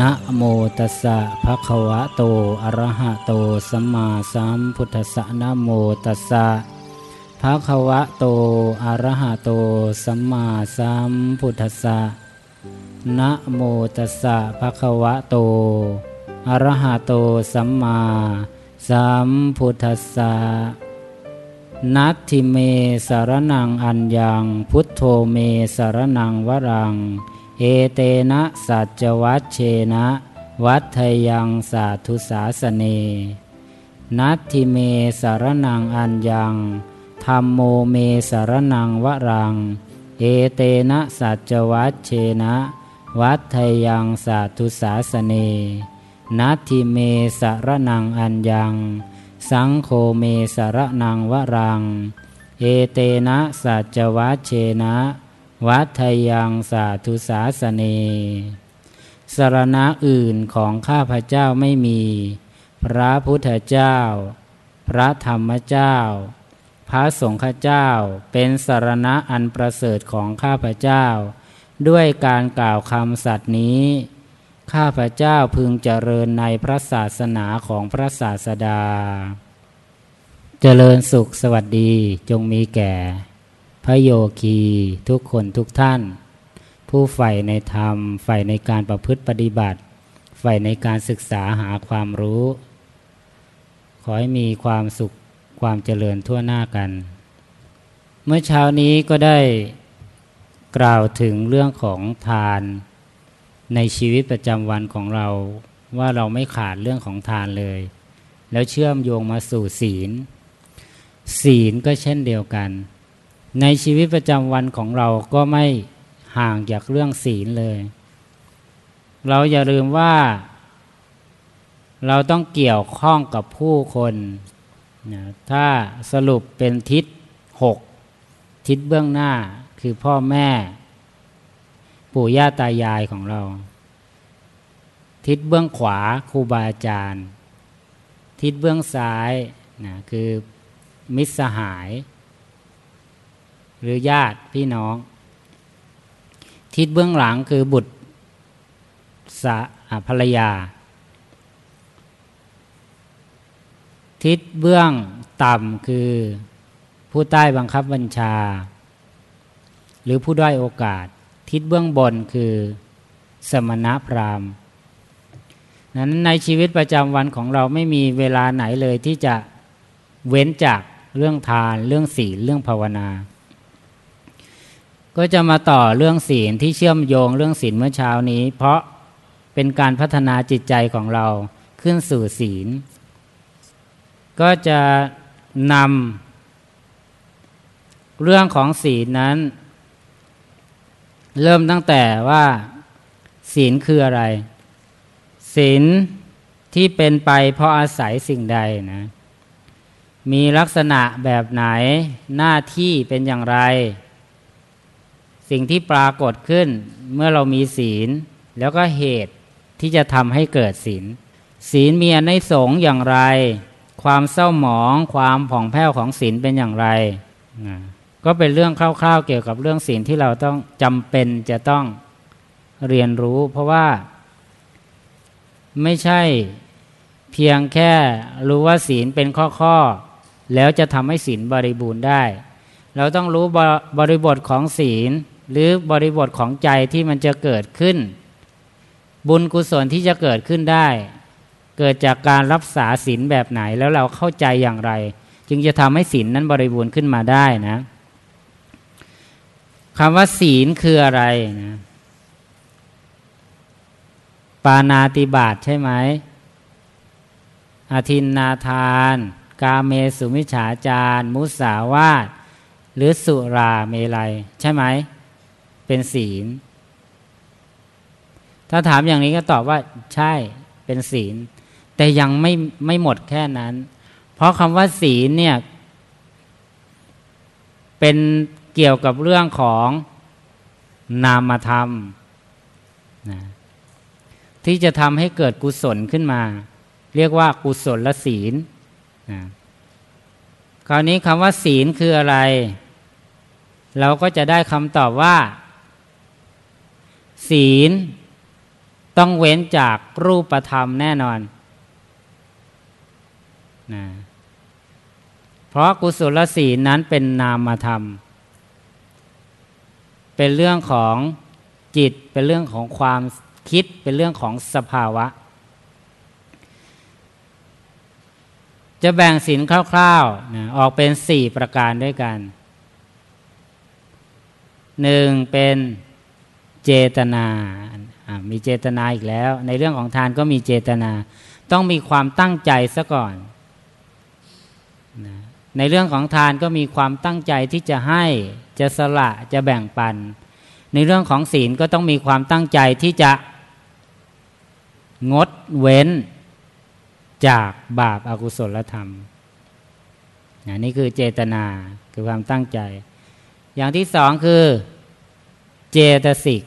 นะโมตัสสะภะคะวะโต อะระหะโต สัมมาสัมพุทธัสสะนะโมตัสสะภะคะวะโต อะระหะโต สัมมาสัมพุทธัสสะนะโมตัสสะภะคะวะโต อะระหะโต สัมมาสัมพุทธัสสะนัตถิเมสารนังอัญญัง พุทโธเมสารนังวรัง เอเตนะสัจวัชเชนะวัทยังสาธุสาสเน นัตถิเมสารนังอัญญังธรรมโมเมสารนังวรัง เอเตนะสัจวัชเชนะวัทยังสาธุสาสเน นัตถิเมสารนังอัญญัง สังโฆเมสารนังวรัง เอเตนะสัจวัชเชนะ วัทยังสาธุสาสเน สรณะอื่นของข้าพเจ้าไม่มี พระพุทธเจ้า พระธรรมเจ้า พระสงฆ์เจ้าเป็นสรณะอันประเสริฐของข้าพเจ้า ด้วยการกล่าวคำสัตย์นี้ ข้าพเจ้าพึงเจริญในพระศาสนาของพระศาสดา เจริญสุขสวัสดีจงมีแก่ พระโยคีทุกคนทุกท่าน ผู้ใฝ่ในธรรมใฝ่ในการประพฤติปฏิบัติใฝ่ในการศึกษาหาความรู้ ขอให้มีความสุขความเจริญทั่วหน้ากัน เมื่อเช้านี้ก็ได้กล่าวถึงเรื่องของทาน ในชีวิตประจำวันของเราว่าเราไม่ขาดเรื่องของทานเลย แล้วเชื่อมโยงมาสู่ศีล ศีลก็เช่นเดียวกัน ในชีวิตประจำวันของเราก็ไม่ห่างจากเรื่องศีลเลย เราอย่าลืมว่า เราต้องเกี่ยวข้องกับผู้คนนะถ้าสรุปเป็นทิศหกทิศเบื้องหน้าคือพ่อแม่ ปู่ย่าตายายของเรา ทิศเบื้องขวาครูบาอาจารย์ ทิศเบื้องซ้ายนะคือมิตรสหาย หรือญาติพี่น้อง ทิศเบื้องหลังคือบุตรสาภรรยา ทิศเบื้องต่ำคือผู้ใต้บังคับบัญชา หรือผู้ด้อยโอกาส ทิศเบื้องบนคือสมณะพราหมณ์นั้นในชีวิตประจำวันของเราไม่มีเวลาไหนเลยที่จะเว้นจากเรื่องทาน เรื่องศีลเรื่องภาวนา ก็จะมาต่อเรื่องศีลที่เชื่อมโยงเรื่องศีลเมื่อเช้านี้ เพราะเป็นการพัฒนาจิตใจของเราขึ้นสู่ศีล ก็จะนำเรื่องของศีลนั้น เริ่มตั้งแต่ว่า ศีลคืออะไร ศีลที่เป็นไปเพราะอาศัยสิ่งใดนะมีลักษณะแบบไหนหน้าที่เป็นอย่างไร สิ่งที่ปรากฏขึ้นเมื่อเรามีศีล แล้วก็เหตุที่จะทำให้เกิดศีล ศีลมีอนสงอย่างไร ความเศร้าหมองความผ่องแผ้วของศีลเป็นอย่างไรก็เป็นเรื่องคร่าวๆ เกี่ยวกับเรื่องศีลที่เราต้องจำเป็นจะต้องเรียนรู้ เพราะว่า ไม่ใช่เพียงแค่รู้ว่าศีลเป็นข้อๆแล้วจะทำให้ศีลบริบูรณ์ได้ เราต้องรู้บริบทของศีล หรือบริบทของใจที่มันจะเกิดขึ้น บุญกุศลที่จะเกิดขึ้นได้ เกิดจากการรักษาศีลแบบไหนแล้วเราเข้าใจอย่างไร จึงจะทำให้ศีลนั้นบริบูรณ์ขึ้นมาได้นะคำว่าศีลคืออะไรนะปานาติบาตใช่ไหมอาทินนาทาน กาเมสุมิฉาจาร มุสาวาทหรือสุราเมลัย ใช่ไหม เป็นศีล ถ้าถามอย่างนี้ก็ตอบว่าใช่เป็นศีล แต่ยังไม่ไม่หมดแค่นั้น เพราะคำว่าศีลเนี่ย เป็นเกี่ยวกับเรื่องของนามธรรมนะที่จะทำให้เกิดกุศลขึ้นมา เรียกว่ากุศลละศีลนะคราวนี้คำว่าศีลคืออะไร เราก็จะได้คำตอบว่า ศีล ต้องเว้นจากรูปธรรมแน่นอนนะเพราะกุศลศีลนั้นเป็นนามธรรม เป็นเรื่องของจิต เป็นเรื่องของความคิด เป็นเรื่องของสภาวะ จะแบ่งศีลคร่าวๆนะออกเป็นสี่ประการด้วยกันหนึ่งเป็น เจตนา มีเจตนาอีกแล้ว ในเรื่องของทานก็มีเจตนา ต้องมีความตั้งใจซะก่อน ในเรื่องของทานก็มีความตั้งใจที่จะให้ จะสละ จะแบ่งปัน ในเรื่องของศีลก็ต้องมีความตั้งใจที่จะงดเว้นจากบาปอากุศลธรรมนี่คือเจตนาคือความตั้งใจ อย่างที่สองคือเจตสิก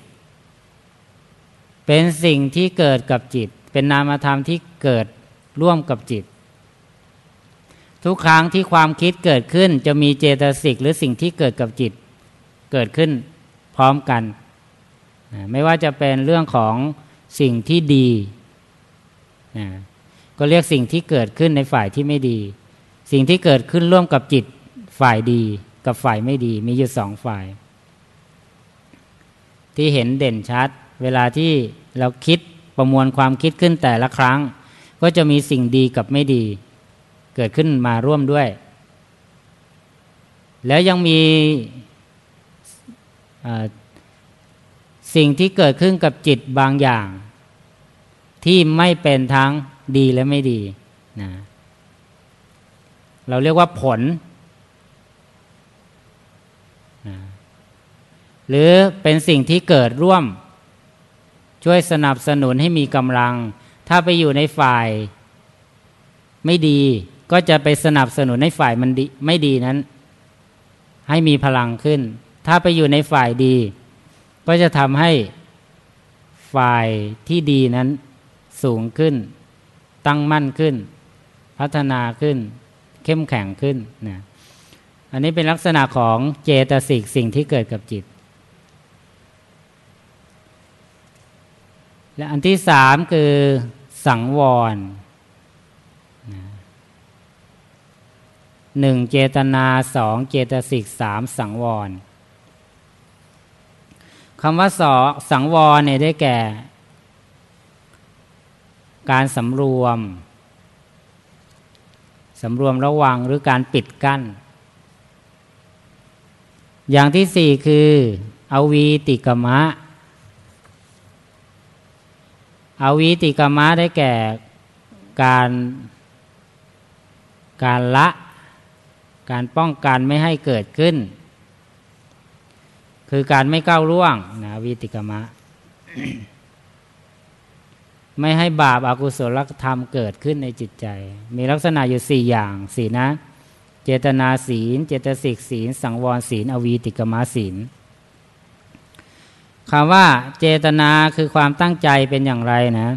เป็นสิ่งที่เกิดกับจิต เป็นนามธรรมที่เกิดร่วมกับจิต ทุกครั้งที่ความคิดเกิดขึ้นจะมีเจตสิกหรือสิ่งที่เกิดกับจิต เกิดขึ้นพร้อมกันไม่ว่าจะเป็นเรื่องของสิ่งที่ดี ก็เรียกสิ่งที่เกิดขึ้นในฝ่ายที่ไม่ดี สิ่งที่เกิดขึ้นร่วมกับจิตฝ่ายดีกับฝ่ายไม่ดี มีอยู่สองฝ่าย ที่เห็นเด่นชัด เวลาที่ เราคิดประมวลความคิดขึ้นแต่ละครั้ง ก็จะมีสิ่งดีกับไม่ดี เกิดขึ้นมาร่วมด้วย แล้วยังมีสิ่งที่เกิดขึ้นกับจิตบางอย่าง ที่ไม่เป็นทั้งดีและไม่ดีนะเราเรียกว่าผลนะหรือเป็นสิ่งที่เกิดร่วม ช่วยสนับสนุนให้มีกำลัง ถ้าไปอยู่ในฝ่ายไม่ดีก็จะไปสนับสนุนให้ฝ่ายมันดีไม่ดีนั้น ให้มีพลังขึ้น ถ้าไปอยู่ในฝ่ายดี ก็จะทำให้ฝ่ายที่ดีนั้นสูงขึ้น ตั้งมั่นขึ้น พัฒนาขึ้น เข้มแข็งขึ้นนะอันนี้เป็นลักษณะของเจตสิกสิ่งที่เกิดกับจิต และอันที่สามคือสังวรหนึ่งเจตนาสองเจตสิกสามสังวรคำว่าสอสังวรเนี่ยได้แก่ การสำรวมสำรวมระวังหรือการปิดกั้น อย่างที่สี่คือ อวีติกมะ อวีติกมะได้แก่การการละ การป้องกันไม่ให้เกิดขึ้น คือการไม่ก้าวล่วงนะวิติกมะ ไม่ให้บาปอากุศลธรรมเกิดขึ้นในจิตใจ มีลักษณะอยู่สี่อย่างสี่นะ เจตนาศีล เจตสิกศีล สังวรศีล อวีติกมะศีล คำว่าเจตนาคือความตั้งใจเป็นอย่างไรนะ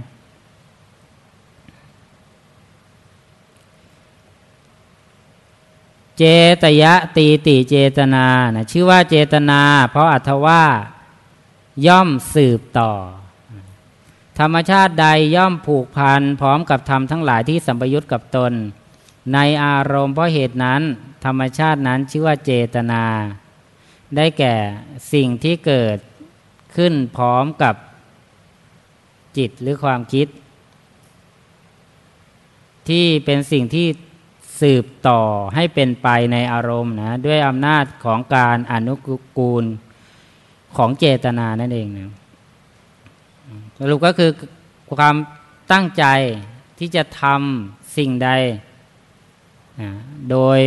เจตยะตีติเจตนานะชื่อว่าเจตนา เพราะอัตว่า ย่อมสืบต่อ ธรรมชาติใดย่อมผูกพันพร้อมกับธรรมทั้งหลายที่สัมปยุตกับตน ในอารมณ์เพราะเหตุนั้น ธรรมชาตินั้นชื่อว่าเจตนา ได้แก่สิ่งที่เกิด ขึ้นพร้อมกับจิตหรือความคิด ที่เป็นสิ่งที่สืบต่อให้เป็นไปในอารมณ์นะด้วยอำนาจของการอนุกูลของเจตนานั่นเองนะสรุปก็คือความตั้งใจที่จะทำสิ่งใดนะโดย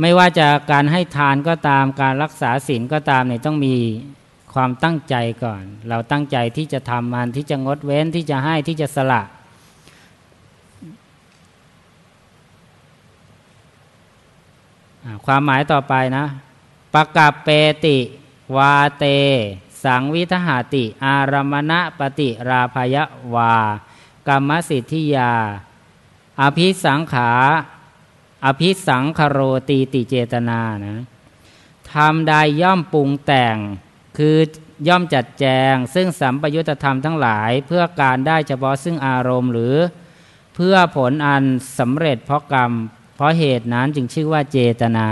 ไม่ว่าจะการให้ทานก็ตามการรักษาศีลก็ตามเนี่ยต้องมี ความตั้งใจก่อน เราตั้งใจที่จะทำมันที่จะงดเว้นที่จะให้ที่จะสละ ความหมายต่อไปนะปะกับเปติ วาเต สังวิทหาติ อารมณะปฏิราภยวากรรมสิทธิยา อภิสังขา อภิสังคโรตีติเจตนานะทำใดย่อมปรุงแต่ง คือย่อมจัดแจงซึ่งสัมปยุตธรรมทั้งหลายเพื่อการได้เฉพาะซึ่งอารมณ์หรือเพื่อผลอันสำเร็จเพราะกรรม เพราะเหตุนั้นจึงชื่อว่าเจตนา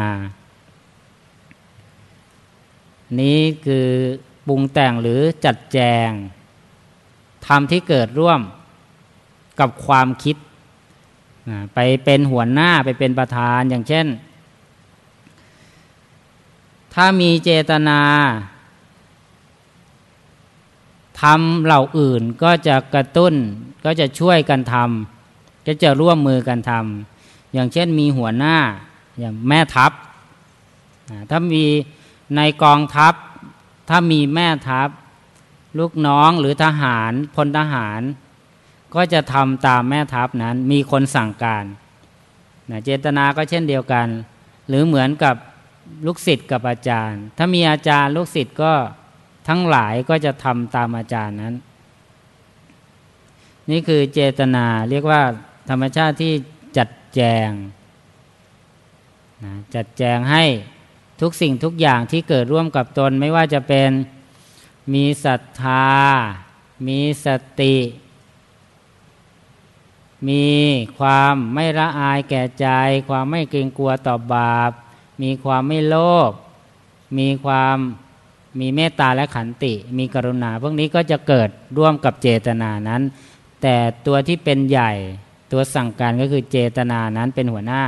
นี้คือปรุงแต่งหรือจัดแจงทำที่เกิดร่วมกับความคิด ไปเป็นหัวหน้าไปเป็นประธานอย่างเช่น ถ้ามีเจตนา ทำเหล่าอื่นก็จะกระตุ้น ก็จะช่วยกันทำก็จะร่วมมือกันทำอย่างเช่นมีหัวหน้าอย่างแม่ทัพถ้ามีในกองทัพ ถ้ามีแม่ทัพ ลูกน้องหรือทหารพลทหาร ก็จะทำตามแม่ทัพนั้น มีคนสั่งการเจตนาก็เช่นเดียวกัน หรือเหมือนกับลูกศิษย์กับอาจารย์ ถ้ามีอาจารย์ลูกศิษย์ก็ ทั้งหลายก็จะทำตามอาจารย์นั้น นี่คือเจตนาเรียกว่าธรรมชาติที่จัดแจงนะจัดแจงให้ทุกสิ่งทุกอย่างที่เกิดร่วมกับตนไม่ว่าจะเป็นมีศรัทธา มีสติ มีความไม่ละอายแก่ใจ ความไม่เกรงกลัวต่อบาป มีความไม่โลภ มีความ มีเมตตาและขันติ มีกรุณา พวกนี้ก็จะเกิดร่วมกับเจตนานั้น แต่ตัวที่เป็นใหญ่ตัวสั่งการก็คือเจตนานั้นเป็นหัวหน้า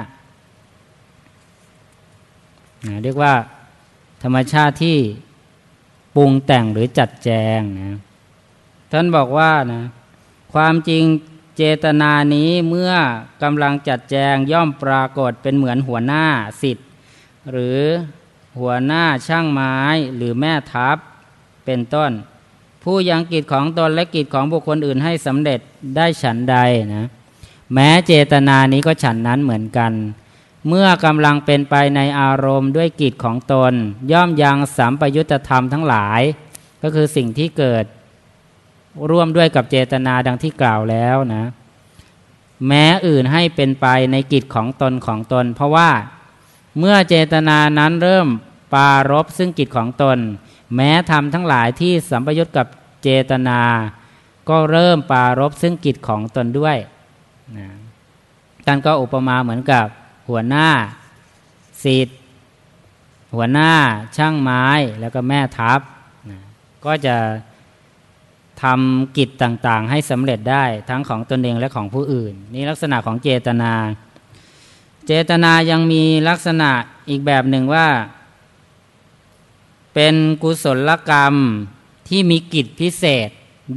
เรียกว่า ธรรมชาติที่ปรุงแต่งหรือจัดแจงนะท่านบอกว่านะความจริงเจตนานี้เมื่อกำลังจัดแจงย่อมปรากฏเป็นเหมือนหัวหน้าสิทธิ์ หรือ หัวหน้าช่างไม้หรือแม่ทัพเป็นต้น ผู้ยังกิจของตนและกิจของบุคคลอื่นให้สำเร็จได้ฉันใดนะแม้เจตนานี้ก็ฉันนั้นเหมือนกัน เมื่อกำลังเป็นไปในอารมณ์ด้วยกิจของตน ย่อมยังสัมปยุตธรรมทั้งหลาย ก็คือสิ่งที่เกิดร่วมด้วยกับเจตนาดังที่กล่าวแล้วนะ แม้อื่นให้เป็นไปในกิจของตนของตน เพราะว่า เมื่อเจตนานั้นเริ่มปารบซึ่งกิจของตน แม้ทำทั้งหลายที่สัมปยุตกับเจตนา ก็เริ่มปารบซึ่งกิจของตนด้วยนะท่านก็อุปมาเหมือนกับหัวหน้าสิทธิ์หัวหน้าช่างไม้แล้วก็แม่ทัพนะก็จะทำกิจต่างๆ ให้สำเร็จได้ทั้งของตนเองและของผู้อื่น นี่ลักษณะของเจตนา เจตนายังมีลักษณะอีกแบบหนึ่งว่า เป็นกุศลกรรมที่มีกิจพิเศษ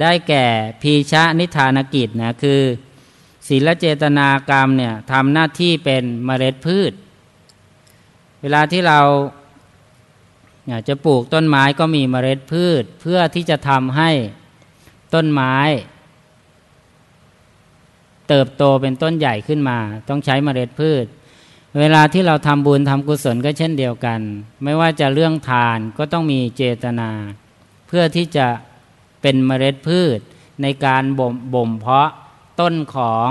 ได้แก่พีชะนิทานกิจนะคือศีลเจตนากรรมเนี่ยทำหน้าที่เป็นเมล็ดพืช เวลาที่เราจะปลูกต้นไม้ก็มีเมล็ดพืช เพื่อที่จะทำให้ต้นไม้ เติบโตเป็นต้นใหญ่ขึ้นมา ต้องใช้เมล็ดพืช เวลาที่เราทำบุญทำกุศลก็เช่นเดียวกัน ไม่ว่าจะเรื่องทานก็ต้องมีเจตนา เพื่อที่จะเป็นเมล็ดพืชในการบ่มบ่มเพาะต้นของ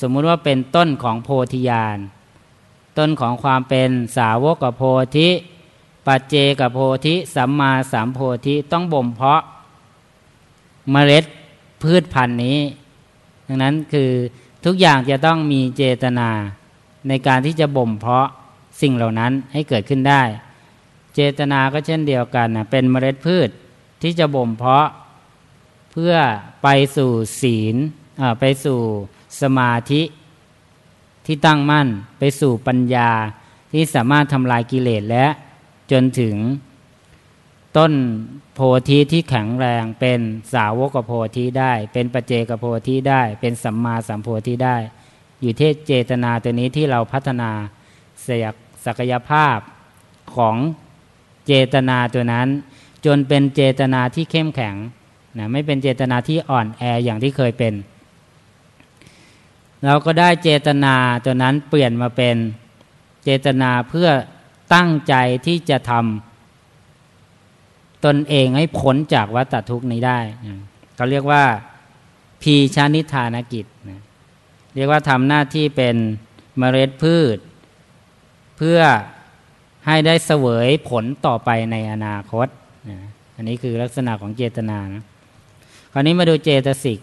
สมมุติว่าเป็นต้นของโพธิญาณต้นของความเป็นสาวกกับโพธิปัจเจกับโพธิสัมมาสัมโพธิต้องบ่มเพาะเมล็ดพืชพันธุ์นี้ ดังนั้นคือทุกอย่างจะต้องมีเจตนา ในการที่จะบ่มเพาะสิ่งเหล่านั้นให้เกิดขึ้นได้ เจตนาก็เช่นเดียวกันนะเป็นเมล็ดพืชที่จะบ่มเพาะเพื่อไปสู่ศีลไปสู่สมาธิที่ตั้งมั่นไปสู่ปัญญาที่สามารถทำลายกิเลสและจนถึง ต้นโพธิที่แข็งแรงเป็นสาวกโพธิได้ เป็นปเจกโพธิได้ เป็นสัมมาสัมโพธิได้ อยู่ที่เจตนาตัวนี้ที่เราพัฒนาเสียศักยภาพของเจตนาตัวนั้น จนเป็นเจตนาที่เข้มแข็งนะไม่เป็นเจตนาที่อ่อนแออย่างที่เคยเป็น เราก็ได้เจตนาตัวนั้นเปลี่ยนมาเป็นเจตนาเพื่อตั้งใจที่จะทำตนเองให้พ้นจากวัฏทุกข์นี้ได้เขาเรียกว่าพีชานิทานกิจ เรียกว่าทำหน้าที่เป็นเมล็ดพืช เพื่อให้ได้เสวยผลต่อไปในอนาคตอันนี้คือลักษณะของเจตนานะคราวนี้มาดูเจตสิก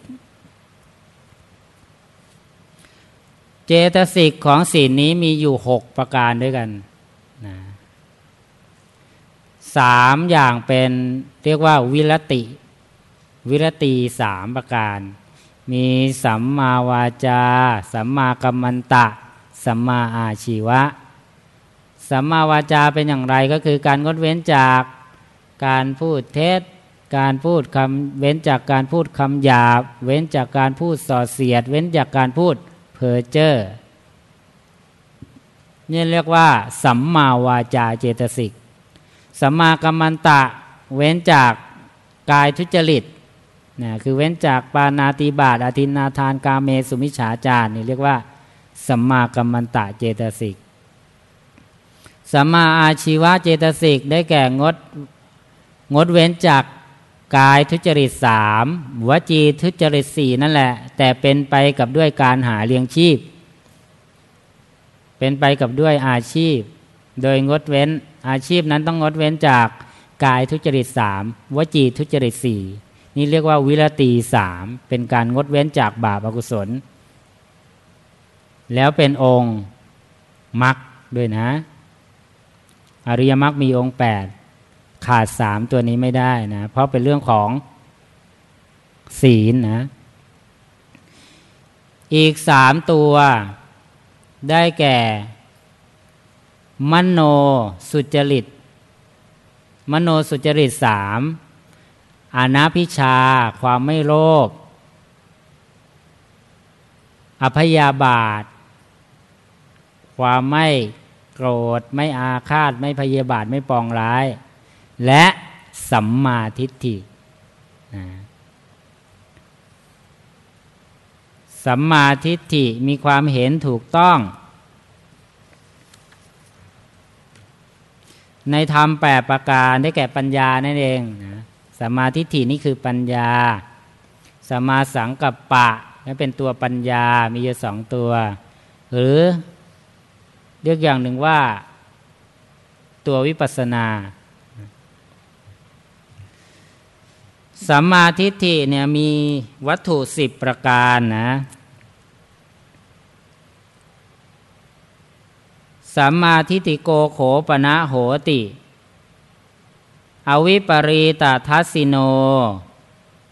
เจตสิกของศีลนี้มีอยู่หกประการด้วยกันนะสามอย่างเป็นเรียกว่าวิรติ วิรติสามประการ มีสัมมาวาจา สัมมากัมมันตะ สัมมาอาชีวะ สัมมาวาจาเป็นอย่างไรก็คือการงดเว้นจากการพูดเท็จ การพูดคำเว้นจากการพูดคำหยาบ เว้นจากการพูดส่อเสียด เว้นจากการพูดเพ้อเจ้อนี่เรียกว่า สัมมาวาจาเจตสิก สัมมากัมมันตะ เว้นจากกายทุจริต นะคือเว้นจากปานาติบาตอธินาทานกาเมสุมิฉาจารนี่เรียกว่าสัมมากัมมันตะเจตสิกสัมมาอาชีวะเจตสิกได้แก่งดงดเว้นจากกายทุจริตสามวจีทุจริตสี่นั่นแหละ แต่เป็นไปกับด้วยการหาเลี้ยงชีพ เป็นไปกับด้วยอาชีพ โดยงดเว้นอาชีพนั้นต้องงดเว้นจากกายทุจริตสามวจีทุจริตสี่ นี่เรียกว่าวิรตีสามเป็นการงดเว้นจากบาปอกุศล แล้วเป็นองค์มรรคด้วยนะ อริยมรรคมีองค์แปดขาดสามตัวนี้ไม่ได้นะ เพราะเป็นเรื่องของศีลนะ อีกสามตัวได้แก่ มโนสุจริต มโนสุจริตสาม อานาพิชา ความไม่โลภอภยาบาท ความไม่โกรธไม่อาฆาต ไม่พยาบาทไม่ปองร้าย และสัมมาทิฏฐิสัมมาทิฏฐิมีความเห็นถูกต้อง ในธรรมแปดประการได้แก่ปัญญานั่นเองนะ สัมมาทิฏฐินี่คือปัญญาสัมมาสังกัปปะนั่นเป็นตัวปัญญามีอยู่สองตัว หรือเรียกอย่างหนึ่งว่าตัววิปัสนาสัมมาทิฏฐิเนี่ยมีวัตถุสิบประการนะสัมมาทิฏฐิโกโขปณะโหติ อวิปรีตทัสิโน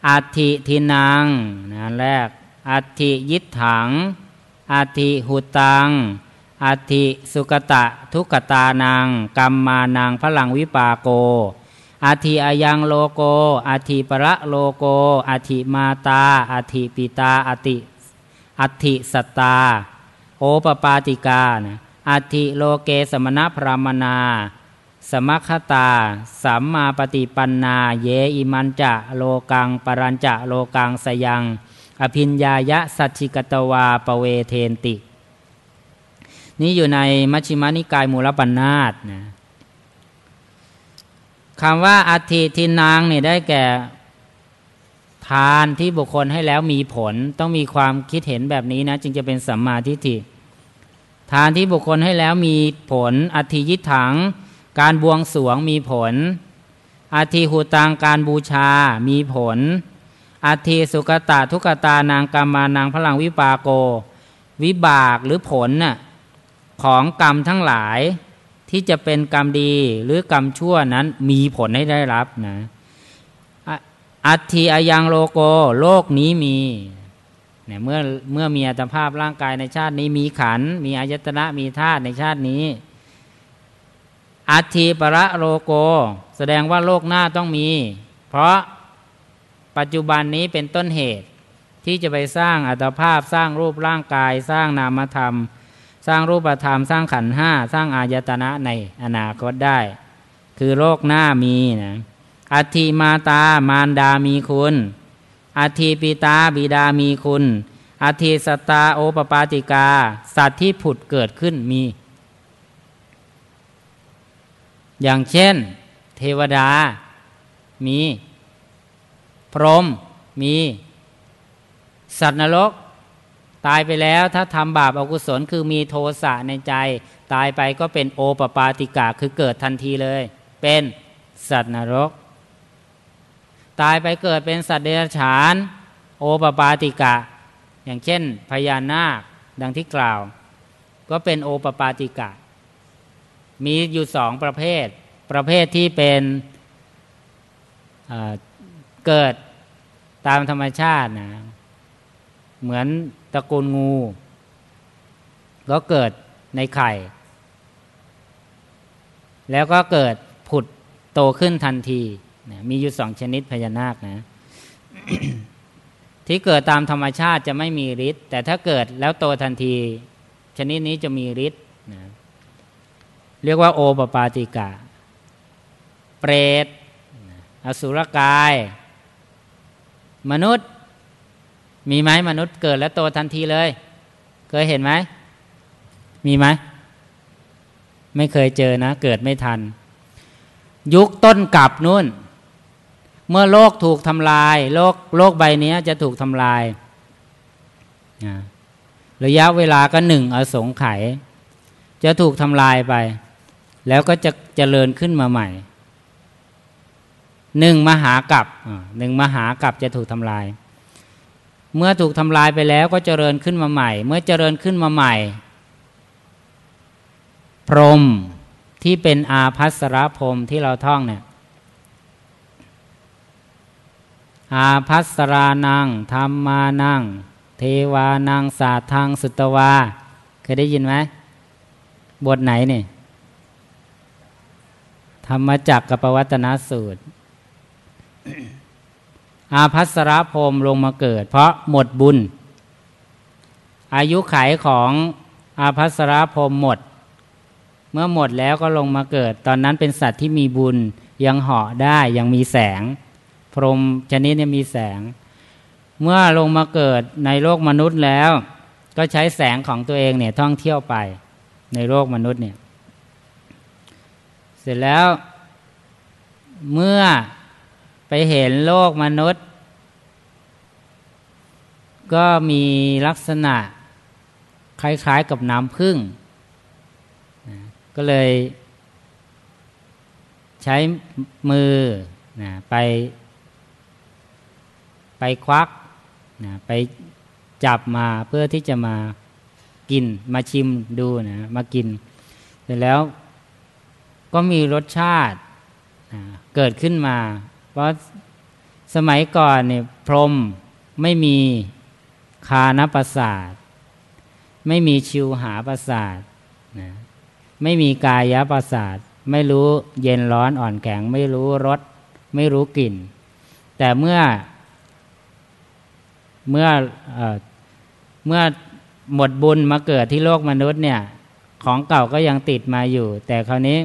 อัติทินังนะแรก อัติยิถัง อัติหุตัง อัติสุกตะทุกตานังกัมมานังพลังวิปาโกอาทิอายังโลโกอาทิประโลโกอาทิมาตาอาทิปิตาอาติอัติสตา โอปปาติกานะอัติโลเกสมณพรามนา สมัคตา สัมมาปฏิปันนา เยอิมันจะโลกัง ปรัญจะโลกังสยัง อภินญายะสัจจิกตวาปเวเทนติ นี่อยู่ในมัชฌิมานิกายมูลปัญนาตนะคำว่าอัติทินางเนี่ยได้แก่ทานที่บุคคลให้แล้วมีผลต้องมีความคิดเห็นแบบนี้นะ จึงจะเป็นสัมมาทิฏฐิทานที่บุคคลให้แล้วมีผลอัติยิถัง การบวงสวงมีผลอัติหูตังการบูชามีผลอัติสุกตาทุกตานางกรรมานางพลังวิปาโก วิบากหรือผลน่ะของกรรมทั้งหลายที่จะเป็นกรรมดีหรือกรรมชั่วนั้นมีผลให้ได้รับนะอัติอายังโลโกโลกนี้มีเนี่ยเมื่อเมื่อมีอัตภาพร่างกายในชาตินี้มีขัน มีอายตนะมีธาตุในชาตินี้ อัติประโลโก แสดงว่าโลกหน้าต้องมี เพราะปัจจุบันนี้เป็นต้นเหตุ ที่จะไปสร้างอัตภาพสร้างรูปร่างกาย สร้างนามธรรม สร้างรูปธรรม สร้างขันห้าสร้างอายตนะในอนาคตได้ คือโลกหน้ามีนะอัติมาตามารดามีคุณอัติปิตาบิดามีคุณอัติสตาโอปปาติกา สัตว์ที่ผุดเกิดขึ้นมี อย่างเช่น เทวดา มี พรหมมี สัตว์นรก ตายไปแล้วถ้าทำบาปอากุศลคือมีโทสะในใจ ตายไปก็เป็นโอปปาติกาคือเกิดทันทีเลย เป็นสัตว์นรก ตายไปเกิดเป็นสัตว์เดรัจฉาน โอปปาติกะ อย่างเช่น พญานาคดังที่กล่าว ก็เป็นโอปปาติกะ มีอยู่สองประเภท ประเภทที่เป็นเกิดตามธรรมชาตินะเหมือนตระกูลงู ก็เกิดในไข่ แล้วก็เกิดผุดโตขึ้นทันทีนะมีอยู่สองชนิดพญานาคนะ ที่เกิดตามธรรมชาติจะไม่มีฤทธิ์แต่ถ้าเกิดแล้วโตทันที ชนิดนี้จะมีฤทธิ์ เรียกว่าโอปปาติกาเปรต อสุรกาย มนุษย์ มีไหมมนุษย์เกิดแล้วโตทันทีเลย เคยเห็นไหม มีไหม ไม่เคยเจอนะ เกิดไม่ทัน ยุคต้นกับนู่น เมื่อโลกถูกทำลาย โลกโลกใบนี้จะถูกทำลายระยะเวลาก็หนึ่งอสงไขยจะถูกทำลายไป แล้วก็จะเจริญขึ้นมาใหม่หนึ่งมหากับหนึ่งมหากับจะถูกทำลาย เมื่อถูกทำลายไปแล้วก็เจริญขึ้นมาใหม่ เมื่อเจริญขึ้นมาใหม่ พรมที่เป็นอาภัสรพรมที่เราท่องเนี่ยอาภัสรานังธรรมานัง เทวานังสาทางสุตวา เคยได้ยินไหมบทไหนเนี่ย ธรรมจักกับปวัตนสูตร อาภัสรพรมลงมาเกิด เพราะหมดบุญ อายุไขของอาภัสรพรมหมด เมื่อหมดแล้วก็ลงมาเกิด ตอนนั้นเป็นสัตว์ที่มีบุญยังเหาะได้ยังมีแสง พรมชนิดนี้มีแสง เมื่อลงมาเกิดในโลกมนุษย์แล้ว ก็ใช้แสงของตัวเองเนี่ยท่องเที่ยวไปในโลกมนุษย์เนี่ย เสร็จแล้ว เมื่อไปเห็นโลกมนุษย์ ก็มีลักษณะคล้ายๆกับน้ำพึ่ง ก็เลยใช้มือนะไป ไปควักนะไปจับมาเพื่อที่จะมากินมาชิมดูนะมากิน เสร็จแล้ว ก็มีรสชาติเกิดขึ้นมา เพราะสมัยก่อนเนี่ยพรมไม่มีคานประสาท ไม่มีชิวหาประสาทนะไม่มีกายะประสาท ไม่รู้เย็นร้อนอ่อนแข็ง ไม่รู้รสไม่รู้กลิ่น แต่เมื่อเมื่อเอเมื่อหมดบุญมาเกิดที่โลกมนุษย์เนี่ย ของเก่าก็ยังติดมาอยู่ แต่คราวนี้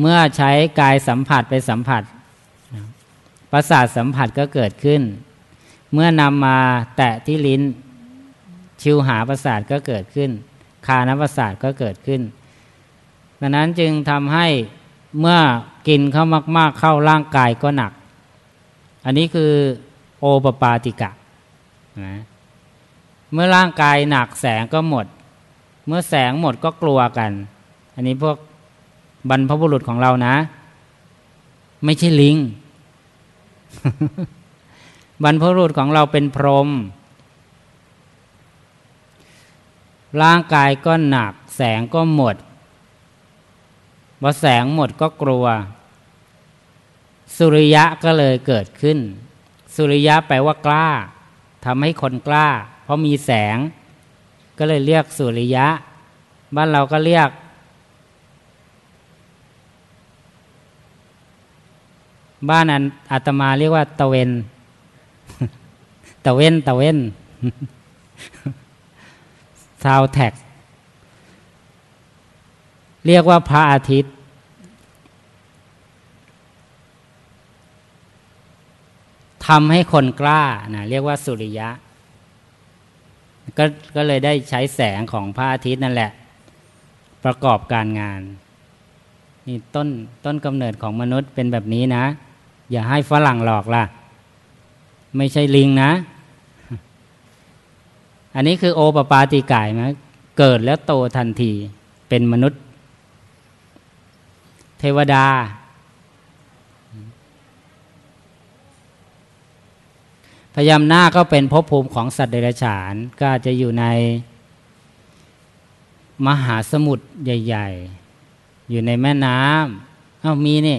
เมื่อใช้กายสัมผัสไปสัมผัสประสาทสัมผัสก็เกิดขึ้น เมื่อนำมาแตะที่ลิ้น ชิวหาประสาทก็เกิดขึ้น คานประสาทก็เกิดขึ้น ดังนั้นจึงทำให้เมื่อกินเข้ามาก ๆ เข้าร่างกายก็หนัก อันนี้คือโอปปาติกะนะเมื่อร่างกายหนักแสงก็หมด เมื่อแสงหมดก็กลัวกัน อันนี้พวก บรรพบุรุษของเรานะ ไม่ใช่ลิง บรรพบุรุษของเราเป็นพรหมร่างกายก็หนัก แสงก็หมดพอแสงหมดก็กลัว สุริยะก็เลยเกิดขึ้น สุริยะแปลว่ากล้าทำให้คนกล้า เพราะมีแสง ก็เลยเรียกสุริยะ บ้านเราก็เรียก บ้านอันอาตมาเรียกว่าตะเวนตะเวนตะเวนซาวแท็ก เรียกว่าพระอาทิตย์ ทำให้คนกล้านะเรียกว่าสุริยะ ก็ก็เลยได้ใช้แสงของพระอาทิตย์นั่นแหละ ประกอบการงาน นี่ต้นต้นกำเนิดของมนุษย์เป็นแบบนี้นะ อย่าให้ฝรั่งหลอกล่ะ ไม่ใช่ลิงนะ อันนี้คือโอปปาติกายนะเกิดแล้วโตทันทีเป็นมนุษย์ เทวดา พยามนาก็เป็นภพภูมิของสัตว์เดรัจฉาน ก็จะอยู่ในมหาสมุทรใหญ่ ๆ อยู่ในแม่น้ำอ้ามีนี่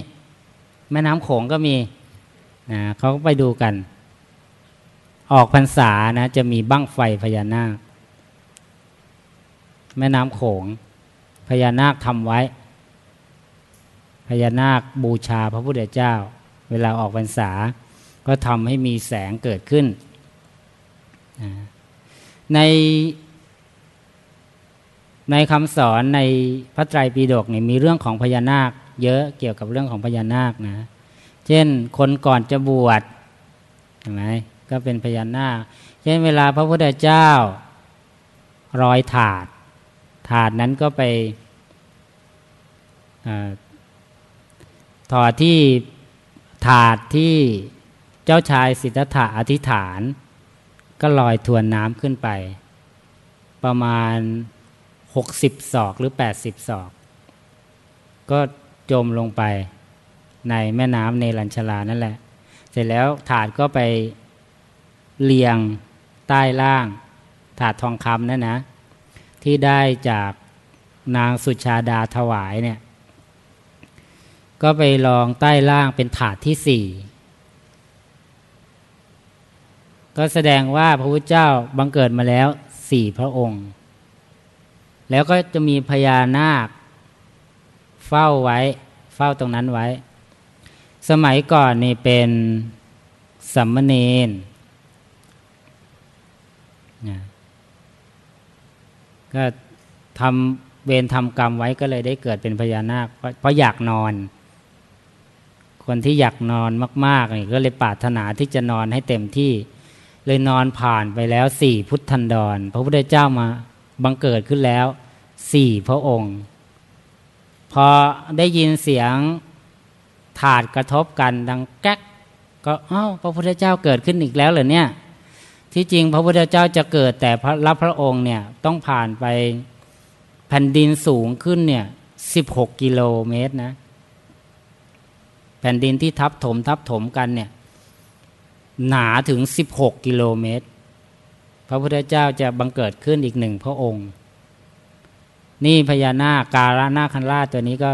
แม่น้ำโขงก็มีนะเขาก็ไปดูกัน ออกพรรษานะ จะมีบั้งไฟพญานาค แม่น้ำโขงพญานาคทำไว้ พญานาคบูชาพระพุทธเจ้า เวลาออกพรรษา ก็ทำให้มีแสงเกิดขึ้น ในในคำสอนในพระไตรปิฎกเนี่ยมีเรื่องของพญานาค เยอะเกี่ยวกับเรื่องของพญานาคนะ เช่นคนก่อนจะบวชใช่ไหมก็เป็นพญานาค เช่นเวลาพระพุทธเจ้ารอยถาด ถาดนั้นก็ไปถอดที่ถาดที่เจ้าชายสิทธัตถะอธิษฐาน ก็ลอยทวนน้ำขึ้นไป ประมาณหกสิบศอกหรือแปดสิบศอก ก็ จมลงไปในแม่น้ำในลัญชลานั่นแหละ เสร็จแล้วถาดก็ไปเลียงใต้ล่าง ถาดทองคำนั่นนะ ที่ได้จากนางสุชาดาถวายเนี่ย ก็ไปลองใต้ล่างเป็นถาดที่สี่ก็แสดงว่าพระพุทธเจ้าบังเกิดมาแล้วสี่พระองค์ แล้วก็จะมีพญานาค เฝ้าไว้ เฝ้าตรงนั้นไว้ สมัยก่อนนี่เป็นสัมมเนนก็ทำเวรทำกรรมไว้ก็เลยได้เกิดเป็นพญานาค เพราะอยากนอน คนที่อยากนอนมากๆนี่ก็เลยปรารถนาที่จะนอนให้เต็มที่ เลยนอนผ่านไปแล้วสี่พุทธันดร พระพุทธเจ้ามาบังเกิดขึ้นแล้วสี่พระองค์ พอได้ยินเสียงถาดกระทบกันดังแก๊กก็อ้าวพระพุทธเจ้าเกิดขึ้นอีกแล้วเหรอเนี่ย ที่จริงพระพุทธเจ้าจะเกิดแต่พระรับพระองค์เนี่ยต้องผ่านไปแผ่นดินสูงขึ้นเนี่ยสิบหกกิโลเมตรนะ แผ่นดินที่ทับถมทับถมกันเนี่ยหนาถึงสิบหกกิโลเมตร พระพุทธเจ้าจะบังเกิดขึ้นอีกหนึ่งพระองค์ นี่พญานาคการานาคันราตัวนี้ก็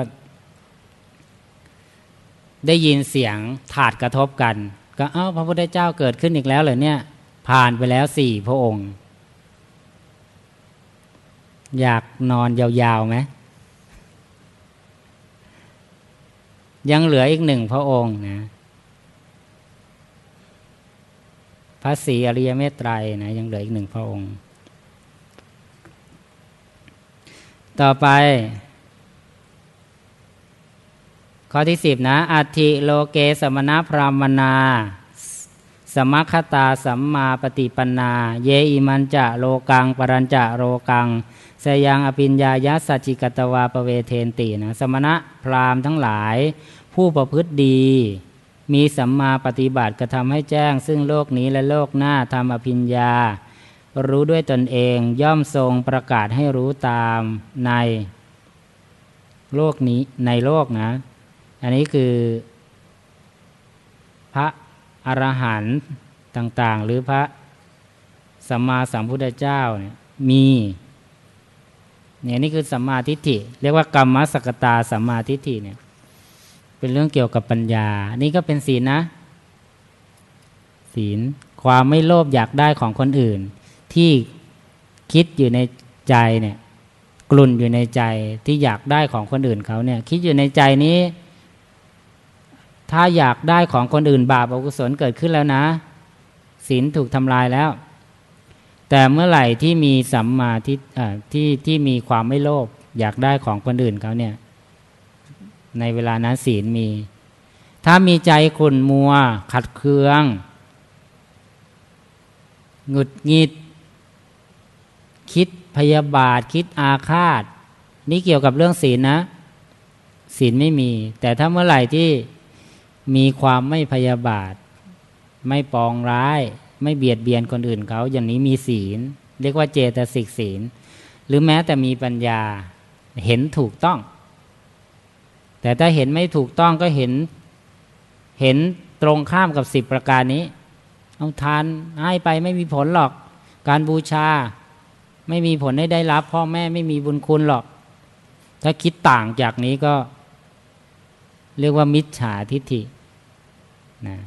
ได้ยินเสียงถาดกระทบกัน ก็เอ้าพระพุทธเจ้าเกิดขึ้นอีกแล้วเหรอเนี่ย ผ่านไปแล้วสี่พระองค์ อยากนอนยาวๆไหมยังเหลืออีกหนึ่งพระองค์นะพระศรีอริยเมตไตรนะยังเหลืออีกหนึ่งพระองค์ ต่อไป ข้อที่สิบนะอัติโลเกสมณพรามนา สมัคตาสัมมาปฏิปันา เยอิมันจะโลกัง ปรัญจะโลกังสยังอภิญญายาสัจิกตวาปเวเทนตินะสมณะพราหมณ์ทั้งหลาย ผู้ประพฤติดี มีสัมมาปฏิบัติกระทำให้แจ้ง ซึ่งโลกนี้และโลกหน้าทำอภิญญา รู้ด้วยตนเองย่อมทรงประกาศให้รู้ตามในโลกนี้ในโลกนะ อันนี้คือ พระอรหันต์ต่างๆ หรือพระสัมมาสัมพุทธเจ้าเนี่ยมีเนี่ยนี่คือสัมมาทิฏฐิ เรียกว่ากรรมสกตาสัมมาทิฏฐิเนี่ย เป็นเรื่องเกี่ยวกับปัญญา นี่ก็เป็นศีลนะ ศีลความไม่โลภอยากได้ของคนอื่น ที่คิดอยู่ในใจเนี่ยกลุ่นอยู่ในใจที่อยากได้ของคนอื่นเขาเนี่ย คิดอยู่ในใจนี้ ถ้าอยากได้ของคนอื่นบาปอกุศลเกิดขึ้นแล้วนะศีลถูกทำลายแล้ว แต่เมื่อไหร่ที่มีสัมมาที่ที่ที่มีความไม่โลภอยากได้ของคนอื่นเขาเนี่ย ในเวลานั้นศีลมี ถ้ามีใจขุ่นมัว ขัดเคืองหงุดหงิด พยาบาทคิดอาฆาต นี่เกี่ยวกับเรื่องศีลนะ ศีลไม่มี แต่ถ้าเมื่อไหร่ที่มีความไม่พยาบาท ไม่ปองร้าย ไม่เบียดเบียนคนอื่นเขาอย่างนี้มีศีล เรียกว่าเจตสิกศีล หรือแม้แต่มีปัญญาเห็นถูกต้อง แต่ถ้าเห็นไม่ถูกต้องก็เห็นเห็นตรงข้ามกับสิบประการนี้ เอาทานให้ไปไม่มีผลหรอก การบูชา ไม่มีผลให้ได้รับ พ่อแม่ไม่มีบุญคุณหรอก ถ้าคิดต่างจากนี้ก็ เรียกว่ามิจฉาทิฏฐินะ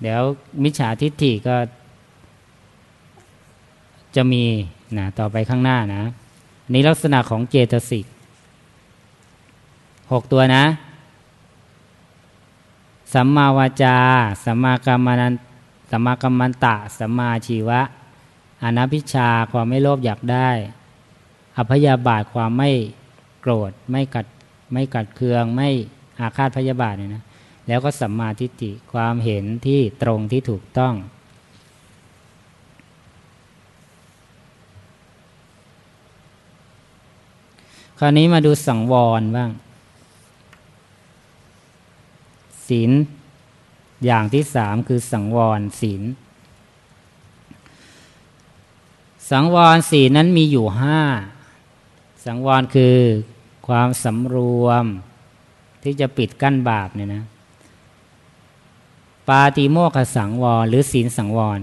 เดี๋ยวมิจฉาทิฏฐิก็จะมีนะต่อไปข้างหน้านะ นี้ลักษณะของเจตสิกหกตัวนะ สัมมาวาจา สัมมากรรมันสัมมากรรมันตะ สัมมาชีวะ อนัพิชาความไม่โลภอยากได้ อภยาบาทความไม่โกรธ ไม่กัดไม่กัดเคือง ไม่อาฆาตพยาบาทเนี่ยนะแล้วก็สัมมาทิฏฐิความเห็นที่ตรงที่ถูกต้อง คราวนี้มาดูสังวรบ้าง ศีลอย่างที่สามคือสังวรศีล สังวรศีลนั้นมีอยู่ห้าสังวรคือความสำรวมที่จะปิดกั้นบาปเนี่ยนะปาติโมกขสังวร หรือศีลสังวร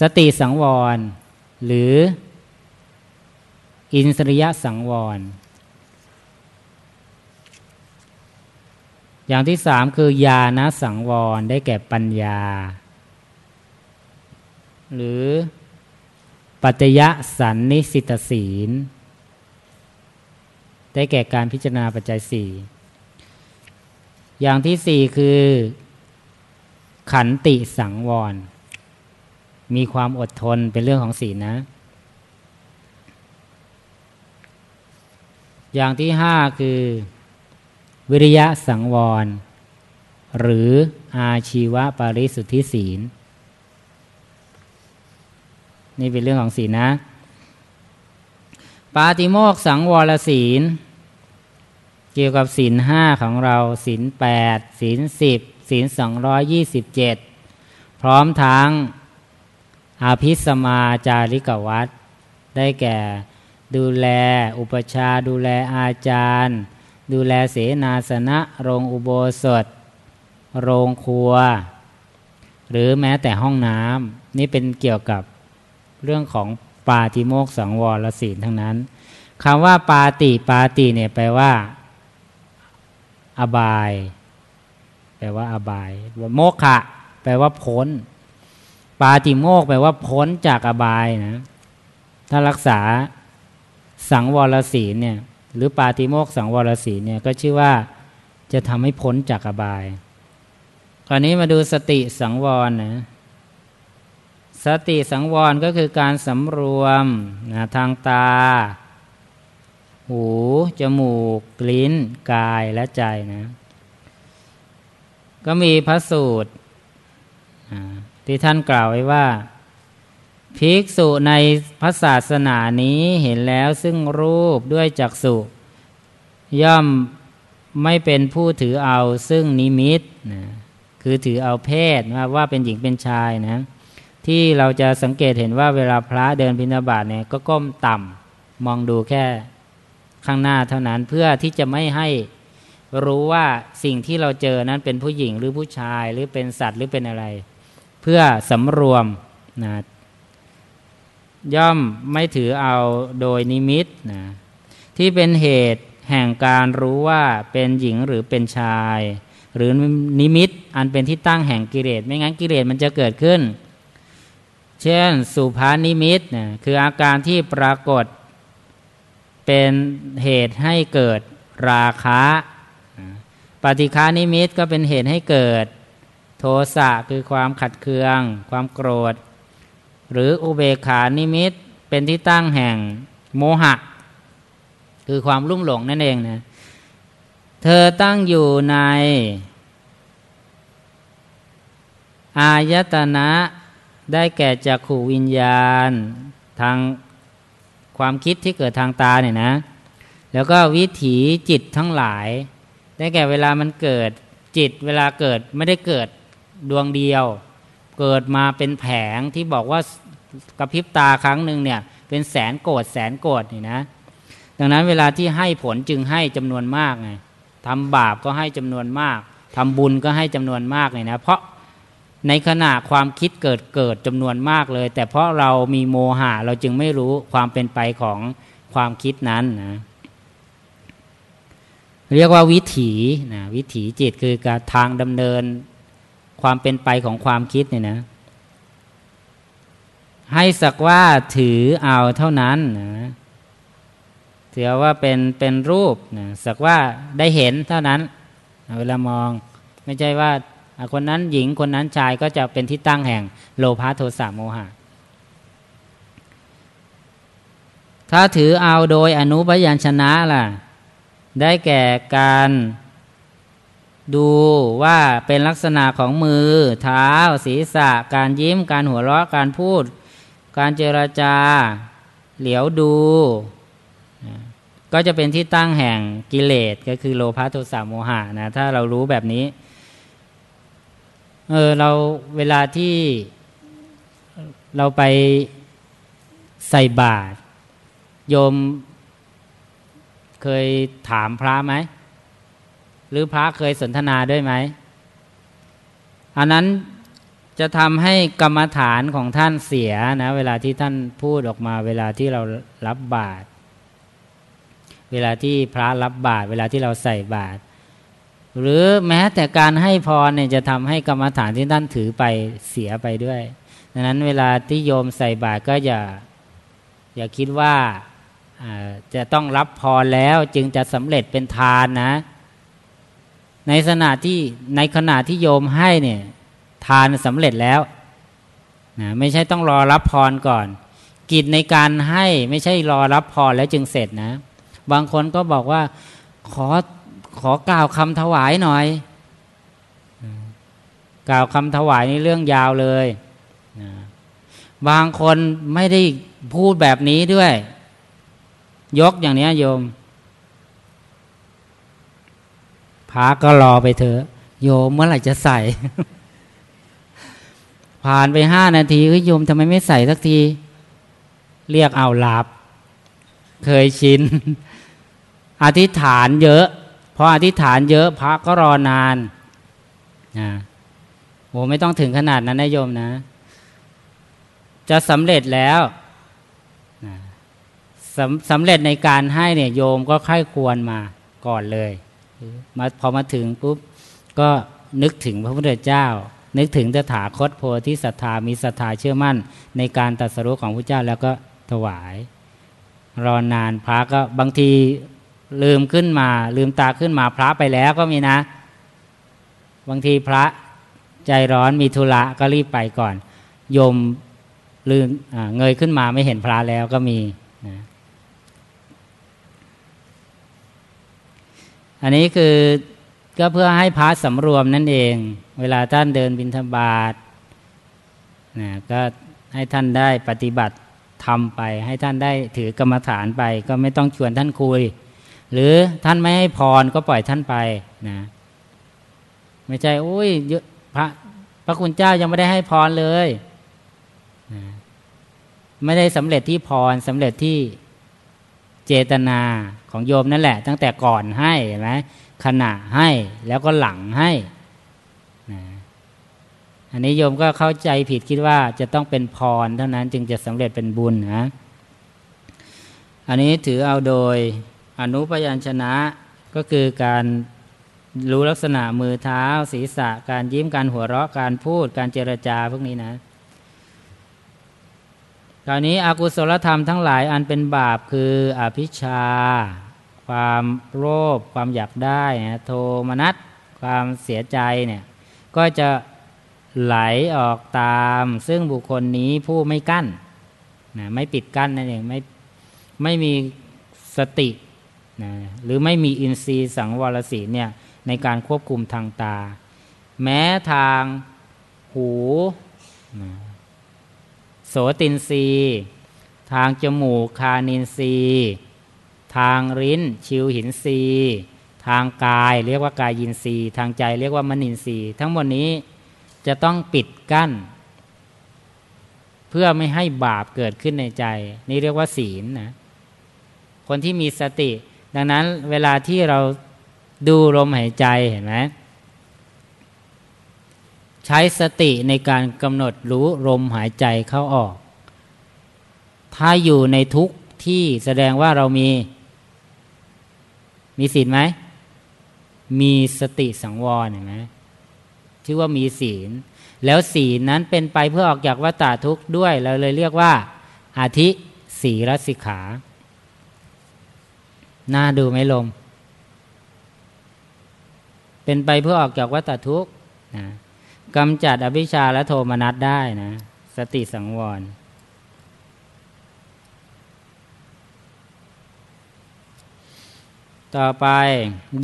สติสังวร หรืออินสริยะสังวร อย่างที่สามคือญาณสังวร ได้แก่ปัญญา หรือปัจยะสันนิสิตศีล ได้แก่การพิจารณาปัจจัยสี่อย่างที่สี่คือ ขันติสังวร มีความอดทนเป็นเรื่องของศีลนะ อย่างที่ห้าคือ วิริยะสังวร หรืออาชีวะปาริสุทธิศีล นี่เป็นเรื่องของศีลนะ ปาติโมกสังวรศีล เกี่ยวกับศีลห้าของเราศีลแปดศีลสิบศีลสองร้อยยี่สิบเจ็ดพร้อมทั้งอาภิสมาจาริกวัตได้แก่ดูแลอุปชาดูแลอาจารย์ ดูแลเสนาสนะ โรงอุโบสถ โรงครัว หรือแม้แต่ห้องน้ำนี่เป็นเกี่ยวกับ เรื่องของปาติโมกสังวรศีลทั้งนั้นคำว่าปาติปาติเนี่ยแปลว่า อบาย แปลว่า อบาย โมกขะ แปลว่าพ้น ปาติโมกแปลว่าพ้นจากอบายนะถ้ารักษาสังวรศีลเนี่ย หรือปาติโมกสังวรศีลเนี่ยก็ชื่อว่าจะทำให้พ้นจากอบาย คราวนี้มาดูสติสังวรนะ สติสังวรก็คือการสำรวมนะทางตา หู จมูก ลิ้น กายและใจนะ ก็มีพระสูตรที่ท่านกล่าวไว้ว่า ภิกษุในพระศาสนานี้เห็นแล้วซึ่งรูปด้วยจักษุย่อมไม่เป็นผู้ถือเอาซึ่งนิมิตนะคือถือเอาเพศว่าว่าเป็นหญิงเป็นชายนะ ที่เราจะสังเกตเห็นว่าเวลาพระเดินพินาบาตเนี่ยก็ก้มต่ำมองดูแค่ข้างหน้าเท่านั้นเพื่อที่จะไม่ให้รู้ว่าสิ่งที่เราเจอนั้นเป็นผู้หญิงหรือผู้ชายหรือเป็นสัตว์หรือเป็นอะไร เพื่อสำรวมนะย่อมไม่ถือเอาโดยนิมิตนะที่เป็นเหตุแห่งการรู้ว่าเป็นหญิงหรือเป็นชาย หรือนิมิตอันเป็นที่ตั้งแห่งกิเลสไม่งั้นกิเลสมันจะเกิดขึ้น เช่นสุภนิมิตนะคืออาการที่ปรากฏ เป็นเหตุให้เกิดราคะปฏิฆนิมิตก็เป็นเหตุให้เกิด โทสะคือความขัดเคือง ความโกรธ หรืออุเบกขานิมิตเป็นที่ตั้งแห่งโมหะ คือความรุ่มหลงนั่นเองนะเธอตั้งอยู่ใน อายตนะ ได้แก่จักขูวิญญาณทางความคิดที่เกิดทางตาเนี่ยนะ แล้วก็วิถีจิตทั้งหลาย ได้แก่เวลามันเกิดจิตเวลาเกิดไม่ได้เกิดดวงเดียว เกิดมาเป็นแผงที่บอกว่ากระพริบตาครั้งหนึ่งเนี่ยเป็นแสนโกดแสนโกดนี่นะ ดังนั้นเวลาที่ให้ผลจึงให้จำนวนมากไงทำบาปก็ให้จำนวนมากทำบุญก็ให้จำนวนมากเลยนะ เพราะ ในขณะความคิดเกิดเกิดจำนวนมากเลย แต่เพราะเรามีโมหะเราจึงไม่รู้ความเป็นไปของความคิดนั้นนะเรียกว่าวิถีนะวิถีจิตคือการทางดำเนินความเป็นไปของความคิดเนี่ยนะ ให้สักว่าถือเอาเท่านั้นนะถือว่าเป็นเป็นรูปนะสักว่าได้เห็นเท่านั้น เวลามองไม่ใช่ว่า คนนั้นหญิงคนนั้นชายก็จะเป็นที่ตั้งแห่งโลภะโทสะโมหะ ถ้าถือเอาโดยอนุพยัญชนะล่ะ ได้แก่การดูว่าเป็นลักษณะของมือ เท้า ศีรษะ การยิ้ม การหัวเราะ การพูด การเจรจา เหลียวดู ก็จะเป็นที่ตั้งแห่งกิเลสก็คือโลภะโทสะโมหะนะ ถ้าเรารู้แบบนี้ เออเราเวลาที่เราไปใส่บาตรโยมเคยถามพระไหม หรือพระเคยสนทนาด้วยไหม อันนั้นจะทำให้กรรมฐานของท่านเสียนะ เวลาที่ท่านพูดออกมา เวลาที่เรารับบาตรเวลาที่พระรับบาตรเวลาที่เราใส่บาตร หรือแม้แต่การให้พรเนี่ยจะทำให้กรรมฐานที่ท่านถือไปเสียไปด้วยดังนั้นเวลาที่โยมใส่บาตรก็อย่าอย่าคิดว่าจะต้องรับพรแล้วจึงจะสำเร็จเป็นทานนะ ในขณะที่ในขณะที่โยมให้เนี่ยทานสำเร็จแล้วนะไม่ใช่ต้องรอรับพรก่อน กิจในการให้ไม่ใช่รอรับพรแล้วจึงเสร็จนะ บางคนก็บอกว่าขอ ขอกล่าวคำถวายหน่อย กล่าวคำถวายในเรื่องยาวเลยบางคนไม่ได้พูดแบบนี้ด้วย ยกอย่างนี้โยมพาก็รอไปเถอะ โยมเมื่อไหร่จะใส่ ผ่านไปห้านาทีก็โยมทำไมไม่ใส่สักที เรียกเอาหลับ เคยชิน อธิษฐานเยอะ พออธิษฐานเยอะพระก็รอนานนะโอ้ไม่ต้องถึงขนาดนั้นนะโยมนะ จะสำเร็จแล้วนะสำสำเร็จในการให้เนี่ยโยมก็ค่อยควรมาก่อนเลยมาพอมาถึงปุ๊บก็นึกถึงพระพุทธเจ้า นึกถึงตถาคตโพธิศรัทธามีศรัทธาเชื่อมั่น ในการตัดสรุปของพระเจ้าแล้วก็ถวาย รอนานพระก็บางที ลืมขึ้นมา ลืมตาขึ้นมาพระไปแล้วก็มีนะ บางทีพระใจร้อนมีธุระก็รีบไปก่อน โยมลืมเงยขึ้นมาไม่เห็นพระแล้วก็มีนะอันนี้คือก็เพื่อให้พระสำรวมนั่นเอง เวลาท่านเดินบิณฑบาตนะก็ให้ท่านได้ปฏิบัติทำไป ให้ท่านได้ถือกรรมฐานไป ก็ไม่ต้องชวนท่านคุย หรือท่านไม่ให้พรก็ปล่อยท่านไปนะ ไม่ใช่โอ้ยพระพระคุณเจ้ายังไม่ได้ให้พรเลยนะไม่ได้สำเร็จที่พรสำเร็จที่เจตนาของโยมนั่นแหละ ตั้งแต่ก่อนให้เห็นไหมขณะให้แล้วก็หลังให้นะอันนี้โยมก็เข้าใจผิดคิดว่าจะต้องเป็นพรเท่านั้นจึงจะสำเร็จเป็นบุญนะ อันนี้ถือเอาโดย อนุพยัญชนะก็คือการรู้ลักษณะมือเท้า ศีรษะ การยิ้มการหัวเราะการพูด การเจรจาพวกนี้นะคราวนี้อากุศลธรรมทั้งหลายอันเป็นบาปคืออภิชา ความโลภความอยากได้นะโทมนัสความเสียใจเนี่ยก็จะไหลออกตาม ซึ่งบุคคลนี้ผู้ไม่กั้นนะไม่ปิดกั้นนั่นเองไม่ไม่มีสติ นะหรือไม่มีอินทรีย์สังวรสีเนี่ยในการควบคุมทางตา แม้ทางหูนะโสตินรีทางจมูกคานินรีทางริ้นชิวหินรีทางกายเรียกว่ากายยินรีทางใจเรียกว่ามนินรีทั้งหมดนี้จะต้องปิดกั้น เพื่อไม่ให้บาปเกิดขึ้นในใจ นี่เรียกว่าศีลนะคนที่มีสติ ดังนั้นเวลาที่เราดูลมหายใจเห็นไหมใช้สติในการกำหนดรู้ลมหายใจเข้าออก ถ้าอยู่ในทุกที่แสดงว่าเรามี มีศีลไหม มีสติสังวรเห็นไหมชื่อว่ามีศีล แล้วศีลนั้นเป็นไปเพื่อออกจากวัฏฏทุกข์ด้วย เราเลยเรียกว่า อาทิศีรสิกขา น่าดูไหมลม เป็นไปเพื่อออกจากวัฏทุกข์นะกำจัดอภิชาและโทมนัสได้นะ สติสังวร ต่อไป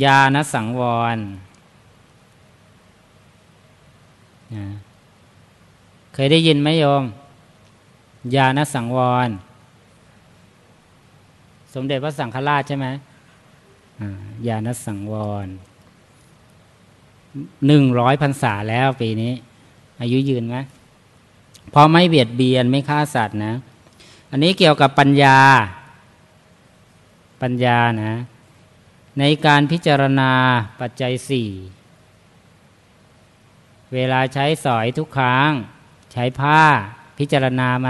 ญาณสังวรนะเคยได้ยินไหมโยมญาณสังวร สมเด็จพระสังฆราชใช่ไหมญาณสังวรหนึ่งร้อยพรรษาแล้วปีนี้ อายุยืนไหมพอไม่เบียดเบียนไม่ฆ่าสัตว์นะ อันนี้เกี่ยวกับปัญญา ปัญญานะ ในการพิจารณาปัจจัยสี่เวลาใช้สอยทุกครั้ง ใช้ผ้าพิจารณาไหม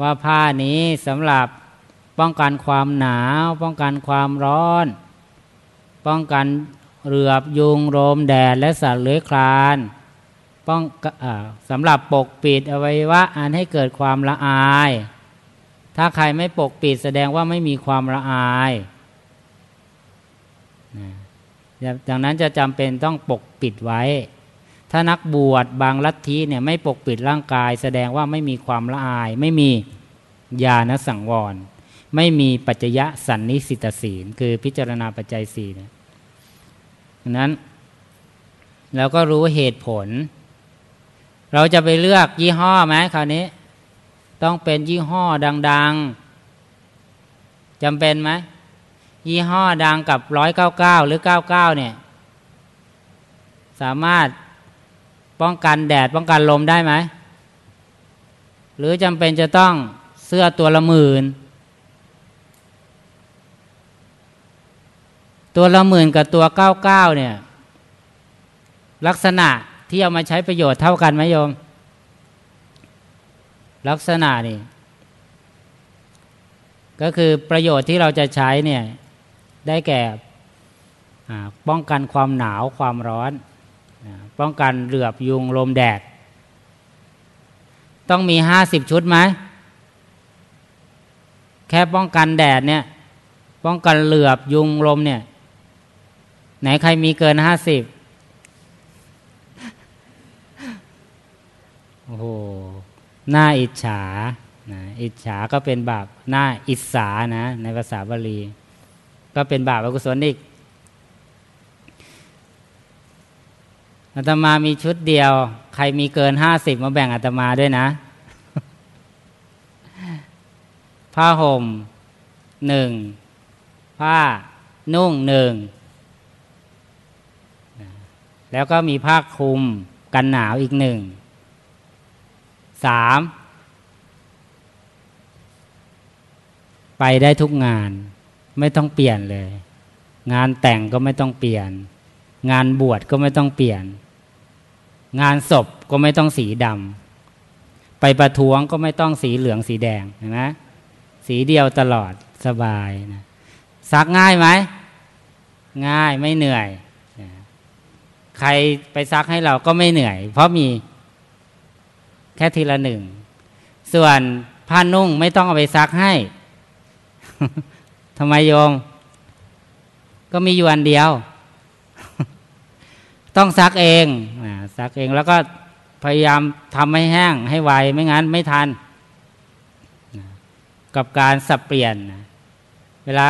ว่าผ้านี้สำหรับ ป้องกันความหนาว ป้องกันความร้อน ป้องกันเรือบยุงโรมแดดและสัตว์เลื้อยคลานป้องอสำหรับปกปิดอวัยวะอันให้เกิดความละอาย ถ้าใครไม่ปกปิดแสดงว่าไม่มีความละอายดังนั้นจะจำเป็นต้องปกปิดไว้ ถ้านักบวชบางลัทธิเนี่ยไม่ปกปิดร่างกาย แสดงว่าไม่มีความละอาย ไม่มีญาณสังวร ไม่มีปัจจยะสันนิสิตศีล คือพิจารณาปัจจัยสี่เนี่ยนั้นเราก็รู้เหตุผล เราจะไปเลือกยี่ห้อไหมคราวนี้ ต้องเป็นยี่ห้อดัง ๆจำเป็นไหมยี่ห้อดังกับร้อยเก้าเก้าหรือเก้าเก้าเนี่ย สามารถป้องกันแดดป้องกันลมได้ไหม หรือจำเป็นจะต้องเสื้อตัวละหมื่น ตัวละหมื่นกับตัวเก้าเก้าเนี่ย ลักษณะที่เอามาใช้ประโยชน์เท่ากันไหมโยม ลักษณะนี่ ก็คือประโยชน์ที่เราจะใช้เนี่ย ได้แก่ป้องกันความหนาวความร้อน ป้องกันเหลือบยุงลมแดด ต้องมีห้าสิบชุดไหม แค่ป้องกันแดดเนี่ย ป้องกันเหลือบยุงลมเนี่ย ไหนใครมีเกินห้าสิบโอ้โหหน้าอิจฉานะอิจฉาก็เป็นบาปหน้าอิสานะ ในภาษาบาลี ก็เป็นบาปอกุศลอีกอาตมามีชุดเดียว ใครมีเกินห้าสิบมาแบ่งอาตมาด้วยนะ ผ้าห่มหนึ่งผ้านุ่งหนึ่ง แล้วก็มีผ้าคลุมกันหนาวอีกหนึ่งสามไปได้ทุกงาน ไม่ต้องเปลี่ยนเลย งานแต่งก็ไม่ต้องเปลี่ยน งานบวชก็ไม่ต้องเปลี่ยน งานศพก็ไม่ต้องสีดำไปประท้วงก็ไม่ต้องสีเหลืองสีแดงเห็นไหมสีเดียวตลอดสบายนะซักง่ายไหม ง่ายไม่เหนื่อย ใครไปซักให้เราก็ไม่เหนื่อย เพราะมีแค่ทีละหนึ่ง ส่วนผ้านุ่งไม่ต้องเอาไปซักให้ทำไมโยม ก็มีอยู่อันเดียว ต้องซักเองซักเองแล้วก็พยายามทำให้แห้งให้ไวไม่งั้นไม่ทัน กับการสับเปลี่ยน เวลา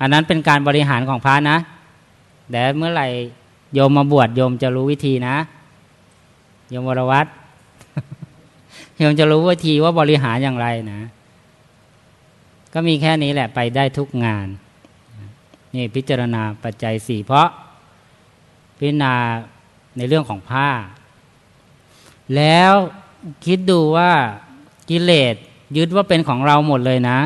อันนั้นเป็นการบริหารของพระนะ แต่เมื่อไหร่โยมมาบวชโยมจะรู้วิธีนะ โยมวรวัตโยมจะรู้วิธีว่าบริหารอย่างไรนะ ก็มีแค่นี้แหละไปได้ทุกงาน นี่พิจารณาปัจจัยสี่เพราะพิจารณาในเรื่องของผ้า แล้วคิดดูว่ากิเลสยึดว่าเป็นของเราหมดเลยนะ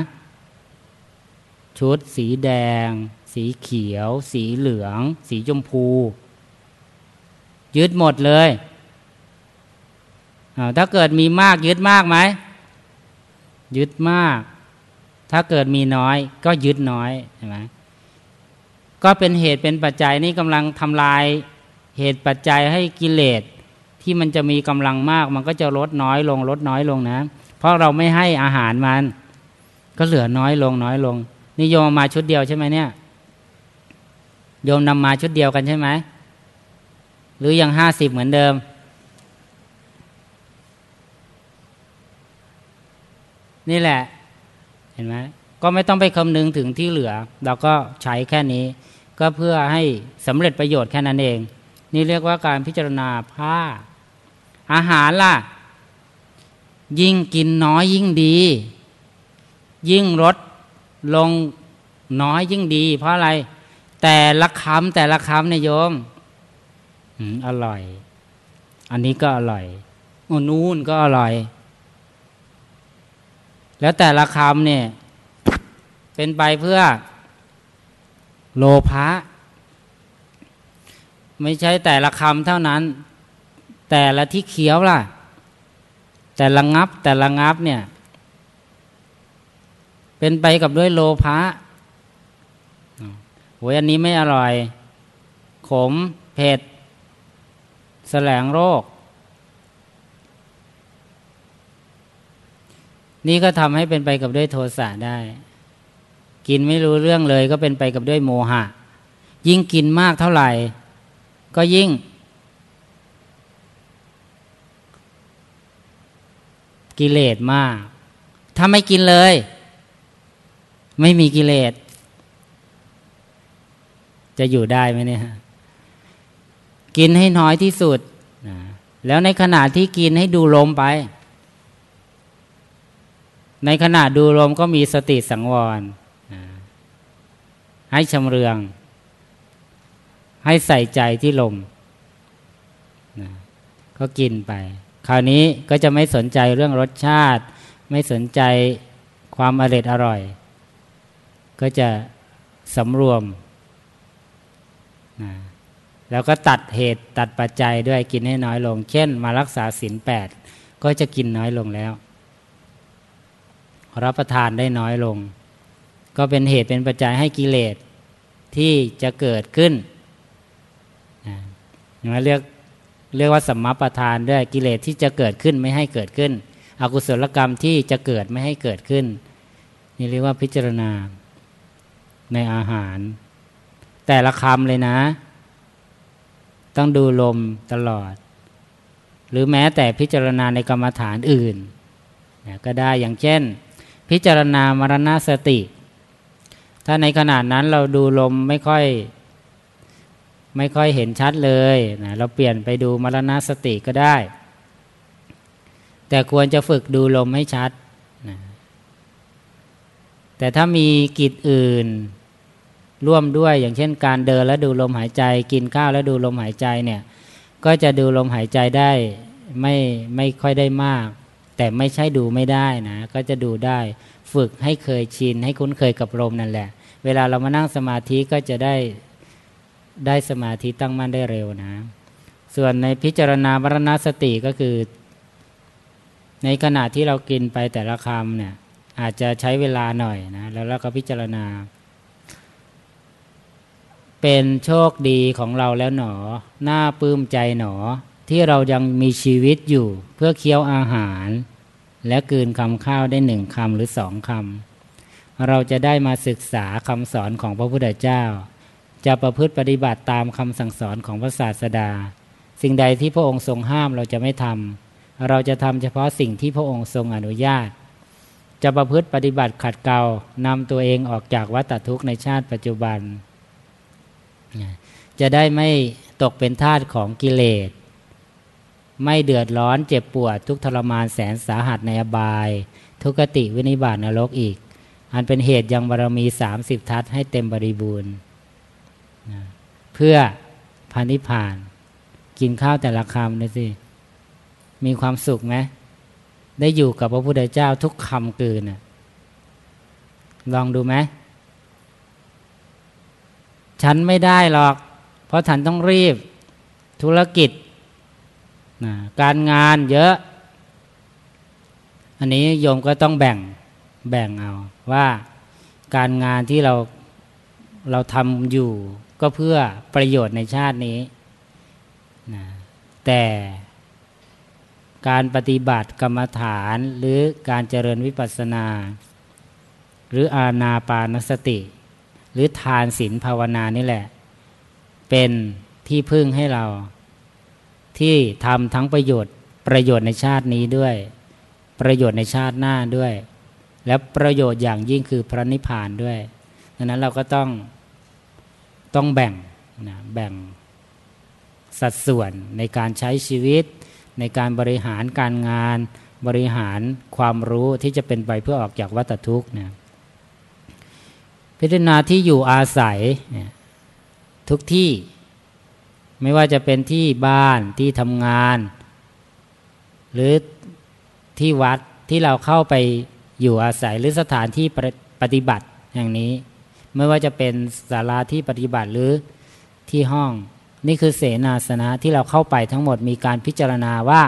ชุดสีแดง สีเขียว สีเหลือง สีชมพู ยึดหมดเลยถ้าเกิดมีมากยึดมากไหม ยึดมาก ถ้าเกิดมีน้อย ก็ยึดน้อยใช่ไหมก็เป็นเหตุเป็นปัจจัยนี่กำลังทำลายเหตุปัจจัยให้กิเลสที่มันจะมีกำลังมาก มันก็จะลดน้อยลง ลดน้อยลงนะ เพราะเราไม่ให้อาหารมัน ก็เหลือน้อยลงน้อยลงนี่โยมมาชุดเดียวใช่ไหมเนี่ย โยมนำมาชุดเดียวกันใช่ไหม หรือยังห้าสิบเหมือนเดิม นี่แหละ เห็นไหมก็ไม่ต้องไปคำนึงถึงที่เหลือ เราก็ใช้แค่นี้ ก็เพื่อให้สำเร็จประโยชน์แค่นั้นเอง นี่เรียกว่าการพิจารณาผ้า อาหารล่ะ ยิ่งกินน้อยยิ่งดี ยิ่งลดลงน้อยยิ่งดี เพราะอะไร แต่ละคำแต่ละคำเนี่ยโยมอร่อย อันนี้ก็อร่อยอนู้นก็อร่อย แล้วแต่ละคำเนี่ย เป็นไปเพื่อ โลภะไม่ใช่แต่ละคำเท่านั้น แต่ละที่เคี้ยวล่ะ แต่ละงับแต่ละงับเนี่ย เป็นไปกับด้วยโลภะ โอ้ยอันนี้ไม่อร่อย ขม เผ็ด แสลงโรค นี่ก็ทำให้เป็นไปกับด้วยโทสะได้ กินไม่รู้เรื่องเลยก็เป็นไปกับด้วยโมหะ ยิ่งกินมากเท่าไหร่ ก็ยิ่ง กิเลสมาก ถ้าไม่กินเลย ไม่มีกิเลส จะอยู่ได้ไหมเนี่ยกินให้น้อยที่สุดนะแล้วในขณะที่กินให้ดูลมไป ในขณะดูลมก็มีสติสังวร ให้ชำเรือง ให้ใส่ใจที่ลมนะก็กินไป คราวนี้ก็จะไม่สนใจเรื่องรสชาติ ไม่สนใจความอร่อยอร่อย ก็จะสำรวม แล้วก็ตัดเหตุตัดปัจจัยด้วยกินให้น้อยลง เช่น มารักษาศีลแปดก็จะกินน้อยลงแล้ว รับประทานได้น้อยลง ก็เป็นเหตุเป็นปัจจัยให้กิเลสที่จะเกิดขึ้นนะเรียกเรียกว่าสัมมาประธานด้วยกิเลสที่จะเกิดขึ้นไม่ให้เกิดขึ้น อกุศลกรรมที่จะเกิดไม่ให้เกิดขึ้น นี่เรียกว่าพิจารณาในอาหาร แต่ละคำเลยนะ ต้องดูลมตลอด หรือแม้แต่พิจารณาในกรรมฐานอื่นก็ได้อย่างเช่น พิจารณามรณสติ ถ้าในขนาดนั้นเราดูลมไม่ค่อยไม่ค่อยเห็นชัดเลยนะเราเปลี่ยนไปดูมรณสติก็ได้ แต่ควรจะฝึกดูลมให้ชัดนะแต่ถ้ามีกิจอื่น ร่วมด้วยอย่างเช่นการเดินแล้วดูลมหายใจ กินข้าวแล้วดูลมหายใจเนี่ยก็จะดูลมหายใจได้ไม่ไม่ค่อยได้มาก แต่ไม่ใช่ดูไม่ได้นะก็จะดูได้ฝึกให้เคยชินให้คุ้นเคยกับลมนั่นแหละ เวลาเรามานั่งสมาธิก็จะได้ได้สมาธิตั้งมั่นได้เร็วนะ ส่วนในพิจารณามรณสติก็คือ ในขณะที่เรากินไปแต่ละคำเนี่ยอาจจะใช้เวลาหน่อยนะแล้วเราก็พิจารณา เป็นโชคดีของเราแล้วหนอ หน้าปลื้มใจหนอ ที่เรายังมีชีวิตอยู่เพื่อเคี้ยวอาหาร และกืนคำข้าวได้หนึ่งคำหรือสองคำเราจะได้มาศึกษาคำสอนของพระพุทธเจ้า จะประพฤติปฏิบัติตามคำสั่งสอนของพระศาสดา สิ่งใดที่พระองค์ทรงห้ามเราจะไม่ทำเราจะทำเฉพาะสิ่งที่พระองค์ทรงอนุญาต จะประพฤติปฏิบัติขัดเกลานำตัวเองออกจากวัฏทุกข์ในชาติปัจจุบัน จะได้ไม่ตกเป็นทาสของกิเลส ไม่เดือดร้อนเจ็บปวดทุกทรมานแสนสาหัสในอบาย ทุกติวินิบาตนรกอีก อันเป็นเหตุยังบารมีสามสิบทัศให้เต็มบริบูรณ์เพื่อพานิพาน กินข้าวแต่ละคำนะสิ มีความสุขไหมได้อยู่กับพระพุทธเจ้าทุกคำกืนลองดูไหม ฉันไม่ได้หรอก เพราะฉันต้องรีบ ธุรกิจนะการงานเยอะ อันนี้โยมก็ต้องแบ่งแบ่งเอา ว่าการงานที่เราเราทำอยู่ก็เพื่อประโยชน์ในชาตินี้นะแต่การปฏิบัติกรรมฐานหรือการเจริญวิปัสสนา หรืออาณาปานสติ หรือทานศีลภาวนานี่แหละ เป็นที่พึ่งให้เรา ที่ทำทั้งประโยชน์ ประโยชน์ในชาตินี้ด้วย ประโยชน์ในชาติหน้าด้วย และประโยชน์อย่างยิ่งคือพระนิพพานด้วยดังนั้นเราก็ต้องต้องแบ่งนะแบ่งสัดส่วนในการใช้ชีวิต ในการบริหารการงาน บริหารความรู้ที่จะเป็นไปเพื่อออกจากวัฏทุกข์นี่ย พิจารณาที่อยู่อาศัยทุกที่ ไม่ว่าจะเป็นที่บ้านที่ทำงาน หรือที่วัดที่เราเข้าไปอยู่อาศัยหรือสถานที่ปฏิบัติอย่างนี้ ไม่ว่าจะเป็นศาลาที่ปฏิบัติหรือที่ห้อง นี่คือเสนาสนะที่เราเข้าไปทั้งหมดมีการพิจารณาว่า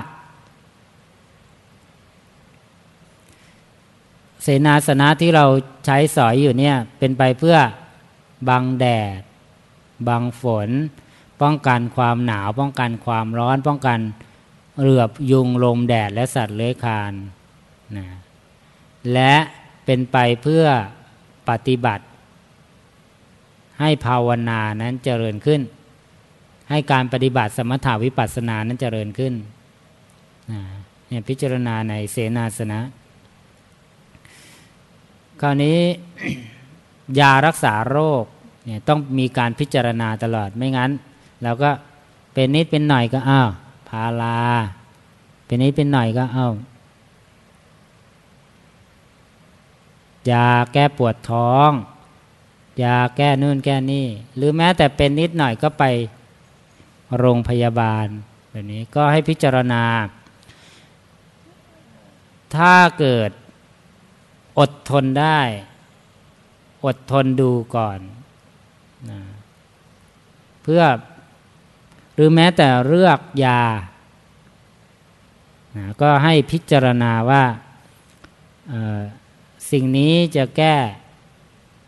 เสนาสนะที่เราใช้สอยอยู่เนี่ยเป็นไปเพื่อบังแดด บังฝน ป้องกันความหนาว ป้องกันความร้อน ป้องกันเรือบยุงลมแดดและสัตว์เลื้อยคลานนะและเป็นไปเพื่อปฏิบัติ ให้ภาวนานั้นเจริญขึ้น ให้การปฏิบัติสมถาวิปัสสนานั้นเจริญขึ้นเนี่ยพิจารณาในเสนาสนะ คราวนี้ยารักษาโรคเนี่ยต้องมีการพิจารณาตลอดไม่งั้นเราก็เป็นนิดเป็นหน่อยก็อ้าวพาลา เป็นนิดเป็นหน่อยก็อ้าวยาแก้ปวดท้อง ยาแก้นู่นแก้นี่ หรือแม้แต่เป็นนิดหน่อยก็ไปโรงพยาบาลแบบนี้ก็ให้พิจารณา ถ้าเกิด อดทนได้ อดทนดูก่อนนะเพื่อหรือแม้แต่เลือกยานะก็ให้พิจารณาว่าสิ่งนี้จะแก้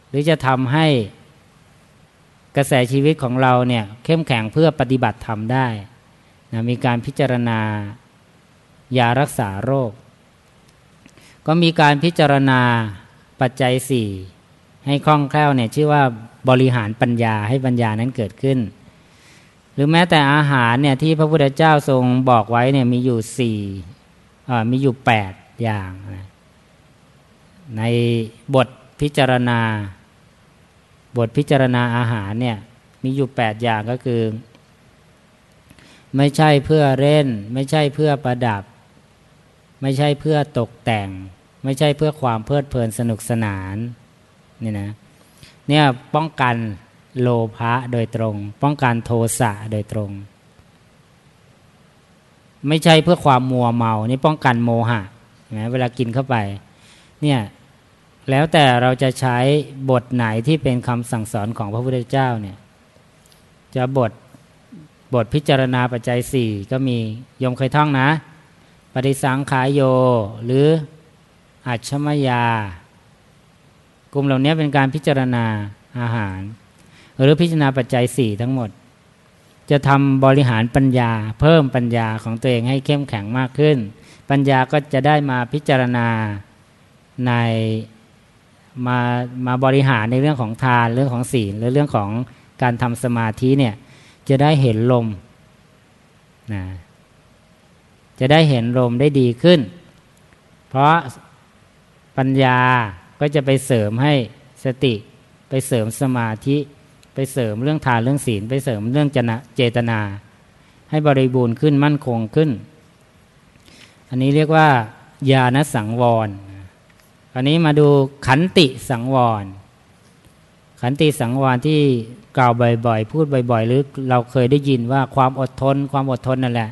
หรือจะทำให้กระแสชีวิตของเราเนี่ยเข้มแข็งเพื่อปฏิบัติธรรมได้นะมีการพิจารณายารักษาโรค ก็มีการพิจารณาปัจจัยสี่ให้คล่องแคล่วเนี่ยชื่อว่าบริหารปัญญาให้ปัญญานั้นเกิดขึ้น หรือแม้แต่อาหารเนี่ยที่พระพุทธเจ้าทรงบอกไว้เนี่ยมีอยู่สี่มีอยู่แปดอย่างในบทพิจารณา บทพิจารณาอาหารเนี่ยมีอยู่แปดอย่างก็คือ ไม่ใช่เพื่อเล่น ไม่ใช่เพื่อประดับ ไม่ใช่เพื่อตกแต่ง ไม่ใช่เพื่อความเพลิดเพลินสนุกสนานนี่นะเนี่ยป้องกันโลภะโดยตรง ป้องกันโทสะโดยตรง ไม่ใช่เพื่อความมัวเมา นี่ป้องกันโมหะนะเวลากินเข้าไปเนี่ยแล้วแต่เราจะใช้บทไหนที่เป็นคำสั่งสอนของพระพุทธเจ้าเนี่ยจะบทบทพิจารณาปัจจัยสี่ก็มียมเคยท่องนะ ปฏิสังขายโย หรืออัจฉมยา กลุ่มเหล่านี้เป็นการพิจารณาอาหาร หรือพิจารณาปัจจัยสี่ทั้งหมด จะทำบริหารปัญญา เพิ่มปัญญาของตัวเองให้เข้มแข็งมากขึ้น ปัญญาก็จะได้มาพิจารณาในมามาบริหารในเรื่องของทานเรื่องของศีลหรือเรื่องของการทำสมาธิเนี่ยจะได้เห็นลมนะ จะได้เห็นลมได้ดีขึ้น เพราะปัญญาก็จะไปเสริมให้สติ ไปเสริมสมาธิ ไปเสริมเรื่องทานเรื่องศีล ไปเสริมเรื่องจนะเจตนา ให้บริบูรณ์ขึ้นมั่นคงขึ้น อันนี้เรียกว่า ญาณสังวรคราวนี้มาดูขันติสังวร ขันติสังวรที่กล่าวบ่อยๆ พูดบ่อย ๆ หรือเราเคยได้ยินว่าความอดทน ความอดทนนั่นแหละ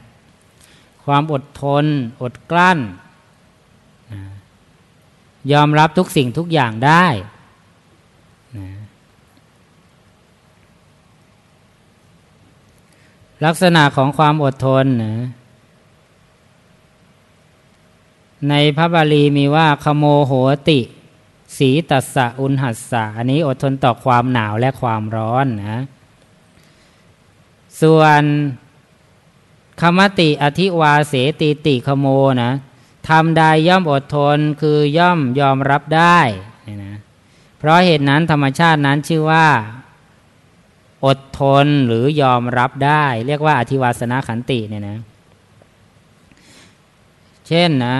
ความอดทน อดกลั้น ยอมรับทุกสิ่งทุกอย่างได้ลักษณะของความอดทนนะในพระบาลีมีว่าขโมโหติ สีตัสสะอุณหัสสะอันนี้อดทนต่อความหนาวและความร้อนนะ ส่วน คมติอธิวาเสติติขโมนะทำใดย่อมอดทนคือย่อมยอมรับได้นี่นะเพราะเหตุนั้นธรรมชาตินั้นชื่อว่า อดทนหรือยอมรับได้ เรียกว่าอธิวาสนาขันติเนี่ยนะเช่นนะ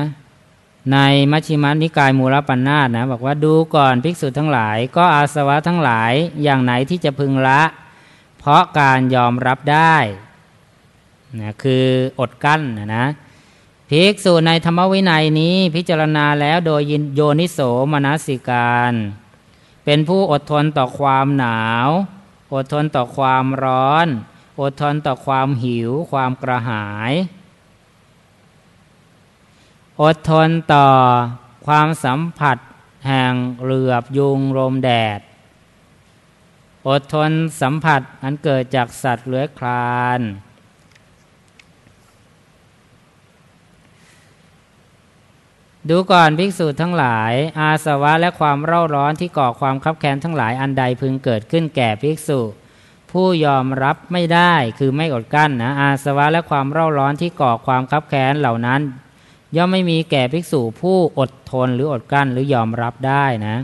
ในมัชฌิมานิกายมูลปัญนาตนะบอกว่าดูก่อนภิกษุทั้งหลาย ก็อาสวะทั้งหลายอย่างไหนที่จะพึงละ เพราะการยอมรับได้ นะคืออดกั้นนะนะภิกษุในธรรมวินัยนี้พิจารณาแล้วโดยโยนิโสมนสิการ เป็นผู้อดทนต่อความหนาว อดทนต่อความร้อน อดทนต่อความหิว ความกระหาย อดทนต่อความสัมผัส แห่งเรือบยุงลมแดด อดทนสัมผัสอันเกิดจากสัตว์เลื้อยคลาน ดูก่อนภิกษุทั้งหลาย อาสวะและความเร่าร้อนที่ก่อความคับแค้นทั้งหลายอันใดพึงเกิดขึ้นแก่ภิกษุ ผู้ยอมรับไม่ได้คือไม่อดกั้นนะอาสวะและความเร่าร้อนที่ก่อความคับแค้นเหล่านั้น ย่อมไม่มีแก่ภิกษุผู้อดทนหรืออดกั้นหรือยอมรับได้นะ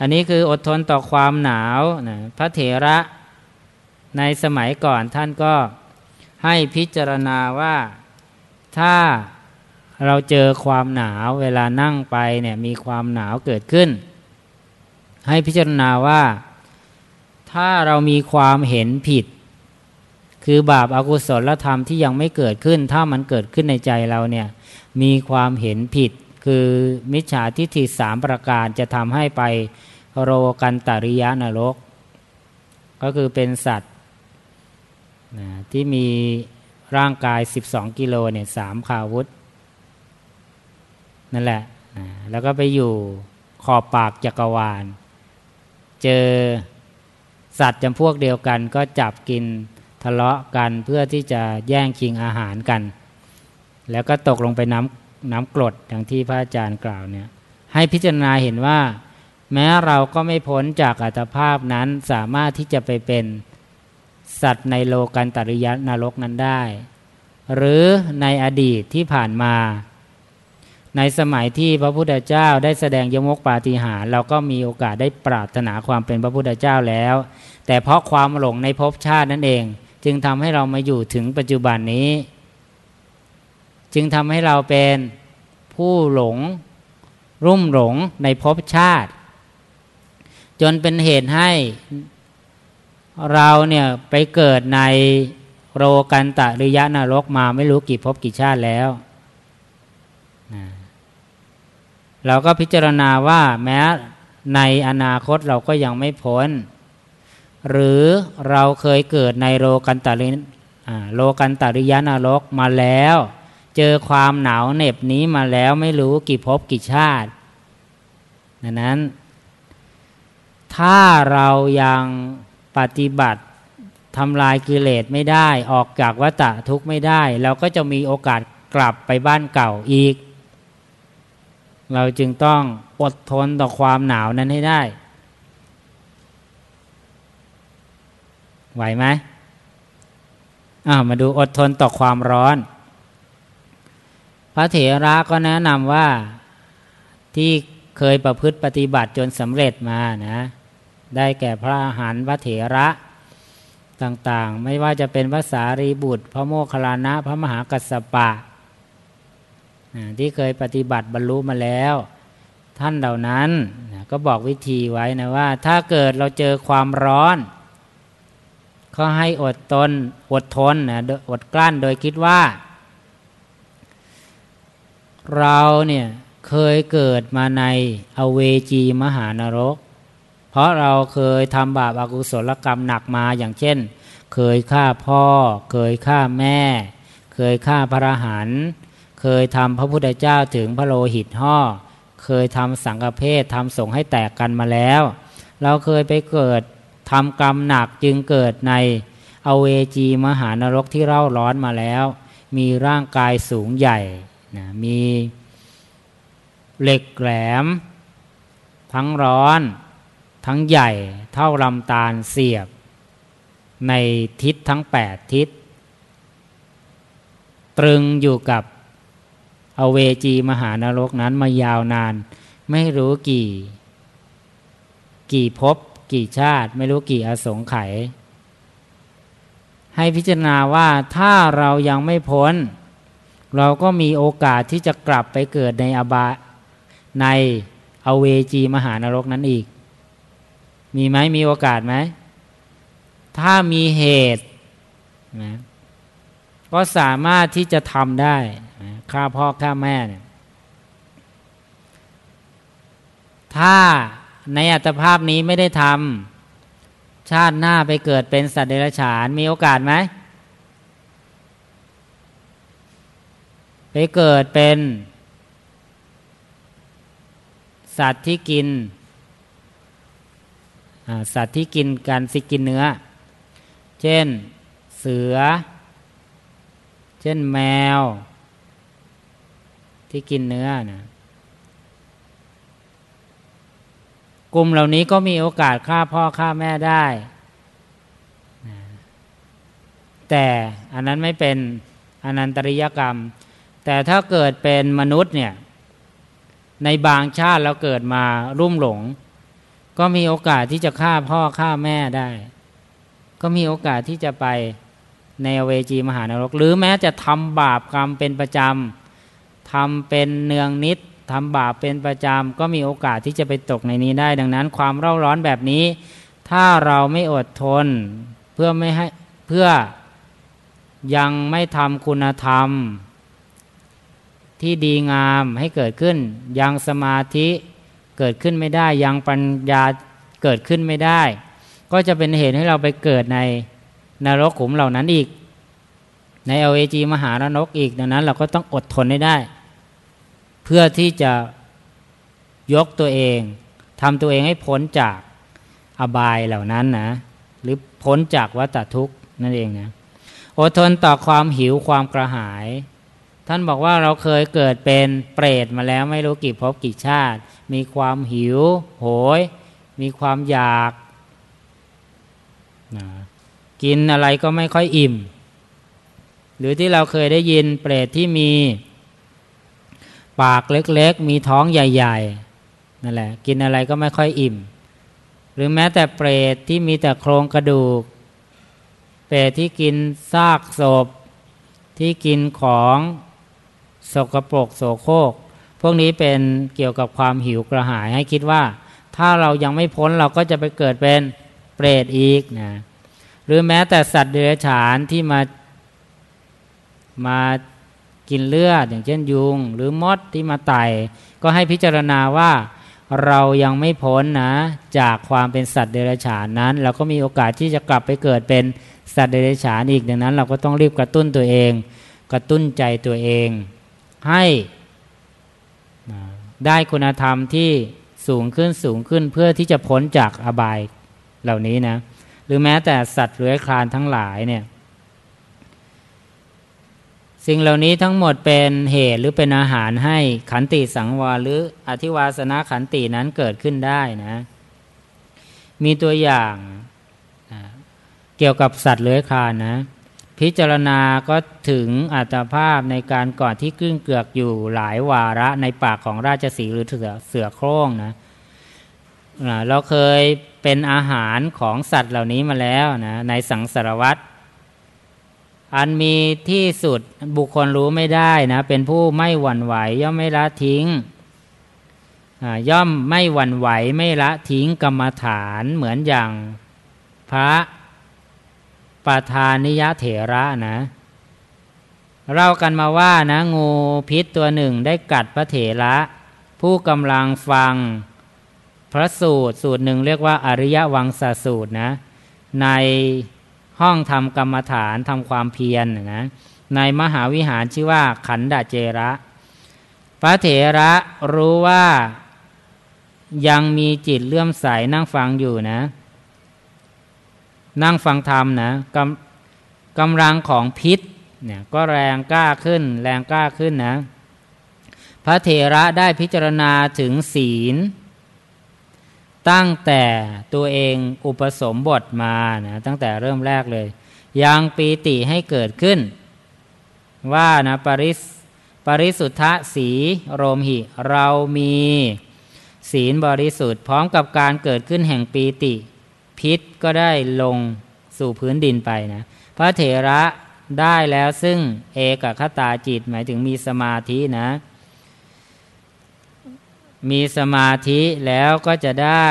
อันนี้คืออดทนต่อความหนาวนะพระเถระในสมัยก่อนท่านก็ให้พิจารณาว่า ถ้าเราเจอความหนาวเวลานั่งไปเนี่ยมีความหนาวเกิดขึ้น ให้พิจารณาว่า ถ้าเรามีความเห็นผิด คือบาปอากุศลธรรมที่ยังไม่เกิดขึ้น ถ้ามันเกิดขึ้นในใจเราเนี่ยมีความเห็นผิด คือมิจฉาทิฏฐิสามประการจะทำให้ไปโรกันตริยนรก ก็คือเป็นสัตว์ที่มี ร่างกาย 12 กิโลเนี่ยสามขาวุธ นั่นแหละ แล้วก็ไปอยู่ขอบปากจักรวาล เจอสัตว์จำพวกเดียวกันก็จับกินทะเลาะกันเพื่อที่จะแย่งชิงอาหารกัน แล้วก็ตกลงไปน้ำน้ำกรดอย่างที่พระอาจารย์กล่าวเนี่ยให้พิจารณาเห็นว่า แม้เราก็ไม่พ้นจากอัตภาพนั้นสามารถที่จะไปเป็น สัตว์ในโลกันตริยนรกนั้นได้ หรือในอดีตที่ผ่านมา ในสมัยที่พระพุทธเจ้าได้แสดงยมกปาฏิหาริย์เราก็มีโอกาสได้ปรารถนาความเป็นพระพุทธเจ้าแล้ว แต่เพราะความหลงในภพชาตินั่นเอง จึงทำให้เรามาอยู่ถึงปัจจุบันนี้ จึงทำให้เราเป็นผู้หลงรุ่มหลงในภพชาติ จนเป็นเหตุให้ เราเนี่ยไปเกิดในโรกันตะริยะนรกมาไม่รู้กี่ภพกี่ชาติแล้วเราก็พิจารณาว่าแม้ในอนาคตเราก็ยังไม่พ้น หรือเราเคยเกิดในโลกันตาริโลกันตริยานรกมาแล้ว เจอความหนาวเหน็บนี้มาแล้วไม่รู้กี่ภพกี่ชาติดังนั้น ถ้าเรายัง ปฏิบัติทำลายกิเลสไม่ได้ ออกจากวัฏทุกข์ไม่ได้ เราก็จะมีโอกาสกลับไปบ้านเก่าอีก เราจึงต้องอดทนต่อความหนาวนั้นให้ได้ ไหวไหมอ้าวมาดูอดทนต่อความร้อน พระเถระก็แนะนำว่าที่เคยประพฤติปฏิบัติจนสำเร็จมานะ ได้แก่พระอาหารพระเถระต่างๆ ไม่ว่าจะเป็นพระสารีบุตร พระโมคคัลลานะ พระมหากัสสปะ ที่เคยปฏิบัติบรรลุมาแล้ว ท่านเหล่านั้นก็บอกวิธีไว้นะว่า ถ้าเกิดเราเจอความร้อนก็ให้อดทนอดทนนะอดกลั้นโดยคิดว่า เราเนี่ยเคยเกิดมาในอเวจีมหานรก เพราะเราเคยทำบาปอากุศลกรรมหนักมาอย่างเช่น เคยฆ่าพ่อ เคยฆ่าแม่ เคยฆ่าพระหันเคยทำพระพุทธเจ้าถึงพระโลหิตห่อเคยทำสังฆเพศทำสงให้แตกกันมาแล้ว เราเคยไปเกิดทำกรรมหนักจึงเกิดในอเวจีมหานรกที่เร่าร้อนมาแล้ว มีร่างกายสูงใหญ่นะมีเหล็กแหลม ทั้งร้อน ทั้งใหญ่เท่าลำตาลเสียบ ในทิศทั้งแปดทิศ ตรึงอยู่กับอเวจีมหานรกนั้นมายาวนาน ไม่รู้กี่ กี่ภพกี่ชาติ ไม่รู้กี่อสงไขยให้พิจารณาว่าถ้าเรายังไม่พ้น เราก็มีโอกาสที่จะกลับไปเกิดในอบาในอเวจีมหานรกนั้นอีก มีไหมมีโอกาสไหม ถ้ามีเหตุนะก็สามารถที่จะทำได้นะฆ่าพ่อฆ่าแม่เนี่ยถ้าในอัตภาพนี้ไม่ได้ทำชาติหน้าไปเกิดเป็นสัตว์เดรัจฉาน มีโอกาสไหมไปเกิดเป็น สัตว์ที่กิน สัตว์ที่กินการสิกินเนื้อ เช่นเสือ เช่นแมว ที่กินเนื้อนะกลุ่มเหล่านี้ก็มีโอกาสฆ่าพ่อฆ่าแม่ได้ แต่อันนั้นไม่เป็นอนันตริยกรรม แต่ถ้าเกิดเป็นมนุษย์เนี่ยในบางชาติเราเกิดมารุ่มหลง ก็มีโอกาสที่จะฆ่าพ่อฆ่าแม่ได้ ก็มีโอกาสที่จะไปในเวจีมหานรก หรือแม้จะทำบาปกรรมเป็นประจำทำเป็นเนืองนิดทำบาปเป็นประจำก็มีโอกาสที่จะไปตกในนี้ได้ ดังนั้น ความเร่าร้อนแบบนี้ ถ้าเราไม่อดทนเพื่อไม่ให้เพื่อยังไม่ทำคุณธรรม ที่ดีงามให้เกิดขึ้น ยังสมาธิ เกิดขึ้นไม่ได้ ยังปัญญาเกิดขึ้นไม่ได้ ก็จะเป็นเหตุให้เราไปเกิดในนรกขุมเหล่านั้นอีก ในเอเอจีมหานรกอีกดังนั้น เราก็ต้องอดทนได้ได้ เพื่อที่จะยกตัวเองทำตัวเองให้พ้นจากอบายเหล่านั้นนะ หรือพ้นจากวัฏทุกข์นั่นเองนะอดทนต่อความหิวความกระหาย ท่านบอกว่าเราเคยเกิดเป็นเปรตมาแล้วไม่รู้กี่ภพกี่ชาติ มีความหิว โหย มีความอยากนะกินอะไรก็ไม่ค่อยอิ่ม หรือที่เราเคยได้ยินเปรตที่มี ปากเล็กๆ มีท้องใหญ่ๆนั่นแหละกินอะไรก็ไม่ค่อยอิ่ม หรือแม้แต่เปรตที่มีแต่โครงกระดูก เปรตที่กินซากศพที่กินของสกรปรกโสโครก พวกนี้เป็นเกี่ยวกับความหิวกระหายให้คิดว่า ถ้าเรายังไม่พ้นเราก็จะไปเกิดเป็นเปรตอีกนะหรือแม้แต่สัตว์เดรัจฉานที่มามากินเลือดอย่างเช่นยุง หรือมดที่มาไต่ก็ให้พิจารณาว่าเรายังไม่พ้นนะ จากความเป็นสัตว์เดรัจฉานนั้น เราก็มีโอกาสที่จะกลับไปเกิดเป็นสัตว์เดรัจฉานอีกดังนั้น เราก็ต้องรีบกระตุ้นตัวเอง กระตุ้นใจตัวเอง ให้ ได้คุณธรรมที่สูงขึ้นสูงขึ้นเพื่อที่จะพ้นจากอบายเหล่านี้นะ หรือแม้แต่สัตว์เลื้อยคลานทั้งหลายเนี่ย สิ่งเหล่านี้ทั้งหมดเป็นเหตุหรือเป็นอาหารให้ขันติสังวรหรืออธิวาสนาขันตินั้นเกิดขึ้นได้นะ มีตัวอย่างเกี่ยวกับสัตว์เลื้อยคลานนะ พิจารณาก็ถึงอัตภาพในการก่อนที่กึ้งเกือกอยู่หลายวาระในปากของราชสีหรือเสือเสือโคร่งนะเราเคยเป็นอาหารของสัตว์เหล่านี้มาแล้วนะในสังสารวัตรอันมีที่สุดบุคคลรู้ไม่ได้นะเป็นผู้ไม่หวั่นไหวย่อมไม่ละทิ้งย่อมไม่หวั่นไหวไม่ละทิ้งกรรมฐานเหมือนอย่างพระ ปาทานิยะเถระนะเล่ากันมาว่านะงูพิษตัวหนึ่งได้กัดพระเถระ ผู้กำลังฟังพระสูตรสูตรหนึ่งเรียกว่าอริยวังสสูตรนะ ในห้องทำกรรมฐานทำความเพียรนนะในมหาวิหารชื่อว่าขันดาเจระ พระเถระรู้ว่ายังมีจิตเลื่อมใสนั่งฟังอยู่นะ นั่งฟังธรรมนะกำกำลังของพิษเนี่ยก็แรงกล้าขึ้น แรงกล้าขึ้นนะ พระเถระได้พิจารณาถึงศีล ตั้งแต่ตัวเองอุปสมบทมานะตั้งแต่เริ่มแรกเลย ยังปีติให้เกิดขึ้น ว่านะปริสปริสุทธสีโรมหิ เรามีศีลบริสุทธิ์พร้อมกับการเกิดขึ้นแห่งปีติ พิษก็ได้ลงสู่พื้นดินไปนะพระเถระได้แล้วซึ่งเอกคตาจิตหมายถึงมีสมาธินะ มีสมาธิแล้วก็จะได้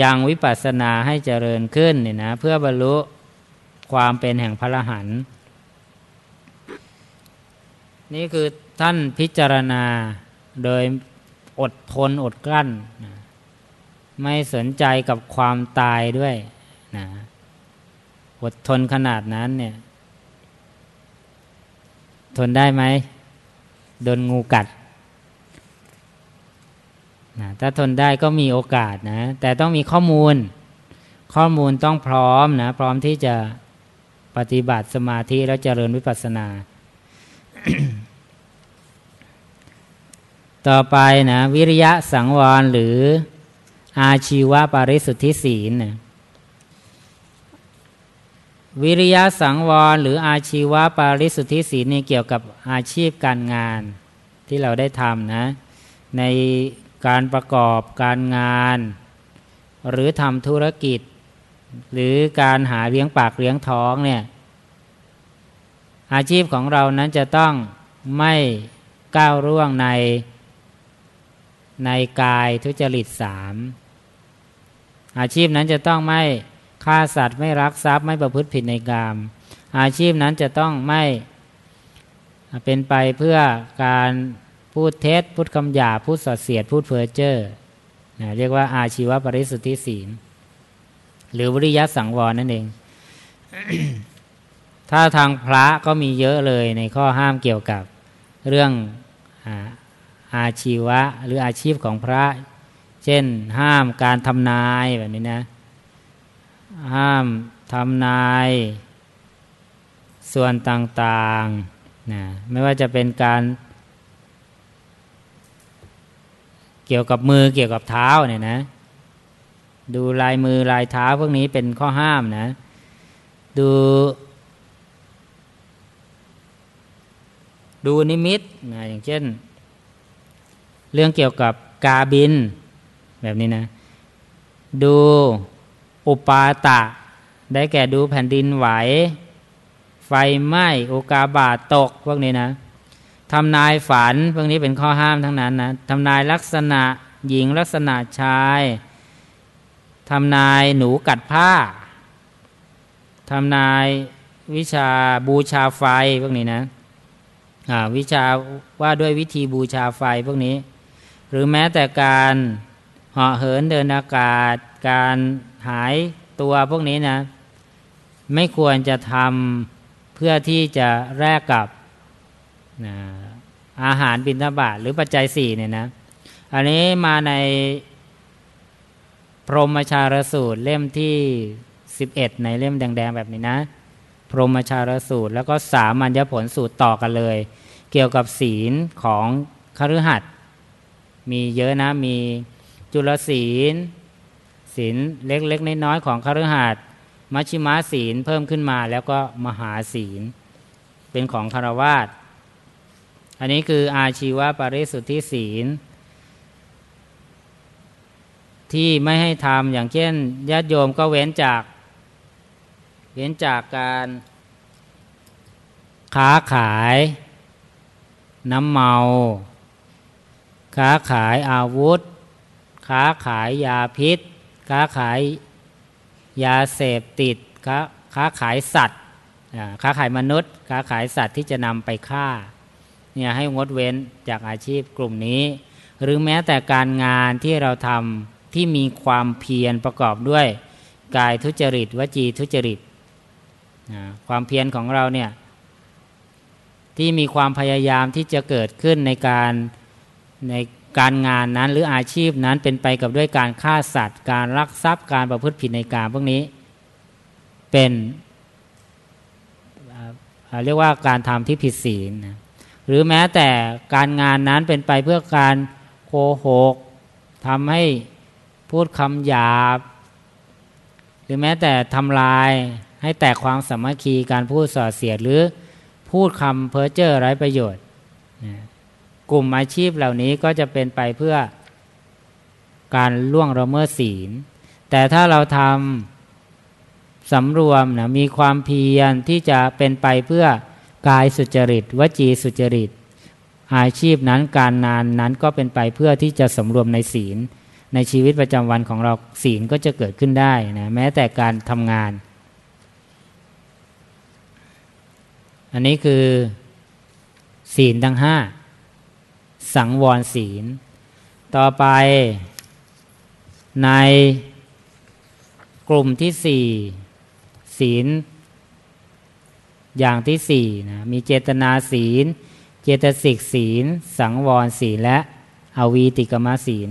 ยังวิปัสสนาให้เจริญขึ้นเนี่ยนะเพื่อบรรลุความเป็นแห่งพระรหันต์นี่คือท่านพิจารณาโดยอดทนอดกลั้นนะ ไม่สนใจกับความตายด้วยนะอดทนขนาดนั้นเนี่ย ทนได้ไหมโดนงูกัดนะถ้าทนได้ก็มีโอกาสนะ แต่ต้องมีข้อมูล ข้อมูลต้องพร้อมนะ พร้อมที่จะปฏิบัติสมาธิแล้วเจริญวิปัสสนา ต่อไปนะ วิริยะสังวรหรือ อาชีวะปาริสุทธิศีลนะวิริยะสังวรหรืออาชีวะปาริสุทธิศีลนี่เกี่ยวกับอาชีพการงานที่เราได้ทำนะ ในการประกอบการงาน หรือทำธุรกิจ หรือการหาเลี้ยงปากเลี้ยงท้องเนี่ยอาชีพของเรานั้นจะต้องไม่ก้าวร่วงในในกายทุจริตสาม อาชีพนั้นจะต้องไม่ฆ่าสัตว์ไม่รักทรัพย์ไม่ประพฤติผิดในกาม อาชีพนั้นจะต้องไม่เป็นไปเพื่อการพูดเท็จพูดคำหยาพูดสอดเสียดพูดเพ้อเจ้อนะเรียกว่าอาชีวปริสุทธิศีล หรือวิริยะสังวรนั่นเอง ถ้าทางพระก็มีเยอะเลยในข้อห้ามเกี่ยวกับเรื่องอาชีวะหรืออาชีพของพระ เช่น ห้ามการทำนายแบบนี้นะ ห้ามทำนาย ส่วนต่างๆนะไม่ว่าจะเป็นการ เกี่ยวกับมือเกี่ยวกับเท้าเนี่ยนะ ดูลายมือลายเท้าพวกนี้เป็นข้อห้ามนะ ดูดูนิมิตนะอย่างเช่น เรื่องเกี่ยวกับกาบิน แบบนี้นะ ดูอุปาตะ ได้แก่ดูแผ่นดินไหว ไฟไหม้โอกาบาตตกพวกนี้นะทำนายฝันพวกนี้เป็นข้อห้ามทั้งนั้นนะทำนายลักษณะหญิงลักษณะชายทำนายหนูกัดผ้าทำนายวิชาบูชาไฟพวกนี้นะวิชาว่าด้วยวิธีบูชาไฟพวกนี้ หรือแม้แต่การ หาะเหินเดินอากาศ การหายตัวพวกนี้นะ ไม่ควรจะทำเพื่อที่จะแลกกับนะอาหารบิณฑบาตหรือปัจจัยสี่เนี่ยนะ อันนี้มาในพรหมชารสูตรเล่มที่สิบเอ็ดในเล่มแดง ๆ แบบนี้นะ พรหมชารสูตร แล้วก็สามัญญผลสูตรต่อกันเลย เกี่ยวกับศีลของคฤหัสถมีเยอะนะมี จุลศีล ศีลเล็กๆน้อยๆของคฤหัสถ์มัชชิมาศีลเพิ่มขึ้นมาแล้วก็มหาศีล เป็นของคารวาสอันนี้คืออาชีวปริสุทธิศีล ที่ไม่ให้ทำอย่างเช่นญาติโยมก็เว้นจาก เว้นจากการค้าขาย น้ำเมา ค้าขายอาวุธ ค้าขายยาพิษ ค้าขายยาเสพติด ค้าค้าขายสัตว์ค้าขายมนุษย์ ค้าขายสัตว์ที่จะนำไปฆ่าเนี่ยให้งดเว้นจากอาชีพกลุ่มนี้ หรือแม้แต่การงานที่เราทำที่มีความเพียรประกอบด้วยกายทุจริตวจีทุจริตความเพียรของเราเนี่ยที่มีความพยายามที่จะเกิดขึ้นในการใน การงานนั้นหรืออาชีพนั้นเป็นไปกับด้วยการฆ่าสัตว์ การลักทรัพย์การประพฤติผิดในการพวกนี้ เป็นเรียกว่าการทำที่ผิดศีลนะหรือแม้แต่การงานนั้นเป็นไปเพื่อการโกหกทำให้พูดคำหยาบ หรือแม้แต่ทำลายให้แตกความสามัคคีการพูดส่อเสียดหรือพูดคำเพ้อเจ้อไร้ประโยชน์ กลุ่มอาชีพเหล่านี้ก็จะเป็นไปเพื่อการล่วงละเมิดศีล แต่ถ้าเราทำสำรวมนะมีความเพียรที่จะเป็นไปเพื่อกายสุจริตวจีสุจริต อาชีพนั้นการงานนั้นก็เป็นไปเพื่อที่จะสำรวมในศีล ในชีวิตประจำวันของเราศีลก็จะเกิดขึ้นได้นะแม้แต่การทำงาน อันนี้คือศีลทั้งห้า สังวรศีล ต่อไป ในกลุ่มที่สี่ศีล อย่างที่สี่นะมีเจตนาศีล เจตสิกศีล สังวรศีลและอวีติกมศีล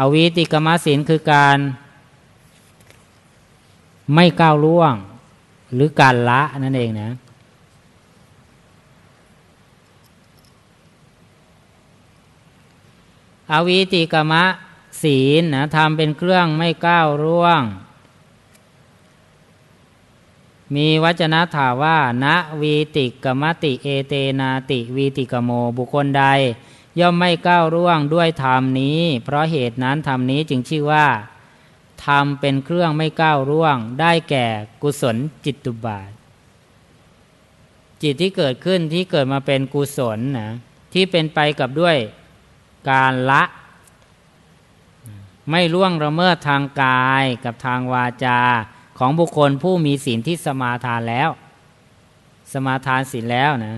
อวีติกมศีลคือการไม่ก้าวล่วงหรือการละนั่นเองนะ อวีติกมะศีลนะทำเป็นเครื่องไม่ก้าวร่วง มีวจนะถาว่าณวีติกมติเอเตนาติวีติกโมบุคคลใด ย่อมไม่ก้าวร่วงด้วยธรรมนี้ เพราะเหตุนั้นธรรมนี้จึงชื่อว่าธรรมเป็นเครื่องไม่ก้าวร่วง ได้แก่กุศลจิตตุบาท จิตที่เกิดขึ้นที่เกิดมาเป็นกุศลนะที่เป็นไปกับด้วย การละ ไม่ล่วงละเมิดทางกายกับทางวาจาของบุคคลผู้มีศีลที่สมาทานแล้ว สมาทานศีลแล้วนะ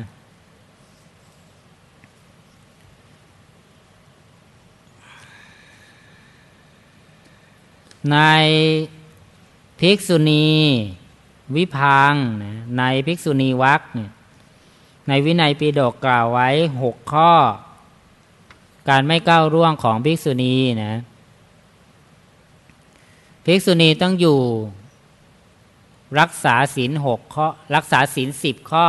ในภิกษุณี วิพังนะในภิกษุณีวักในวินัยปีดกกล่าวไว้หกข้อ การไม่ก้าวร่วงของภิกษุณีนะภิกษุณีต้องอยู่รักษาศีลหกข้อรักษาศีลสิบข้อ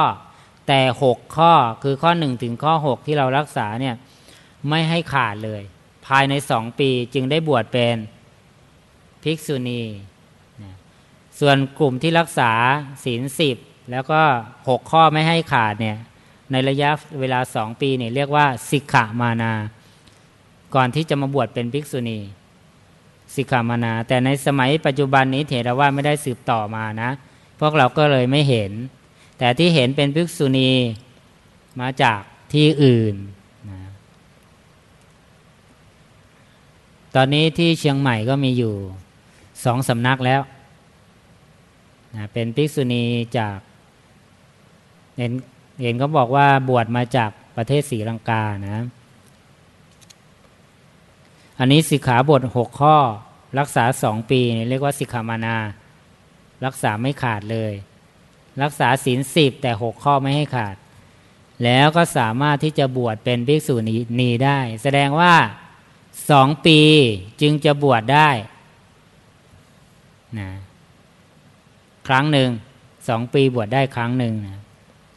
แต่หกข้อคือข้อหนึ่งถึงข้อหกที่เรารักษาเนี่ยไม่ให้ขาดเลย ภายในสองปีจึงได้บวชเป็นภิกษุณีส่วนกลุ่มที่รักษาศีลสิบแล้วก็หกข้อไม่ให้ขาดเนี่ยในระยะเวลาสองปีเนี่ยเรียกว่าสิกขามานา ก่อนที่จะมาบวชเป็นภิกษุณีสิกขามานา แต่ในสมัยปัจจุบันนี้เถรว่าไม่ได้สืบต่อมานะ พวกเราก็เลยไม่เห็น แต่ที่เห็นเป็นภิกษุณีมาจากที่อื่นนะตอนนี้ที่เชียงใหม่ก็มีอยู่สองสำนักแล้วนะเป็นภิกษุณีจากเห็นเห็นเขาบอกว่าบวชมาจากประเทศศรีลังกานะ อันนี้สิกขาบทหกข้อ รักษาสองปีเรียกว่าสิกขามานา รักษาไม่ขาดเลย รักษาศีลสิบแต่หกข้อไม่ให้ขาด แล้วก็สามารถที่จะบวชเป็นภิกษุณีได้ แสดงว่าสองปีจึงจะบวชได้นะครั้งหนึ่งสองปีบวชได้ครั้งหนึ่งนะ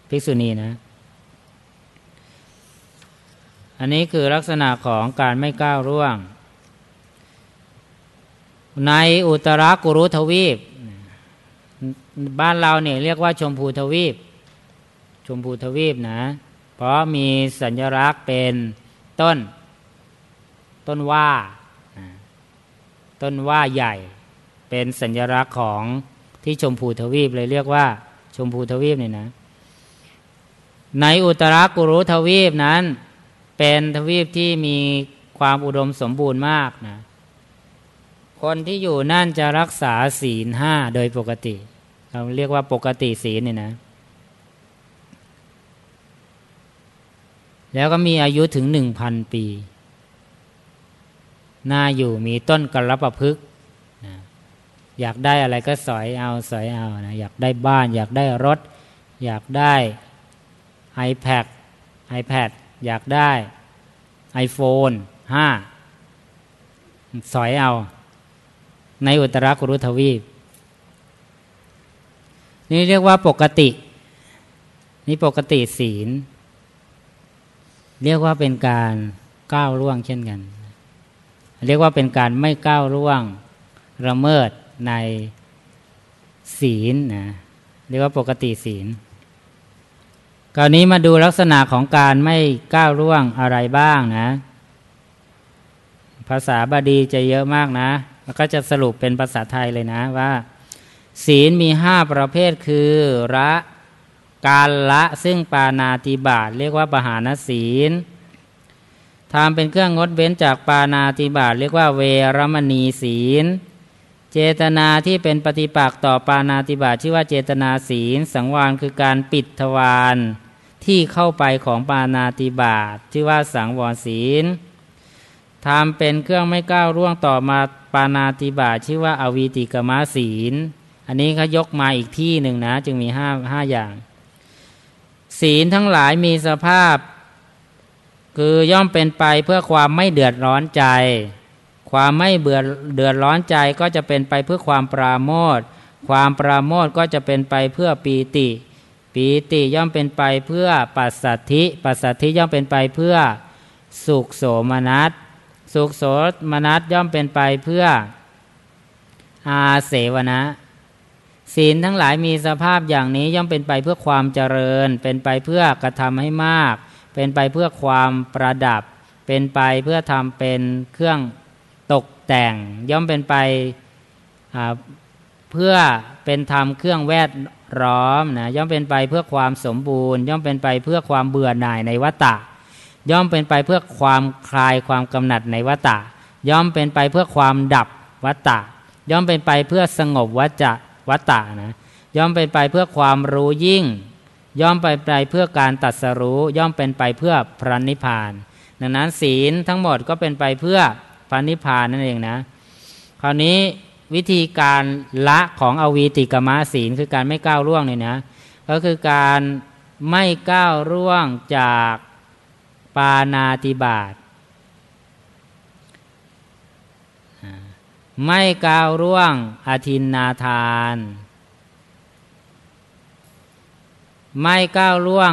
ภิกษุณีนะ อันนี้คือลักษณะของการไม่ก้าวร่วง ในอุตรากุรุทวีป บ้านเราเนี่ยเรียกว่าชมพูทวีป ชมพูทวีปนะ เพราะมีสัญลักษณ์เป็นต้น ต้นว่า ต้นว่าใหญ่ เป็นสัญลักษณ์ของที่ชมพูทวีปเลยเรียกว่า ชมพูทวีปเนี่ยนะ ในอุตรากุรุทวีปนั้น เป็นทวีปที่มีความอุดมสมบูรณ์มากนะ คนที่อยู่นั่นจะรักษาศีลห้าโดยปกติ เราเรียกว่าปกติศีลเนี่ยนะ แล้วก็มีอายุถึงหนึ่งพันปีน่าอยู่มีต้นกระประพฤกนะอยากได้อะไรก็สอยเอาสอยเอานะอยากได้บ้าน อยากได้รถ อยากได้ iPad iPad อยากได้ iPhone 5สอยเอา ในอุตรากุรุทวีป นี่เรียกว่าปกติ นี่ปกติศีล เรียกว่าเป็นการก้าวล่วงเช่นกัน เรียกว่าเป็นการไม่ก้าวล่วงระเมิดในศีลนะเรียกว่าปกติศีล คราวนี้มาดูลักษณะของการไม่ก้าวล่วงอะไรบ้างนะ ภาษาบาลีจะเยอะมากนะ แล้วก็จะสรุปเป็นภาษาไทยเลยนะว่า ศีลมีห้าประเภทคือละการละซึ่งปานาติบาตเรียกว่าปหานศีลทำเป็นเครื่องงดเว้นจากปานาติบาตเรียกว่าเวรมณีศีล เจตนาที่เป็นปฏิปักษ์ต่อปานาติบาชื่อว่าเจตนาศีล สังวรคือการปิดทวารที่เข้าไปของปานาติบาชื่อว่าสังวรศีลทำเป็นเครื่องไม่ก้าวร่วงต่อมาปานาติบาชื่อว่าอาวีติกมาศีล อันนี้เขายกมาอีกที่หนึ่งนะ จึงมีห้าห้าอย่าง ศีลทั้งหลายมีสภาพ คือย่อมเป็นไปเพื่อความไม่เดือดร้อนใจ ความไม่เบื่อเดือดร้อนใจก็จะเป็นไปเพื่อความปราโมทความปราโมทก็จะเป็นไปเพื่อปีติ ปีติย่อมเป็นไปเพื่อปัสสัทธิ ปัสสัทธิย่อมเป็นไปเพื่อสุขโสมนัสสุขโสมนัสย่อมเป็นไปเพื่ออาเสวนะศีลทั้งหลายมีสภาพอย่างนี้ย่อมเป็นไปเพื่อความเจริญ เป็นไปเพื่อกระทำให้มาก เป็นไปเพื่อความประดับ เป็นไปเพื่อทำเป็นเครื่อง แต่งย่อมเป็นไปเพื่อเป็นธรรมเครื่องแวดร้อมนะย่อมเป็นไปเพื่อความสมบูรณ์ ย่อมเป็นไปเพื่อความเบื่อหน่ายในวัตตะ ย่อมเป็นไปเพื่อความคลายความกำหนัดในวัตตะ ย่อมเป็นไปเพื่อความดับวัตตะ ย่อมเป็นไปเพื่อสงบวัจวัตตะนะย่อมเป็นไปเพื่อความรู้ยิ่ง ย่อมไปไปเพื่อการตัดสรู้ ย่อมเป็นไปเพื่อพระนิพพาน ดังนั้นศีลทั้งหมดก็เป็นไปเพื่อ พระนิพพานนั่นเองนะ คราวนี้วิธีการละของอวีติกมะศีลคือการไม่ก้าวล่วงเนี่ยนะก็คือการไม่ก้าวล่วงจากปานาติบาตไม่ก้าวล่วงอธินนาทาน ไม่ก้าวล่วง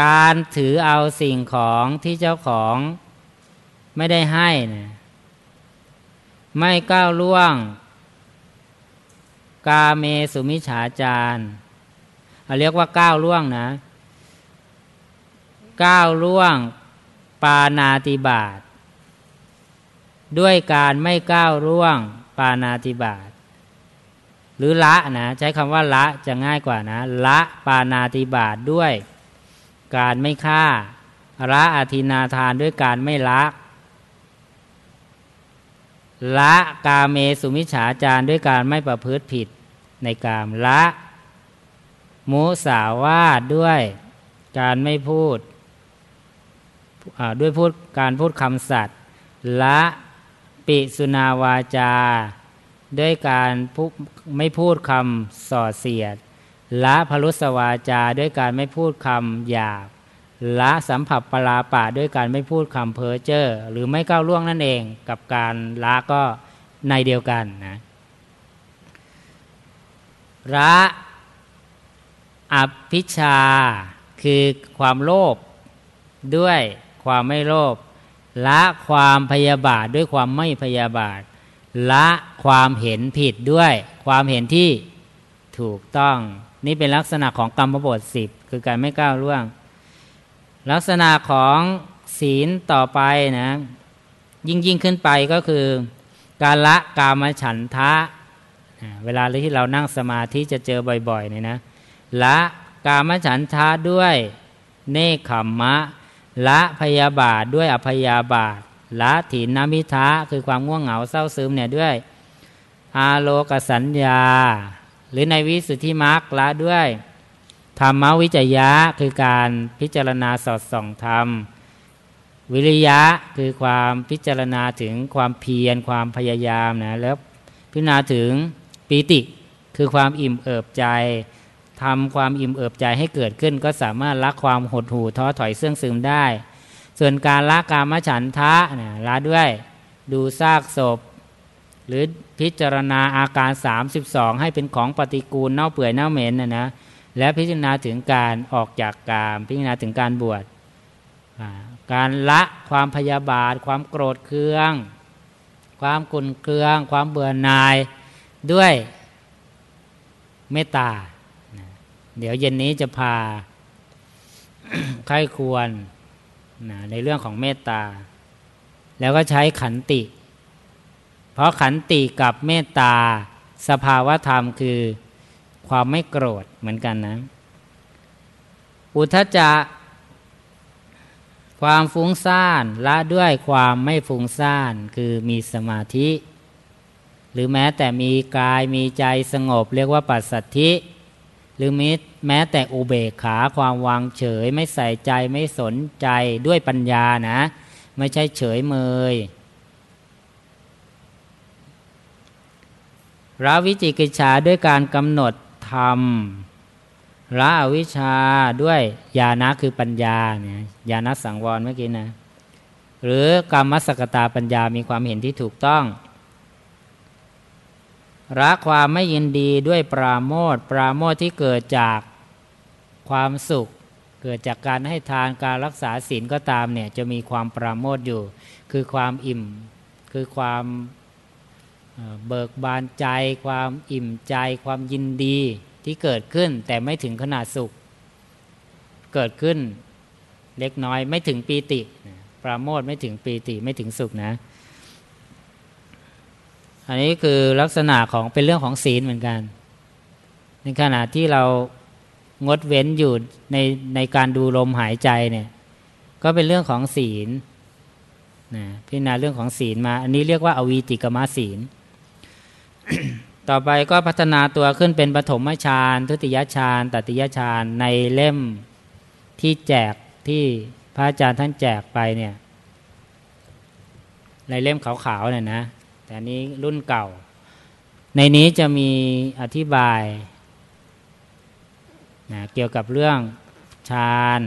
การถือเอาสิ่งของที่เจ้าของไม่ได้ให้นะไม่ก้าวล่วง กาเมสุมิฉาจารเราเรียกว่าก้าวล่วงนะ ก้าวล่วง ปานาติบาตด้วยการไม่ก้าวล่วง ปานาติบาตหรือละนะ ใช้คำว่าละจะง่ายกว่านะ ละปานาติบาตด้วย การไม่ฆ่าละอธินาทานด้วยการไม่ละละกาเมสุมิฉฉาจารด้วยการไม่ประพฤติผิดในกามละมุสาวาดด้วยการไม่พูดด้วยพูดการพูดคำสัตย์ละปิสุนาวาจา ด้วยการไม่พูดคำส่อเสียด ละพลุสวาจาด้วยการไม่พูดคำหยาบละสัมผัสปลาปะด้วยการไม่พูดคำเพ้อเจ้อหรือไม่ก้าวล่วงนั่นเองกับการละก็ในเดียวกันนะละอภิชาคือความโลภด้วยความไม่โลภละความพยาบาทด้วยความไม่พยาบาท ละความเห็นผิดด้วยความเห็นที่ถูกต้อง นี่เป็นลักษณะของกรรมบทสิบคือการไม่ก้าวล่วง ลักษณะของศีลต่อไปนะ ยิ่งยิ่งขึ้นไปก็คือการละกามฉันทะ เวลาที่เรานั่งสมาธิจะเจอบ่อยๆเนี่ยนะละกามฉันทะด้วยเนคขมมะ ละพยาบาทด้วยอภยาบาท ละถินนามิทะคือความง่วงเหงาเศร้าซึมเนี่ยด้วย อาโลกสัญญา หรือในวิสุทธิมรรคละด้วยธรรมวิจยะคือการพิจารณาสอดส่องธรรม วิริยะคือความพิจารณาถึงความเพียรความพยายามนะแล้วพิจารณาถึงปีติคือความอิ่มเอิบใจทำความอิ่มเอิบใจให้เกิดขึ้น ก็สามารถละความหดหู่ท้อถอยเสื่องซึมได้ ส่วนการละกามฉันทะนะละด้วย ดูซากศพ หรือพิจารณาอาการ 32 ให้เป็นของปฏิกูลเน่าเปื่อยเน่าเหม็นนะนะและพิจารณาถึงการออกจากกาม พิจารณาถึงการบวชการละความพยาบาท ความโกรธเคือง ความกุนเคือง ความเบื่อหน่ายด้วยเมตตา เดี๋ยวเย็นนี้จะพาใครควรในเรื่องของเมตตา แล้วก็ใช้ขันติ เพราะขันติกับเมตตา สภาวะธรรมคือ ความไม่โกรธเหมือนกันนะ อุทจะ ความฟุ้งซ่านละด้วยความไม่ฟุ้งซ่านคือมีสมาธิ หรือแม้แต่มีกายมีใจสงบ เรียกว่าปัสสัทธิ หรือมิแม้แต่อุเบกขาความวางเฉยไม่ใส่ใจไม่สนใจด้วยปัญญานะ ไม่ใช่เฉยเมย ราวิจิกิจฉาด้วยการกำหนดธรรมละอวิชชาด้วยญาณะคือปัญญาเนี่ยญาณสังวรเมื่อกี้นะ หรือกรรมสกตาปัญญามีความเห็นที่ถูกต้องละความไม่ยินดีด้วยปราโมทปราโมทที่เกิดจากความสุข เกิดจากการให้ทานการรักษาศีลก็ตามเนี่ยจะมีความปราโมทอยู่ คือความอิ่ม คือความ เบิกบานใจ ความอิ่มใจ ความยินดีที่เกิดขึ้นแต่ไม่ถึงขนาดสุข เกิดขึ้นเล็กน้อยไม่ถึงปีติ ปราโมทไม่ถึงปีติไม่ถึงสุขนะ อันนี้คือลักษณะของเป็นเรื่องของศีลเหมือนกัน ในขณะที่เรางดเว้นอยู่ในในการดูลมหายใจเนี่ย ก็เป็นเรื่องของศีลนะพิจารณาเรื่องของศีลมา อันนี้เรียกว่าอวีติกมาศีล ต่อไปก็พัฒนาตัวขึ้นเป็นปฐมฌานทุติยฌานตติยฌานในเล่มที่แจกที่พระอาจารย์ท่านแจกไปเนี่ย ในเล่มขาวๆเนี่ยนะ แต่นี้รุ่นเก่า ในนี้จะมีอธิบายนะเกี่ยวกับเรื่องฌาน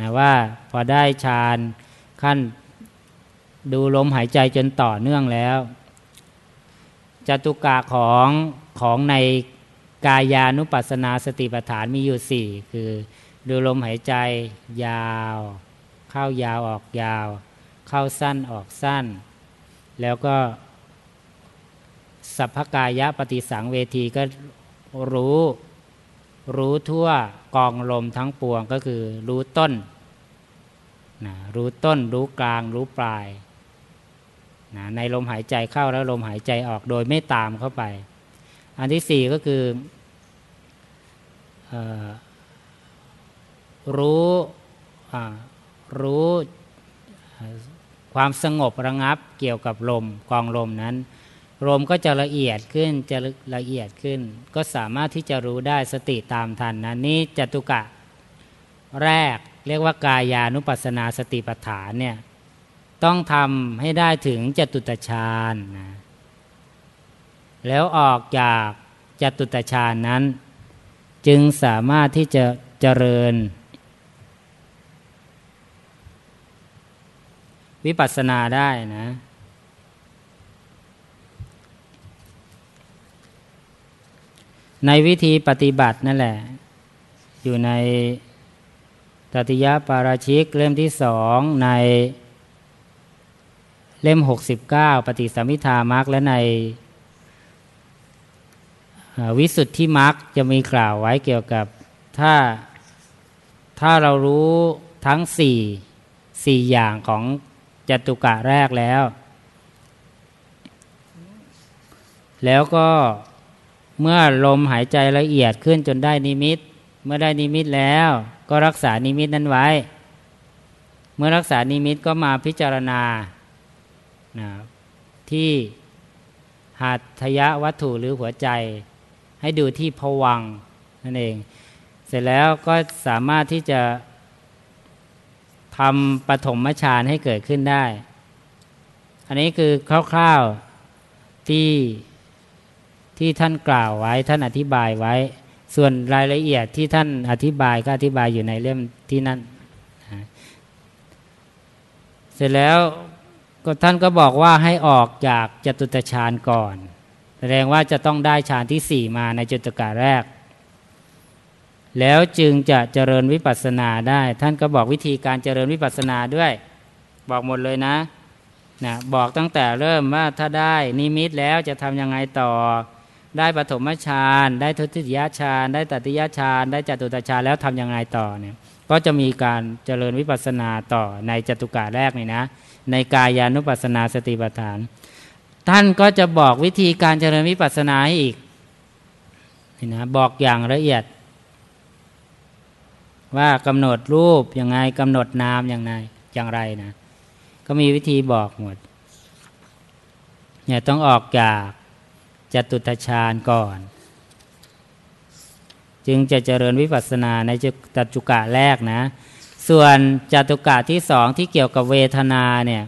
นะว่าพอได้ฌานขั้นดูลมหายใจจนต่อเนื่องแล้ว จตุกะของของในกายานุปัสนาสติปัฏฐานมีอยู่สี่คือ ดูลมหายใจยาว เข้ายาวออกยาว เข้าสั้นออกสั้น แล้วก็ สัพพกายะปฏิสังเวทีก็รู้รู้ทั่วกองลมทั้งปวงก็คือรู้ต้นนะรู้ต้นรู้กลางรู้ปลาย นะในลมหายใจเข้าแล้วลมหายใจออกโดยไม่ตามเข้าไป อันที่สี่ก็คืออรู้รู้ความสงบระงับเกี่ยวกับลมกองลมนั้น ลมก็จะละเอียดขึ้นจะละเอียดขึ้น ก็สามารถที่จะรู้ได้สติตามทันนะนี่จตุกะแรกเรียกว่ากายานุปัสนาสติปัฏฐานเนี่ย ต้องทำให้ได้ถึงจตุตฌานนะแล้วออกจากจตุตฌานนั้น จึงสามารถที่จะเจริญ วิปัสสนาได้นะ ในวิธีปฏิบัตินั่นแหละ อยู่ในตติยปาราชิกเล่มที่สองใน เล่ม 69 ปฏิสัมพิธามักและในวิสุทธิมักจะมีกล่าวไว้เกี่ยวกับถ้าถ้าเรารู้ทั้งสี่สี่อย่างของจตุกะแรกแล้ว แล้วก็เมื่อลมหายใจละเอียดขึ้นจนได้นิมิต เมื่อได้นิมิตแล้ว ก็รักษานิมิตนั้นไว้ เมื่อรักษานิมิตก็มาพิจารณา นะที่หัตถยะวัตถุหรือหัวใจ ให้ดูที่ผวังนั่นเอง เสร็จแล้วก็สามารถที่จะทำปฐมฌานให้เกิดขึ้นได้ อันนี้คือคร่าวๆที่ที่ท่านกล่าวไว้ท่านอธิบายไว้ ส่วนรายละเอียดที่ท่านอธิบายก็อธิบายอยู่ในเล่มที่นั่น เสร็จแล้ว ก็ท่านก็บอกว่าให้ออกจากจตุตฌานก่อน แสดงว่าจะต้องได้ฌานที่สี่มาในจตุกาแรก แล้วจึงจะเจริญวิปัสสนาได้ ท่านก็บอกวิธีการเจริญวิปัสสนาด้วย บอกหมดเลยนะนะบอกตั้งแต่เริ่มว่าถ้าได้นิมิตแล้วจะทำยังไงต่อ ได้ปฐมฌานได้ทุติยฌานได้ตติยฌานได้จตุตฌานแล้วทำยังไงต่อเนี่ยก็จะมีการเจริญวิปัสสนาต่อในจตุกาแรกนี่นะ ในกายานุปัสสนาสติปัฏฐาน ท่านก็จะบอกวิธีการเจริญวิปัสสนาให้อีกนะบอกอย่างละเอียด ว่ากำหนดรูปยังไงกำหนดนามอย่างไรอย่างไรนะ ก็มีวิธีบอกหมดเนี่ยต้องออกจากจตุตฌานก่อน จึงจะเจริญวิปัสสนาในจตุกะแรกนะ ส่วนจตุกะที่สองที่เกี่ยวกับเวทนาเนี่ย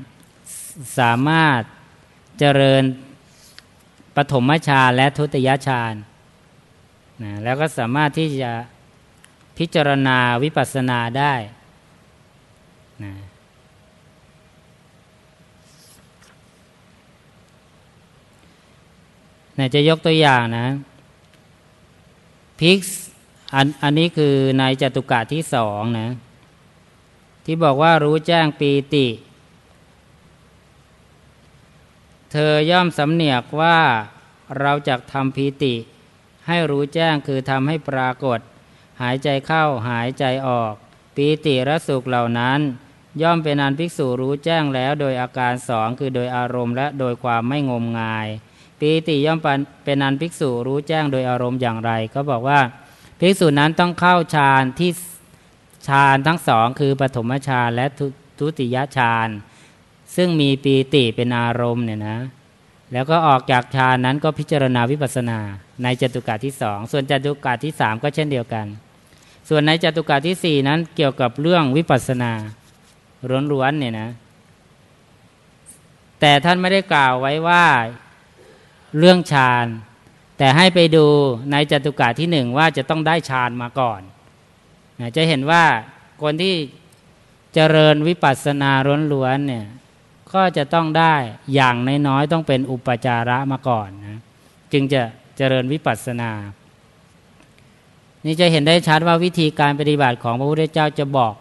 สามารถเจริญปฐมฌานและทุติยฌานนะแล้วก็สามารถที่จะพิจารณาวิปัสสนาได้นะนี่ยจะยกตัวอย่างนะพิกอันอันนี้คือในจตุกะที่สองนะ ที่บอกว่ารู้แจ้งปีติ เธอย่อมสำเนียกว่าเราจะทำปีติ ให้รู้แจ้งคือทำให้ปรากฏ หายใจเข้าหายใจออก ปีติและสุขเหล่านั้น ย่อมเป็นอันภิกษุรู้แจ้งแล้วโดยอาการสองคือโดยอารมณ์และโดยความไม่งมงาย ปีติย่อมเป็นอันภิกษุรู้แจ้งโดยอารมณ์อย่างไร ก็บอกว่าภิกษุนั้นต้องเข้าฌานที่ ฌานทั้งสองคือปฐมฌานและทุติยฌานซึ่งมีปีติเป็นอารมณ์เนี่ยนะแล้วก็ออกจากฌานนั้นก็พิจารณาวิปัสนาในจตุกาที่สองส่วนจตุกาที่สามก็เช่นเดียวกัน ส่วนในจตุกาที่สี่นั้นเกี่ยวกับเรื่องวิปัสนาล้วนๆเนี่ยนะแต่ท่านไม่ได้กล่าวไว้ว่าเรื่องฌาน แต่ให้ไปดูในจตุกะที่หนึ่งว่าจะต้องได้ฌานมาก่อน จะเห็นว่าคนที่เจริญวิปัสสนาล้วนๆเนี่ยก็จะต้องได้อย่างน้อยๆต้องเป็นอุปจาระมาก่อนนะจึงจะเจริญวิปัสสนา นี่จะเห็นได้ชัดว่าวิธีการปฏิบัติของพระพุทธเจ้าจะบอก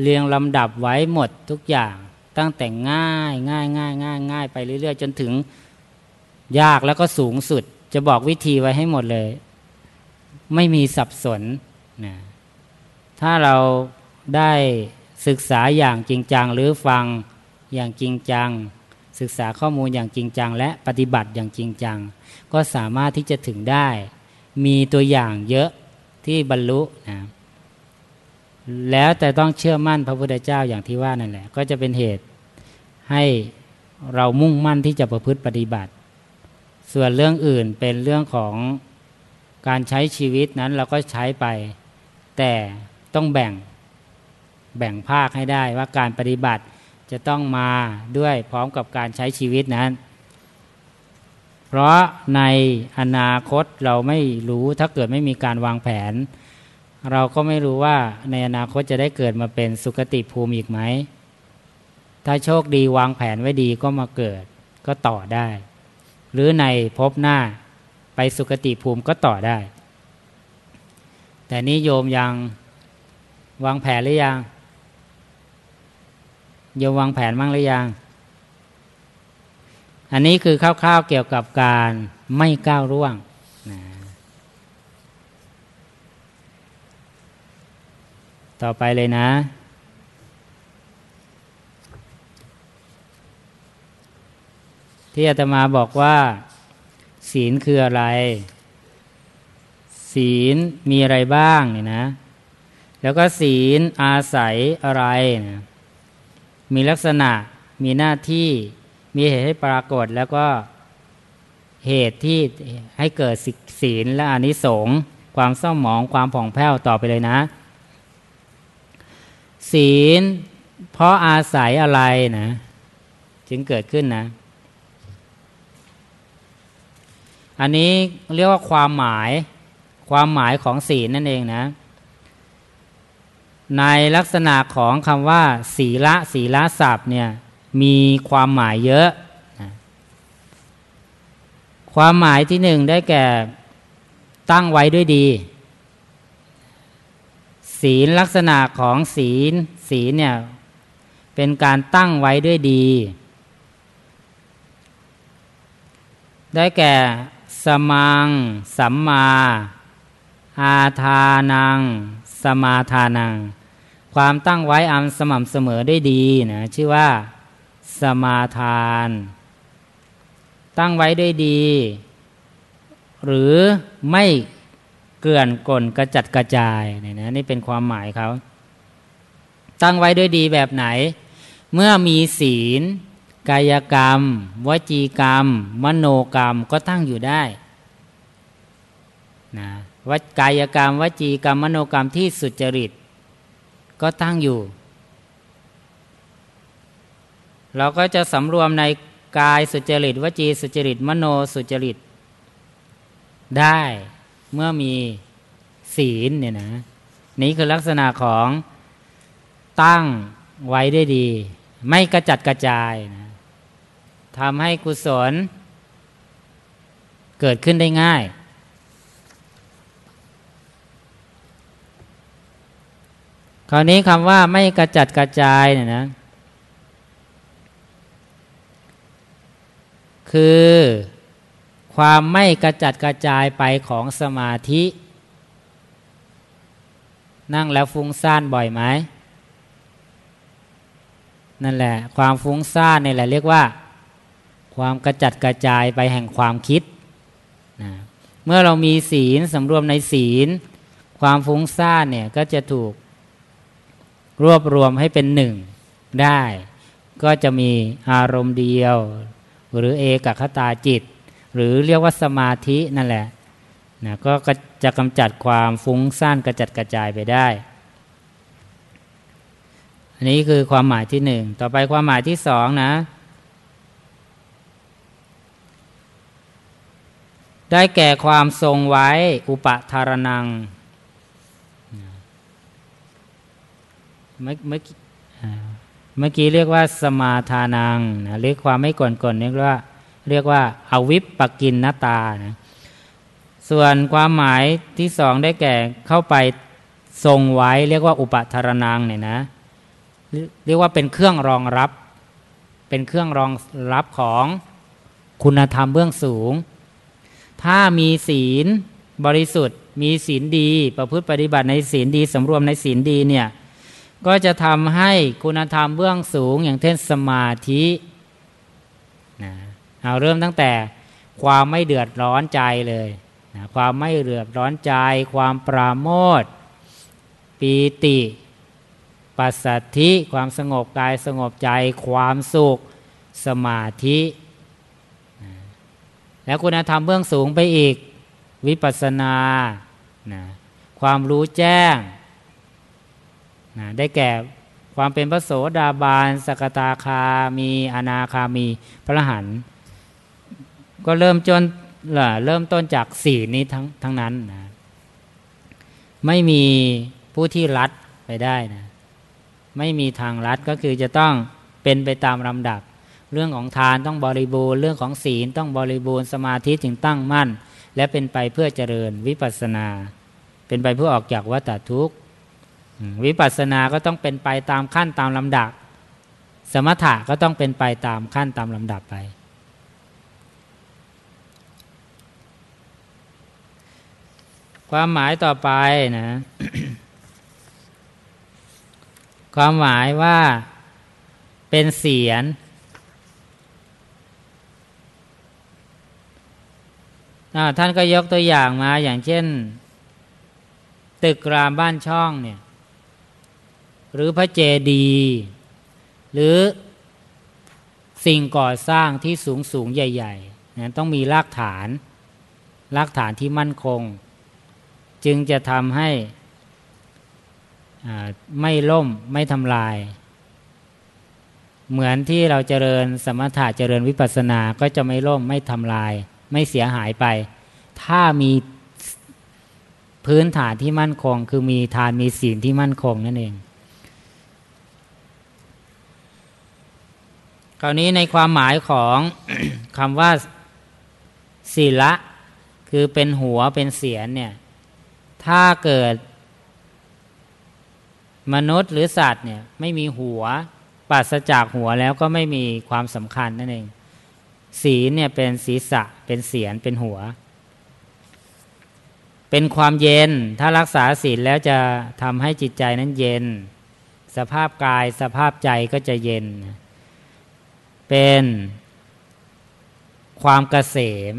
เรียงลำดับไว้หมดทุกอย่างตั้งแต่ง่ายง่ายง่ายง่ายง่ายไปเรื่อยๆ จนถึงยากแล้วก็สูงสุด จะบอกวิธีไว้ให้หมดเลย ไม่มีสับสนนะ ถ้าเราได้ศึกษาอย่างจริงจัง หรือฟังอย่างจริงจัง ศึกษาข้อมูลอย่างจริงจัง และปฏิบัติอย่างจริงจัง ก็สามารถที่จะถึงได้ มีตัวอย่างเยอะที่บรรลุนะแล้วแต่ต้องเชื่อมั่นพระพุทธเจ้าอย่างที่ว่านั่นแหละ ก็จะเป็นเหตุให้เรามุ่งมั่นที่จะประพฤติปฏิบัติ ส่วนเรื่องอื่นเป็นเรื่องของการใช้ชีวิตนั้นเราก็ใช้ไป แต่ ต้องแบ่งแบ่งภาคให้ได้ว่าการปฏิบัติจะต้องมาด้วยพร้อมกับการใช้ชีวิตนั้น เพราะในอนาคตเราไม่รู้ถ้าเกิดไม่มีการวางแผน เราก็ไม่รู้ว่าในอนาคตจะได้เกิดมาเป็นสุคติภูมิอีกไหม ถ้าโชคดีวางแผนไว้ดีก็มาเกิดก็ต่อได้ หรือในภพหน้าไปสุคติภูมิก็ต่อได้ แต่นี้โยมยัง วางแผนหรือยังโยมวางแผนมั่งหรือยัง อันนี้คือคร่าวๆเกี่ยวกับการไม่ก้าวร่วงนะต่อไปเลยนะ ที่อาตมาบอกว่า ศีลคืออะไร ศีลมีอะไรบ้างเนี่ยนะ แล้วก็ศีลอาศัยอะไรนะมีลักษณะมีหน้าที่มีเหตุให้ปรากฏแล้วก็เหตุที่ให้เกิดศีลและอนิสงส์ความเศร้าหมองความผ่องแผ้วต่อไปเลยนะ ศีลเพราะอาศัยอะไรนะ จึงเกิดขึ้นนะ อันนี้เรียกว่าความหมายความหมายของศีลนั่นเองนะ ในลักษณะของคำว่า ศีละศีละศัพท์เนี่ยมีความหมายเยอะ ความหมายที่หนึ่งได้แก่ตั้งไว้ด้วยดี ศีลลักษณะของศีล ศีลเนี่ยเป็นการตั้งไว้ด้วยดี ได้แก่สมัง สัมมา อาทานัง สมาทานัง ความตั้งไว้อันสม่ำเสมอได้ดีนะชื่อว่า สมาทาน ตั้งไว้ด้วยดี หรือไม่เกลื่อนกลนกระจัดกระจายเนี่ยนะนี่เป็นความหมายเขาตั้งไว้ด้วยดีแบบไหน เมื่อมีศีล กายกรรม วจีกรรม มโนกรรมก็ตั้งอยู่ได้นะวกายกรรม วจีกรรม มโนกรรมที่สุจริต ก็ตั้งอยู่ เราก็จะสำรวมในกายสุจริตวจีสุจริต มโนสุจริต ได้เมื่อมีศีลเนี่ยนะนี่คือลักษณะของตั้งไว้ได้ดี ไม่กระจัดกระจายนะทำให้กุศลเกิดขึ้นได้ง่าย คราวนี้คำว่าไม่กระจัดกระจายเนี่ยนะ คือความไม่กระจัดกระจายไปของสมาธิ นั่งแล้วฟุ้งซ่านบ่อยไหมนั่นแหละ ความฟุ้งซ่านนี่แหละเรียกว่า ความกระจัดกระจายไปแห่งความคิดนะเมื่อเรามีศีลสำรวมในศีล ความฟุ้งซ่านเนี่ยก็จะถูก รวบรวมให้เป็นหนึ่งได้ ก็จะมีอารมณ์เดียว หรือเอกคตาจิต หรือเรียกว่าสมาธินั่นแหละนะก็จะกำจัดความฟุ้งซ่านกระจัดกระจายไปได้ อันนี้คือความหมายที่หนึ่ง ต่อไปความหมายที่สองนะ ได้แก่ความทรงไว้อุปทารนัง เมื่อเมื่อเมื่อกี้เรียกว่าสมาทานังนะเรียกความไม่ก่อนก่อนเรียกว่าเรียกว่าอาวิปปกินนตานะส่วนความหมายที่สองได้แก่เข้าไปทรงไว้ เรียกว่าอุปทารนังเนี่ยนะเรียกว่าเป็นเครื่องรองรับ เป็นเครื่องรองรับของคุณธรรมเบื้องสูง ถ้ามีศีลบริสุทธิ์ มีศีลดี ประพฤติปฏิบัติในศีลดีสำรวมในศีลดีเนี่ย ก็จะทำให้คุณธรรมเบื้องสูงอย่างเช่นสมาธินะเอาเริ่มตั้งแต่ความไม่เดือดร้อนใจเลยนะความไม่เดือดร้อนใจ ความปราโมทปีติปัสสัทธิ ความสงบกายสงบใจ ความสุขสมาธิ แล้วคุณธรรมเบื้องสูงไปอีก วิปัสนานะความรู้แจ้ง นะได้แก่ความเป็นพระโสดาบาล สกตาคามีอนาคามีพระหันก็เริ่มจนเริ่มต้นจากสี่นี้ทั้งทั้งนั้นนะไม่มีผู้ที่รัดไปได้นะไม่มีทางลัดก็คือจะต้องเป็นไปตามลำดับ เรื่องของทานต้องบริบูรณ์เรื่องของศีลต้องบริบูรณ์สมาธิถึงตั้งมั่น และเป็นไปเพื่อเจริญวิปัสนา เป็นไปเพื่อออกจากวัฏทุกข์ วิปัสสนาก็ต้องเป็นไปตามขั้นตามลำดับ สมถะก็ต้องเป็นไปตามขั้นตามลำดับไป ความหมายต่อไปนะ ความหมายว่าเป็นเสียนท่านก็ยกตัวอย่างมาอย่างเช่น ตึกรามบ้านช่องเนี่ย หรือพระเจดีย์หรือสิ่งก่อสร้างที่สูงสูงใหญ่ๆนะต้องมีรากฐานรากฐานที่มั่นคง จึงจะทำให้ไม่ล่มไม่ทำลาย เหมือนที่เราเจริญสมถะเจริญวิปัสสนาก็จะไม่ล่มไม่ทำลาย ไม่เสียหายไป ถ้ามีพื้นฐานที่มั่นคง คือมีทานมีศีลที่มั่นคงนั่นเอง คราวนี้ในความหมายของคำว่าศีละ คือเป็นหัวเป็นเสียนเนี่ย ถ้าเกิด มนุษย์หรือสัตว์เนี่ยไม่มีหัวปราศจากหัวแล้วก็ไม่มีความสำคัญนั่นเอง ศีลเนี่ยเป็นศีรษะเป็นเสียนเป็นหัว เป็นความเย็น ถ้ารักษาศีลแล้วจะทำให้จิตใจนั้นเย็น สภาพกายสภาพใจก็จะเย็น เป็นความเกษม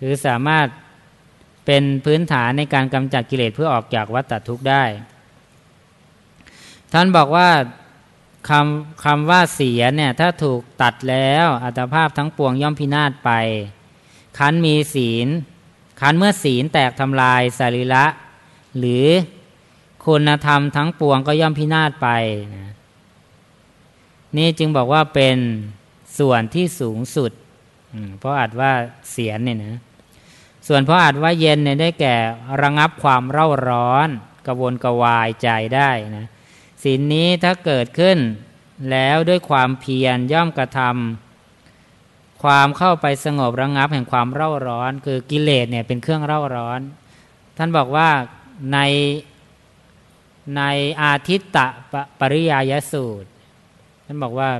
คือสามารถเป็นพื้นฐานในการกำจัดกิเลสเพื่อออกจากวัฏทุกข์ได้ ท่านบอกว่าคำคำว่าเสียเนี่ยถ้าถูกตัดแล้วอัตภาพทั้งปวงย่อมพินาศไป คันมีศีล คันเมื่อศีลแตกทำลายสรีระ หรือคุณธรรมทั้งปวงก็ย่อมพินาศไปนะ นี่จึงบอกว่าเป็นส่วนที่สูงสุด เพราะอาจว่าเสียนเนี่ยนะ ส่วนเพราะอาจว่าเย็นเนี่ยได้แก่ระงับความเร่าร้อนกระวนกระวายใจได้นะศีลนี้ถ้าเกิดขึ้นแล้วด้วยความเพียรย่อมกระทำความเข้าไปสงบระงับแห่งความเร่าร้อน คือกิเลสเนี่ยเป็นเครื่องเร่าร้อน ท่านบอกว่าในในอาทิตตะปริยายสูตร ท่านบอกว่า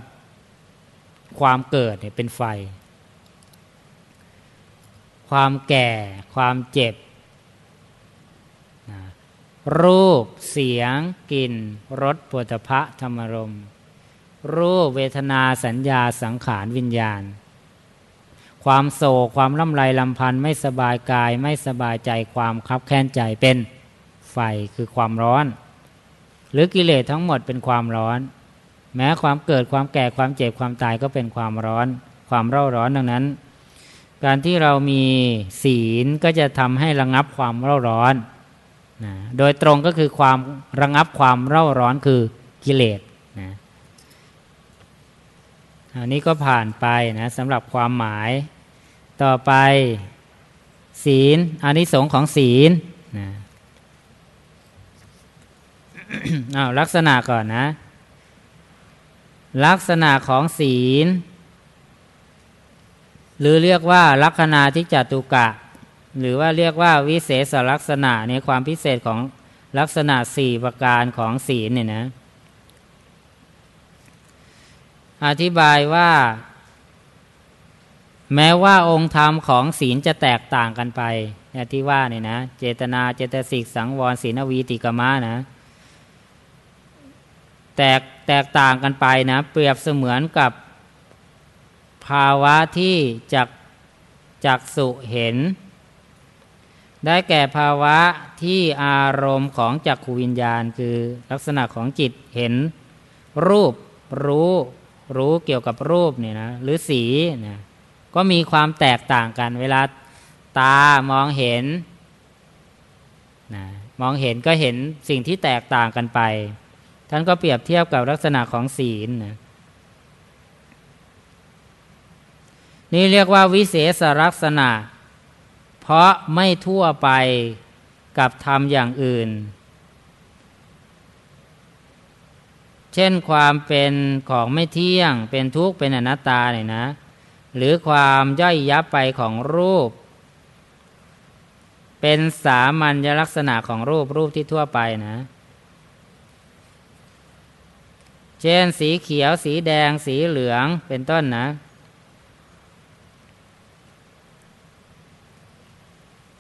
ความเกิดเนี่ยเป็นไฟ ความแก่ ความเจ็บรูป เสียง กลิ่น รสปุถะธรรมรม รูปเวทนาสัญญาสังขารวิญญาณ ความโศกความล่ำไรลำพันธ์ไม่สบายกายไม่สบายใจความคับแค้นใจเป็นไฟคือความร้อน หรือกิเลสทั้งหมดเป็นความร้อน แม้ความเกิดความแก่ความเจ็บความตายก็เป็นความร้อน ความเร่าร้อนดังนั้น การที่เรามีศีลก็จะทำให้ระงับความเร่าร้อนนะโดยตรงก็คือความระงับความเร่าร้อนคือกิเลสนะอันนี้ก็ผ่านไปนะสำหรับความหมาย ต่อไปศีลอันนี้สงของศีลนะอาลักษณะก่อนนะ ลักษณะของศีล หรือเรียกว่าลัคนาทิจตุกะ หรือว่าเรียกว่าวิเศษลักษณะในความพิเศษของลักษณะสี่ประการของศีลเนี่ยนะ อธิบายว่า แม้ว่าองค์ธรรมของศีลจะแตกต่างกันไปเนี่ยที่ว่าเนี่ยนะ เจตนาเจตสิกสังวรศีลวีติกมะนะ แตกแตกต่างกันไปนะเปรียบเสมือนกับภาวะที่จักจักสุเห็น ได้แก่ภาวะที่อารมณ์ของจักขูวิญญาณ คือลักษณะของจิตเห็น รูปรู้รู้เกี่ยวกับรูปเนี่ยนะหรือสีนะก็มีความแตกต่างกัน เวลาตามองเห็นนะมองเห็นก็เห็นสิ่งที่แตกต่างกันไป ท่านก็เปรียบเทียบกับลักษณะของศีลนะนี่เรียกว่าวิเศษลักษณะ เพราะไม่ทั่วไปกับทำอย่างอื่น เช่นความเป็นของไม่เที่ยง เป็นทุกข์เป็นอนัตตาเนี่ยนะ หรือความย่อยยับไปของรูป เป็นสามัญลักษณะของรูปรูปที่ทั่วไปนะ เช่นสีเขียว สีแดง สีเหลือง เป็นต้นนะ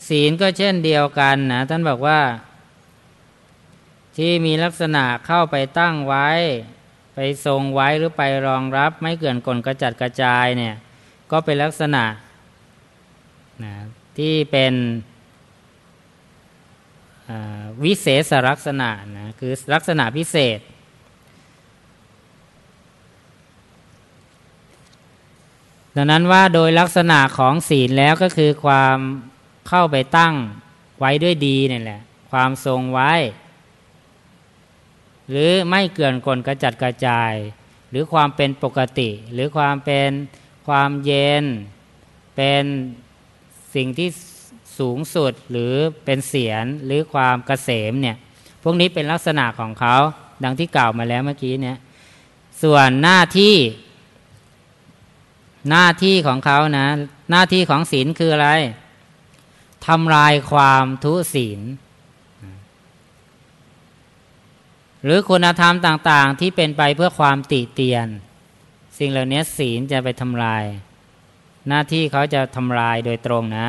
ศีลก็เช่นเดียวกันนะ ท่านบอกว่า ที่มีลักษณะเข้าไปตั้งไว้ ไปทรงไว้หรือไปรองรับ ไม่เกินกลกระจัดกระจายเนี่ย ก็เป็นลักษณะนะที่เป็นวิเศษลักษณะนะคือลักษณะพิเศษ ดังนั้นว่าโดยลักษณะของศีลแล้วก็คือความเข้าไปตั้งไว้ด้วยดีนี่แหละ ความทรงไว้ หรือไม่เกินกลกระจัดกระจาย หรือความเป็นปกติ หรือความเป็นความเย็น เป็นสิ่งที่สูงสุดหรือเป็นเสียนหรือความเกษมเนี่ย พวกนี้เป็นลักษณะของเขาดังที่กล่าวมาแล้วเมื่อกี้เนี่ย ส่วนหน้าที่ หน้าที่ของเขานะ หน้าที่ของศีลคืออะไรทำลายความทุศีล หรือคุณธรรมต่างๆ ที่เป็นไปเพื่อความติเตียน สิ่งเหล่านี้ศีลจะไปทำลาย หน้าที่เขาจะทำลายโดยตรงนะ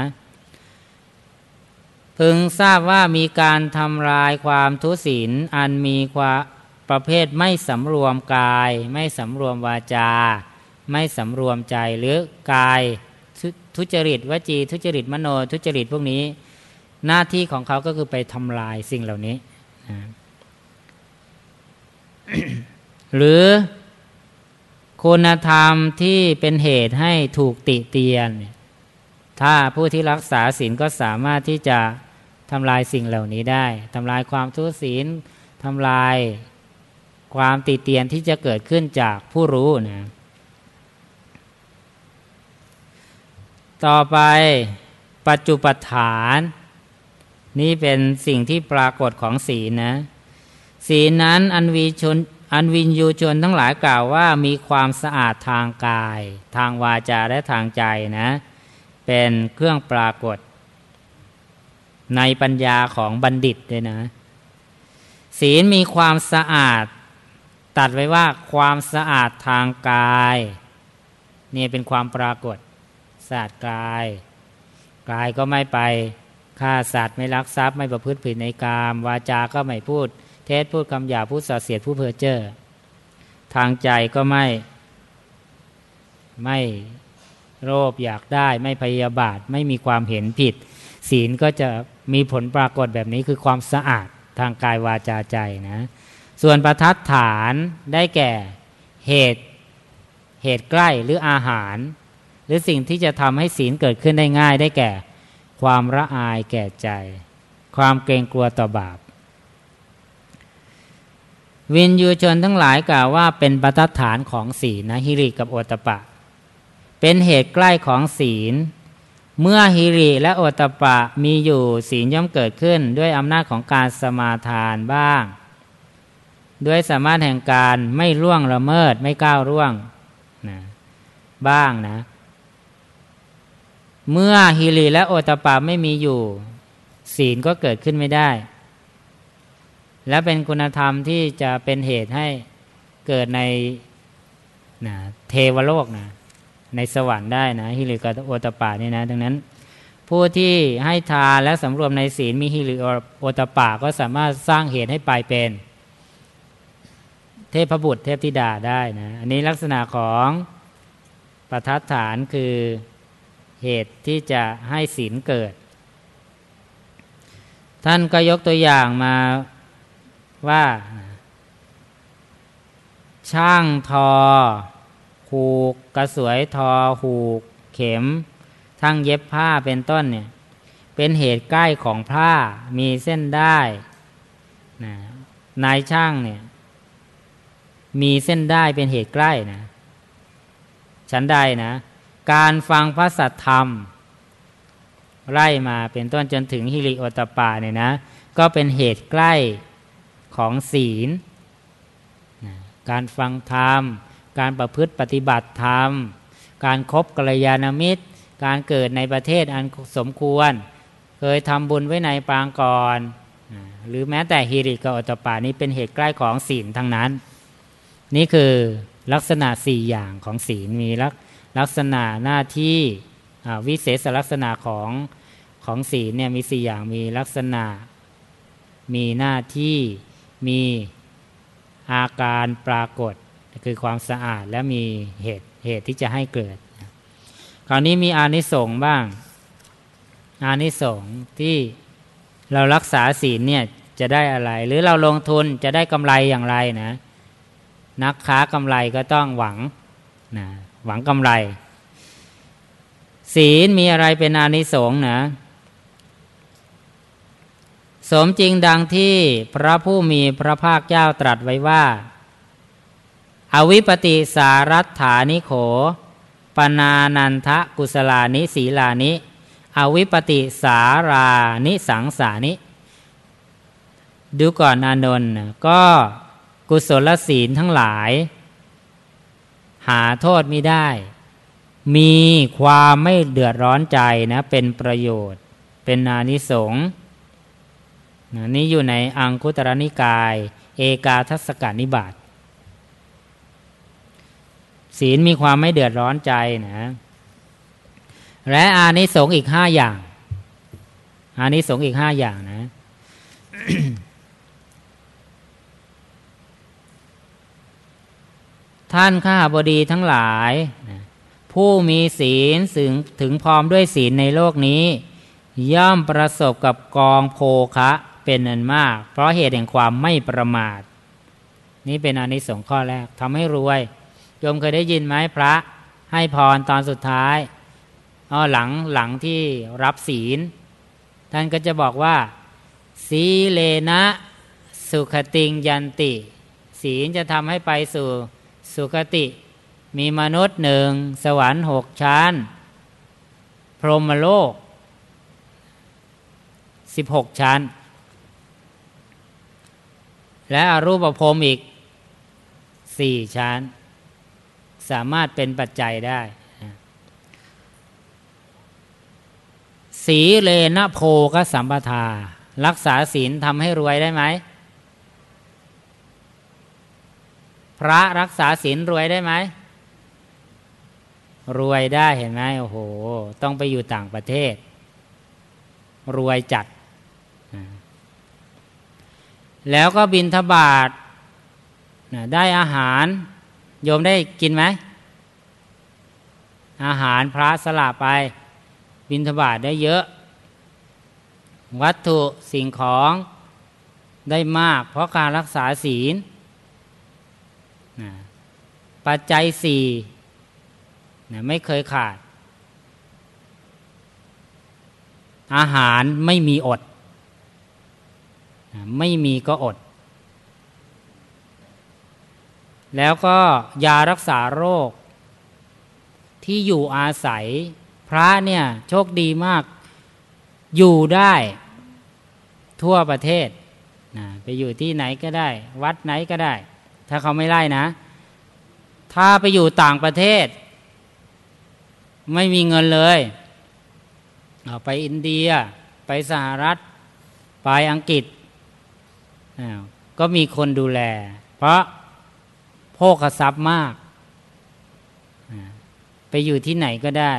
พึงทราบว่ามีการทำลายความทุศีลอันมีความประเภทไม่สำรวมกาย ไม่สำรวมวาจา ไม่สำรวมใจหรือกายทุจริตวจี ทุจริตมโนทุจริตพวกนี้ หน้าที่ของเขาก็คือไปทำลายสิ่งเหล่านี้ หรือคุณธรรมที่เป็นเหตุให้ถูกติเตียน ถ้าผู้ที่รักษาศีลก็สามารถที่จะทำลายสิ่งเหล่านี้ได้ทำลายความทุศีลทำลายความติเตียนที่จะเกิดขึ้นจากผู้รู้นะ ต่อไปปัจจุปฐาน นี่เป็นสิ่งที่ปรากฏของศีลนะ ศีลนั้นอันวีชนอันวินยูชนทั้งหลายกล่าวว่ามีความสะอาดทางกาย ทางวาจาและทางใจนะ เป็นเครื่องปรากฏ ในปัญญาของบัณฑิตเลยนะ ศีลมีความสะอาด ตัดไว้ว่าความสะอาดทางกาย เนี่ยเป็นความปรากฏ สะอาดกาย กายก็ไม่ไปฆ่าสัตว์ไม่ลักทรัพย์ไม่ประพฤติผิดในกามวาจาก็ไม่พูด เทศพูดคำหยาพูดส่อเสียดผู้เพ้อเจ้อทางใจก็ไม่ ไม่โลภอยากได้ไม่พยาบาทไม่มีความเห็นผิด ศีลก็จะมีผลปรากฏแบบนี้คือความสะอาดทางกายวาจาใจนะ ส่วนประทัดฐานได้แก่เหตุเหตุใกล้หรืออาหาร หรือสิ่งที่จะทำให้ศีลเกิดขึ้นได้ง่ายได้แก่ ความละอายแก่ใจ ความเกรงกลัวต่อบาป วินยูชนทั้งหลายกล่าวว่าเป็นประทัดฐานของศีลนะฮิริกับโอตปะ เป็นเหตุใกล้ของศีล เมื่อฮิริและโอตปะมีอยู่ศีลย่อมเกิดขึ้นด้วยอำนาจของการสมาทานบ้าง ด้วยสามารถแห่งการไม่ล่วงละเมิดไม่ก้าวร่วงนะบ้างนะ เมื่อฮิริและโอตปาไม่มีอยู่ ศีลก็เกิดขึ้นไม่ได้ และเป็นคุณธรรมที่จะเป็นเหตุให้เกิดในนะเทวโลกนะในสวรรค์ได้นะฮิริกับโอตปานี่นะ ดังนั้น ผู้ที่ให้ทานและสำรวมในศีลมีฮิริโอตปาก็สามารถสร้างเหตุให้ไปเป็น เทพบุตรเทพธิดาได้นะ อันนี้ลักษณะของประทัดฐานคือ เหตุที่จะให้ศีลเกิด ท่านก็ยกตัวอย่างมาว่า ช่างทอ หูก กระสวยทอ หูก เข็ม ทั้งเย็บผ้าเป็นต้นเนี่ยเป็นเหตุใกล้ของผ้ามีเส้นได้นะนายช่างเนี่ย มีเส้นได้เป็นเหตุใกล้นะฉันได้นะ การฟังพระสัทธรรม ไล่มาเป็นต้นจนถึงฮิริโอตปาเนี่ยนะ ก็เป็นเหตุใกล้ของศีล การฟังธรรม การประพฤติปฏิบัติธรรม การครบกัลยาณมิตร การเกิดในประเทศอันสมควร เคยทำบุญไว้ในปางก่อน หรือแม้แต่ฮิริกับอตปานี้เป็นเหตุใกล้ของศีลทั้งนั้น นี่คือลักษณะสี่อย่างของศีลมีลักษ ลักษณะหน้าที่วิเศษลักษณะของของศีลเนี่ยมีสี่อย่างมีลักษณะ มีหน้าที่มีอาการปรากฏคือความสะอาดและมีเหตุเหตุที่จะให้เกิด คราวนี้มีอานิสงส์บ้าง อานิสงส์ที่เรารักษาศีลเนี่ยจะได้อะไร หรือเราลงทุนจะได้กำไรอย่างไรนะ นักค้ากำไรก็ต้องหวังนะ หวังกำไร ศีลมีอะไรเป็นอานิสงส์นะ สมจริงดังที่พระผู้มีพระภาคเจ้าตรัสไว้ว่า อวิปติสารัตถานิโข ปนานันทะกุสลานิศีลานิ อวิปติสารานิสังสานิ ดูก่อนอานนท์ก็กุศลศีลทั้งหลาย หาโทษไม่ได้ มีความไม่เดือดร้อนใจนะเป็นประโยชน์ เป็นนานิสงส์นี่อยู่ในอังคุตรนิกาย เอกาทัศกานิบาตศีลมีความไม่เดือดร้อนใจนะ และอานิสงส์อีกห้าอย่าง อานิสงส์อีกห้าอย่างนะ ท่านข้าบดีทั้งหลาย ผู้มีศีลถึงถึงพร้อมด้วยศีลในโลกนี้ ย่อมประสบกับกองโภคะเป็นอันมาก เพราะเหตุแห่งความไม่ประมาท นี่เป็นอนิสงส์ข้อแรกทำให้รวยโยมเคยได้ยินไหมพระให้พรตอนสุดท้ายอ๋อหลังหลังที่รับศีล ท่านก็จะบอกว่า สีเลนะ สุขติงยันติ ศีลจะทำให้ไปสู่ สุขติ มีมนุษย์หนึ่ง สวรรค์หกชั้น พรหมโลกสิบหกชั้น และอรูปภพอีกสี่ชั้น สามารถเป็นปัจจัยได้ สีเลนะโพกสัมปทา รักษาศีลทำให้รวยได้ไหม พระรักษาศีลรวยได้ไหม รวยได้เห็นไหมโอ้โห ต้องไปอยู่ต่างประเทศ รวยจัด แล้วก็บินทบาทได้อาหาร โยมได้กินไหม อาหารพระสละไป บินทบาทได้เยอะ วัตถุสิ่งของได้มาก เพราะการรักษาศีล ปัจจัยสี่ไม่เคยขาด อาหารไม่มีอดไม่มีก็อด แล้วก็ยารักษาโรค ที่อยู่อาศัยพระเนี่ยโชคดีมาก อยู่ได้ทั่วประเทศนะไปอยู่ที่ไหนก็ได้ วัดไหนก็ได้ ถ้าเขาไม่ไล่นะ ถ้าไปอยู่ต่างประเทศ ไม่มีเงินเลยเอาไปอินเดีย ไปสหรัฐ ไปอังกฤษ ก็มีคนดูแล เพราะโภคทรัพย์มาก ไปอยู่ที่ไหนก็ได้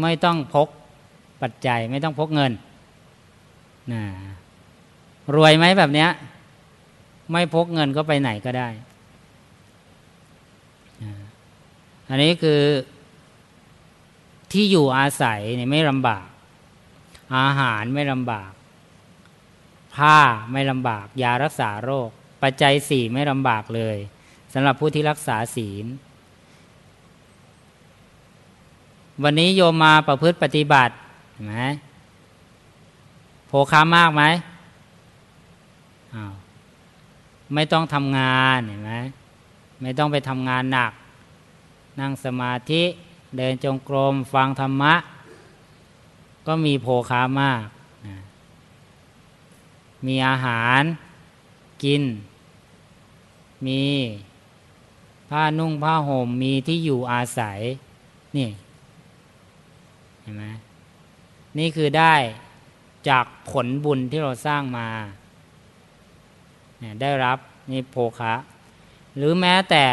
ไม่ต้องพกปัจจัย ไม่ต้องพกเงินนะรวยไหมแบบเนี้ย ไม่พกเงินก็ไปไหนก็ได้ อันนี้คือที่อยู่อาศัยเนี่ยไม่ลำบาก อาหารไม่ลำบาก ผ้าไม่ลำบาก ยารักษาโรค ปัจจัยสี่ไม่ลำบากเลยสำหรับผู้ที่รักษาศีล วันนี้โยมมาประพฤติปฏิบัติเห็นไหมโภคามากไหมอ้าวไม่ต้องทำงานเห็นไหมไม่ต้องไปทำงานหนัก นั่งสมาธิเดินจงกรมฟังธรรมะ ก็มีโภคามาก มีอาหารกิน มีผ้านุ่งผ้าห่มมีที่อยู่อาศัย นี่เห็นไหมนี่คือได้จากผลบุญที่เราสร้างมา ได้รับนี่โภคะ หรือแม้แต่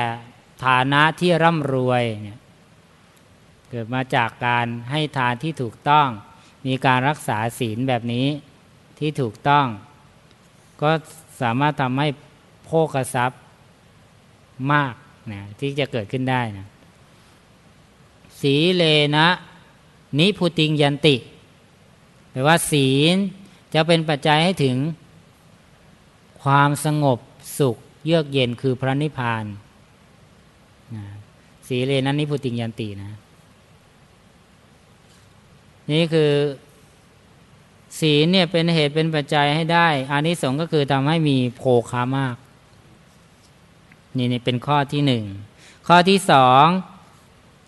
ฐานะที่ร่ำรวยเนี่ยเกิดมาจากการให้ทานที่ถูกต้อง มีการรักษาศีลแบบนี้ที่ถูกต้อง ก็สามารถทำให้โภคทรัพย์มากนะที่จะเกิดขึ้นได้นะสีเลนะนิพุติงยันติแปลว่าศีลจะเป็นปัจจัยให้ถึงความสงบสุขเยือกเย็นคือพระนิพพาน นะสีเลนะนิพุติงยันตินะ นี่คือศีลเนี่ยเป็นเหตุเป็นปัจจัยให้ได้อานิสงส์ก็คือทำให้มีโภคามาก นี่นี่เป็นข้อที่หนึ่ง ข้อที่สอง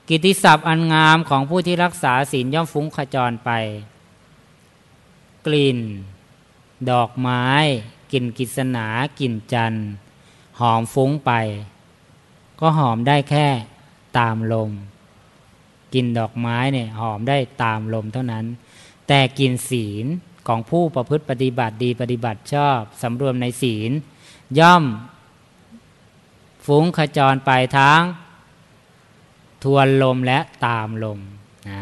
กิติศัพท์อันงามของผู้ที่รักษาศีลย่อมฟุ้งขจรไป กลิ่น ดอกไม้ กลิ่นกิษณากลิ่นจันหอมฟุ้งไป ก็หอมได้แค่ตามลมกินดอกไม้เนี่ยหอมได้ตามลมเท่านั้น แต่กินศีลของผู้ประพฤติปฏิบัติดีปฏิบัติชอบสำรวมในศีล ย่อมฟุ้งขจรไปทั้งทวนลมและตามลมนะ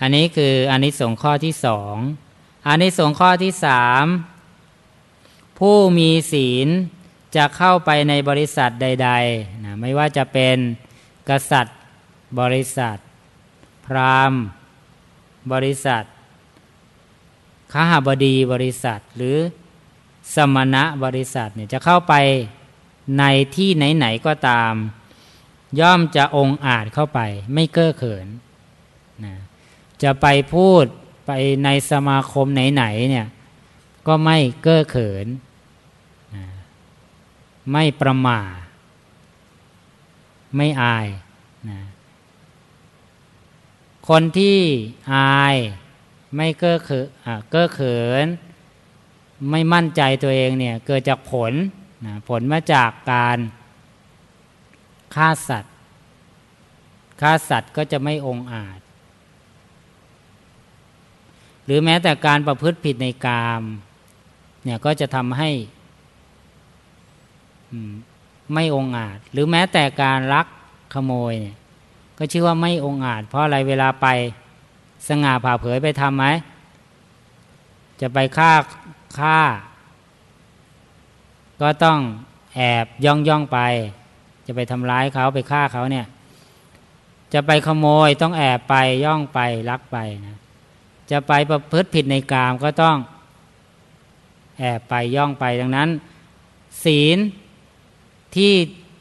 อันนี้คืออันนี้ส่งข้อที่สองอันนี้ส่งข้อที่สามผู้มีศีล จะเข้าไปในบริษัทใดๆนะไม่ว่าจะเป็นกษัตริย์บริษัท พราหมณ์ บริษัทข้าบดีบริษัทหรือสมณะบริษัทเนี่ยจะเข้าไปในที่ไหนๆก็ตาม ย่อมจะองอาจเข้าไป ไม่เก้อเขินนะจะไปพูดไปในสมาคมไหนๆเนี่ยก็ไม่เก้อเขิน ไม่ประมาทไม่อายนะคนที่อายไม่เก้อเขินเก้อเขิน ไม่มั่นใจตัวเองเนี่ยเกิดจากผลนะผลมาจากการฆ่าสัตว์ฆ่าสัตว์ก็จะไม่องอาจ หรือแม้แต่การประพฤติผิดในกามเนี่ยก็จะทำให้ ไม่องอาจ หรือแม้แต่การลักขโมยเนี่ย ก็ชื่อว่าไม่องอาจ เพราะอะไรเวลาไปสง่าผ่าเผยไปทำไหมจะไปฆ่าฆ่า ก็ต้องแอบย่องย่องไป จะไปทำร้ายเขาไปฆ่าเขาเนี่ย จะไปขโมยต้องแอบไปย่องไปลักไปนะจะไปประพฤติผิดในกามก็ต้อง แอบไปย่องไปดังนั้น ศีล ที่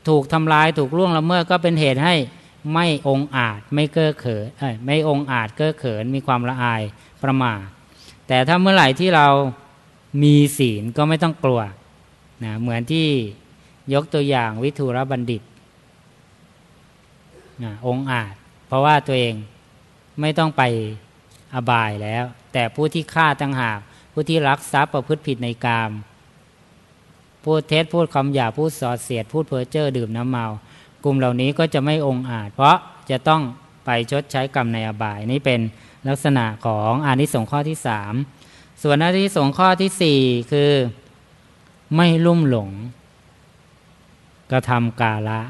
ถูกทำลายถูกล่วงละเมิดก็เป็นเหตุให้ไม่องอาจไม่เก้อเขินไม่องอาจเก้อเขินมีความละอายประมาทแต่ถ้าเมื่อไหร่ที่เรามีศีลก็ไม่ต้องกลัวนะเหมือนที่ยกตัวอย่างวิทูรบัณฑิตนะองอาจ เพราะว่าตัวเองไม่ต้องไปอบายแล้ว แต่ผู้ที่ฆ่าตั้งหากผู้ที่รักทรัพย์ประพฤติผิดในกาม พูดเท็จพูดคำหยาพูดสอดเสียด พูดเพ้อเจ้อดื่มน้ำเมา กลุ่มเหล่านี้ก็จะไม่องอาจ เพราะจะต้องไปชดใช้กรรมในอบาย นี่เป็นลักษณะของอานิสงส์ข้อที่สามส่วนอานิสงส์ข้อที่สี่คือไม่ลุ่มหลงกระทำกาละ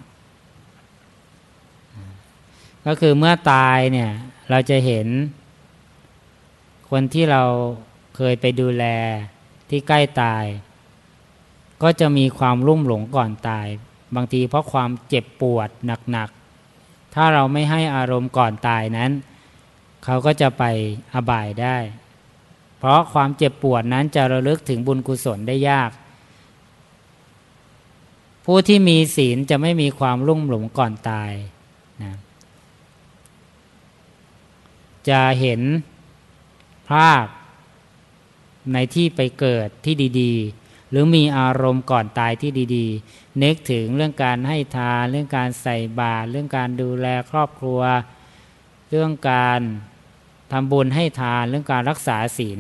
ก็คือเมื่อตายเนี่ยเราจะเห็น คนที่เราเคยไปดูแลที่ใกล้ตาย ก็จะมีความรุ่มหลงก่อนตาย บางทีเพราะความเจ็บปวดหนักๆ ถ้าเราไม่ให้อารมณ์ก่อนตายนั้น เขาก็จะไปอบายได้ เพราะความเจ็บปวดนั้นจะระลึกถึงบุญกุศลได้ยาก ผู้ที่มีศีลจะไม่มีความรุ่มหลงก่อนตายนะจะเห็นภาพในที่ไปเกิดที่ดี ๆ หรือมีอารมณ์ก่อนตายที่ดีๆนึกถึงเรื่องการให้ทานเรื่องการใส่บาตรเรื่องการดูแลครอบครัว เรื่องการทำบุญให้ทาน เรื่องการรักษาศีล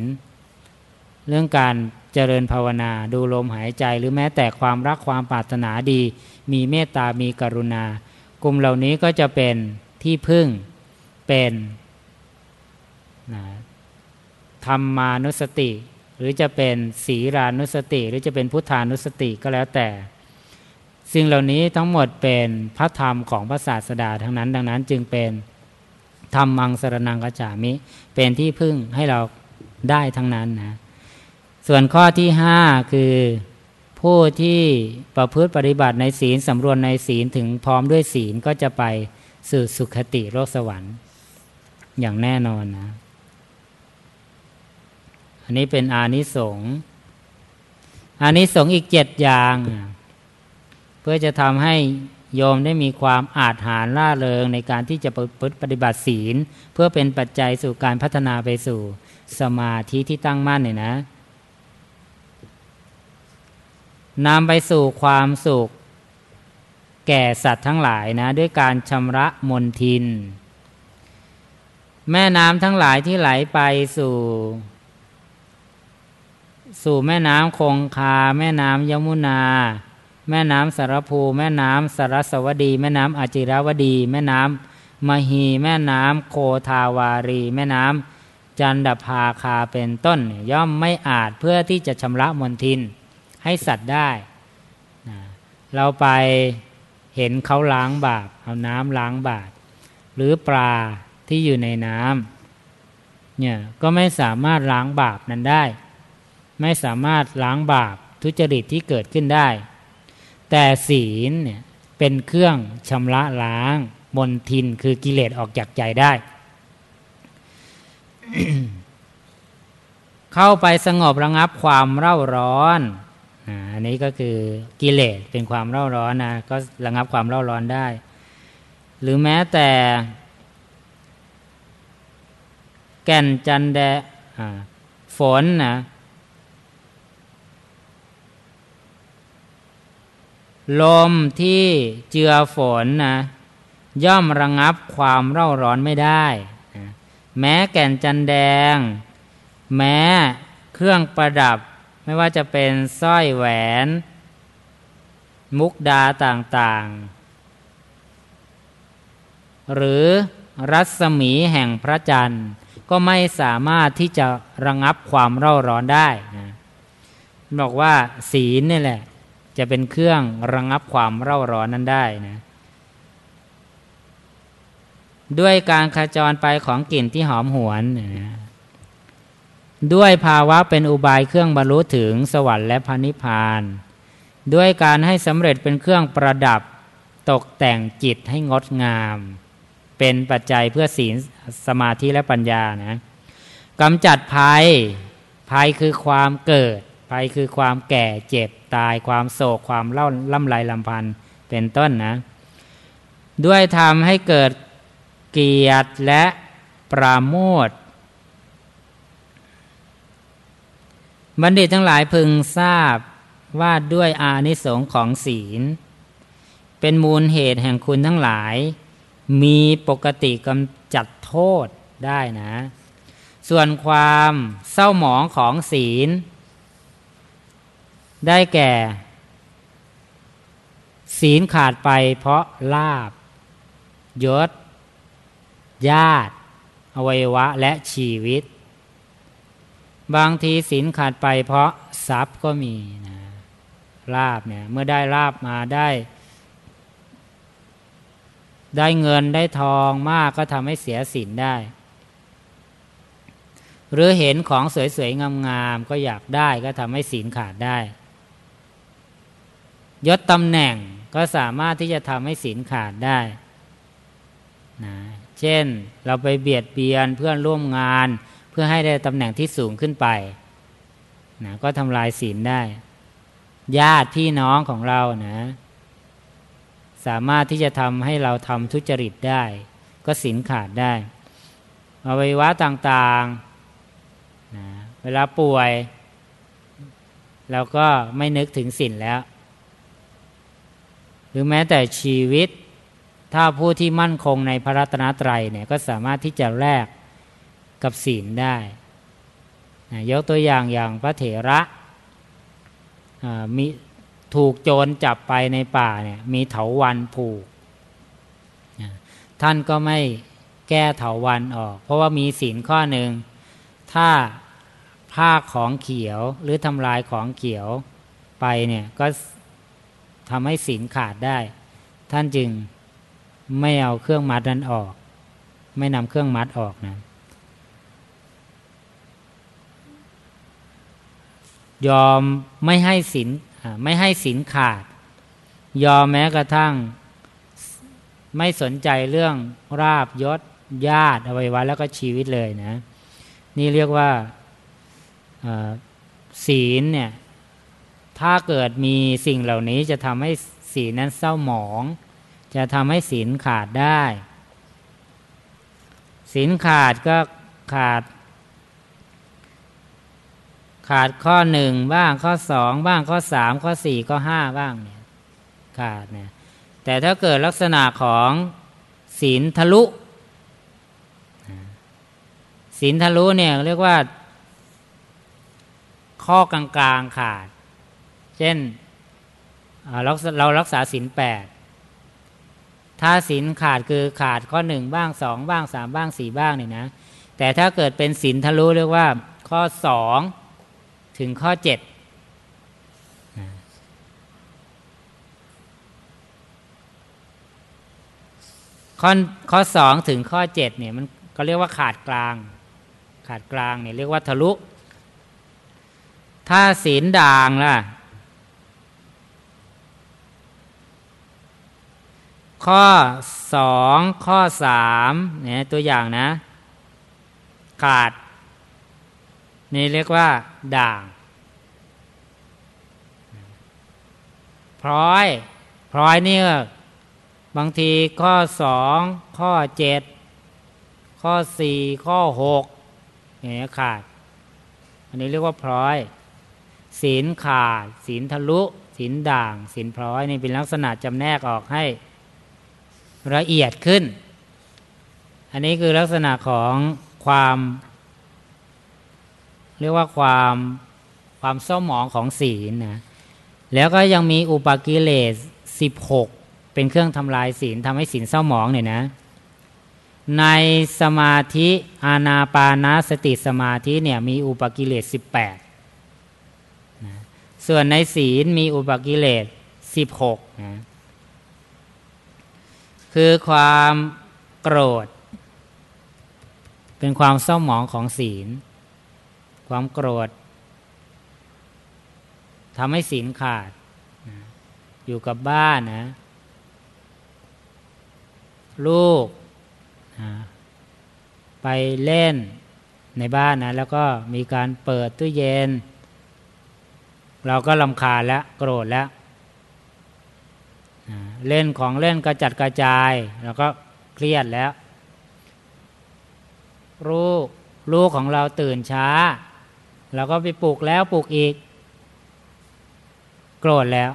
เรื่องการเจริญภาวนาดูลมหายใจ หรือแม้แต่ความรักความปรารถนาดี มีเมตตามีกรุณา กลุ่มเหล่านี้ก็จะเป็นที่พึ่งเป็นธรรมานุสติ หรือจะเป็นศีรานุสติ หรือจะเป็นพุทธานุสติก็แล้วแต่ สิ่งเหล่านี้ทั้งหมดเป็นพระธรรมของพระศาสดาทั้งนั้น ดังนั้นจึงเป็นธรรมมังสรนังกัจฉามิ เป็นที่พึ่งให้เราได้ทั้งนั้นนะส่วนข้อที่ห้าคือผู้ที่ประพฤติปฏิบัติในศีลสำรวมในศีลถึงพร้อมด้วยศีลก็จะไปสู่สุขติโลกสวรรค์อย่างแน่นอนนะ อันนี้เป็นอานิสงส์อานิสงส์อีกเจ็ดอย่าง เพื่อจะทำให้โยมได้มีความอาจหารล่าเริงในการที่จะปฏิบัติศีล เพื่อเป็นปัจจัยสู่การพัฒนาไปสู่สมาธิที่ตั้งมั่นเนี่ยนะนำไปสู่ความสุข แก่สัตว์ทั้งหลายนะ ด้วยการชำระมนทิน แม่น้ำทั้งหลายที่ไหลไปสู่ สู่แม่น้ำคงคา แม่น้ำยมุนา แม่น้ำสารภูแม่น้ำสารสวดี แม่น้ำอาจิรวดี แม่น้ำมหี แม่น้ำโคทาวารี แม่น้ำจันดภาคาเป็นต้น ย่อมไม่อาจเพื่อที่จะชำระมนทิน ให้สัตว์ได้นะเราไปเห็นเขาล้างบาปเอาน้ำล้างบาปหรือปลาที่อยู่ในน้ำเนี่ยก็ไม่สามารถล้างบาปนั้นได้ ไม่สามารถล้างบาปทุจริตที่เกิดขึ้นได้ แต่ศีลเนี่ยเป็นเครื่องชำระล้างมนทินคือกิเลสออกจากใจได้ เข้าไปสงบระงับความเร่าร้อนอันนี้ก็คือกิเลสเป็นความเร่าร้อนนะก็ระงับความเร่าร้อนได้ หรือแม้แต่ แก่นจันแดฝนนะ ลมที่เจือฝนนะย่อมระงับความเร่าร้อนไม่ได้ แม้แก่นจันแดง แม้เครื่องประดับ ไม่ว่าจะเป็นสร้อยแหวน มุกดาต่างๆ หรือรัศมีแห่งพระจันทร์ ก็ไม่สามารถที่จะระงับความเร่าร้อนได้นะบอกว่าศีลนี่แหละ จะเป็นเครื่องระงับความเร่าร้อนนั้นได้นะด้วยการขจรไปของกลิ่นที่หอมหวนนะด้วยภาวะเป็นอุบายเครื่องบรรลุถึงสวรรค์และพระนิพพาน ด้วยการให้สำเร็จเป็นเครื่องประดับตกแต่งจิตให้งดงาม เป็นปัจจัยเพื่อศีลสมาธิและปัญญานะกำจัดภัยภัยคือความเกิด ภัยคือความแก่เจ็บตายความโศกความเล่าล่ำไรลำพันเป็นต้นนะ ด้วยทำให้เกิดเกียรติและปราโมทบัณฑิตทั้งหลายพึงทราบว่าด้วยอานิสงส์ของศีล เป็นมูลเหตุแห่งคุณทั้งหลาย มีปกติกำจัดโทษได้นะ ส่วนความเศร้าหมองของศีล ได้แก่ ศีลขาดไปเพราะลาบยศ ญาติ อวัยวะและชีวิต บางทีศีลขาดไปเพราะทรัพย์ก็มีนะลาบเนี่ย เมื่อได้ลาบมาได้ ได้เงินได้ทองมากก็ทำให้เสียศีลได้ หรือเห็นของสวยๆงามๆก็อยากได้ก็ทำให้ศีลขาดได้ ยศตำแหน่งก็สามารถที่จะทำให้ศีลขาดได้นะเช่นเราไปเบียดเบียนเพื่อนร่วมงาน เพื่อให้ได้ตำแหน่งที่สูงขึ้นไปนะก็ทำลายศีลได้ ญาติพี่น้องของเรานะสามารถที่จะทำให้เราทำทุจริตได้ ก็ศีลขาดได้อวัยวะต่างๆนะเวลาป่วย เราก็ไม่นึกถึงศีลแล้ว รือแม้แต่ชีวิต ถ้าผู้ที่มั่นคงในพระรัตนตรัยเนี่ยก็สามารถที่จะแลกกับศีลได้ยกตัวอย่างอย่างพระเถระมีถูกโจรจับไปในป่าเนี่ยมีเถาวันผูกท่านก็ไม่แก้เถาวันออก เพราะว่ามีศีลข้อหนึ่ง ถ้าผ้าของเขียวหรือทำลายของเขียวไปเนี่ยก็ ทำให้ศีลขาดได้ ท่านจึงไม่เอาเครื่องมัดนั้นออก ไม่นำเครื่องมัดออกนะยอมไม่ให้สินไม่ให้สินขาด ยอมแม้กระทั่งไม่สนใจเรื่องราบยศญาติอวัยวะแล้วก็ชีวิตเลยนะ นี่เรียกว่าศีลเนี่ย ถ้าเกิดมีสิ่งเหล่านี้จะทำให้ศีลนั้นเศร้าหมอง จะทำให้ศีลขาดได้ ศีลขาดก็ขาด ขาดข้อหนึ่งบ้างข้อสองบ้างข้อสามข้อสี่ข้อห้าบ้างเนี่ยขาดเนี่ยแต่ถ้าเกิดลักษณะของศีลทะลุศีลทะลุเนี่ยเรียกว่า ข้อกลางๆขาด เช่นเราเรารักษาศีลแปดถ้าศีลขาดคือขาดข้อหนึ่งบ้างสองบ้างสามบ้างสี่บ้างเนี่ยนะ แต่ถ้าเกิดเป็นศีลทะลุเรียกว่าข้อสองถึงข้อเจ็ดข้อข้อสองถึงข้อเจ็ดเนี่ยมันก็เรียกว่าขาดกลาง ขาดกลางเนี่ยเรียกว่าทะลุ ถ้าศีลด่างล่ะ ข้อสองข้อสามเนี่ยตัวอย่างนะ ขาด นี่เรียกว่า ด่างพร้อยพร้อยนี่บางทีข้อสองข้อเจ็ดข้อสี่ข้อหกอย่างนี้ขาด อันนี้เรียกว่าพร้อยศีลขาดศีลทะลุศีลด่างศีลพร้อยนี่เป็นลักษณะจำแนกออกให้ ละเอียดขึ้น อันนี้คือลักษณะของความเรียกว่าความความเศร้าหมองของศีลนะ แล้วก็ยังมีอุปกิเลสสิบหกเป็นเครื่องทำลายศีลทำให้ศีลเศร้าหมองเนี่ยนะ ในสมาธิอานาปานาสติสมาธิเนี่ยมีอุปกิเลสสิบแปดนะส่วนในศีลมีอุปกิเลสสิบหกนะ คือความโกรธ เป็นความเศร้าหมองของศีล ความโกรธทำให้ศีลขาดนะอยู่กับบ้านนะ ลูกไปเล่นในบ้านนะ แล้วก็มีการเปิดตู้เย็น เราก็ลำคาญแล้ว โกรธแล้ว เล่นของเล่นกระจัดกระจาย แล้วก็เครียดแล้วลูกลูกของเราตื่นช้าเราก็ไปปลุกแล้วปลุกอีก โกรธแล้ว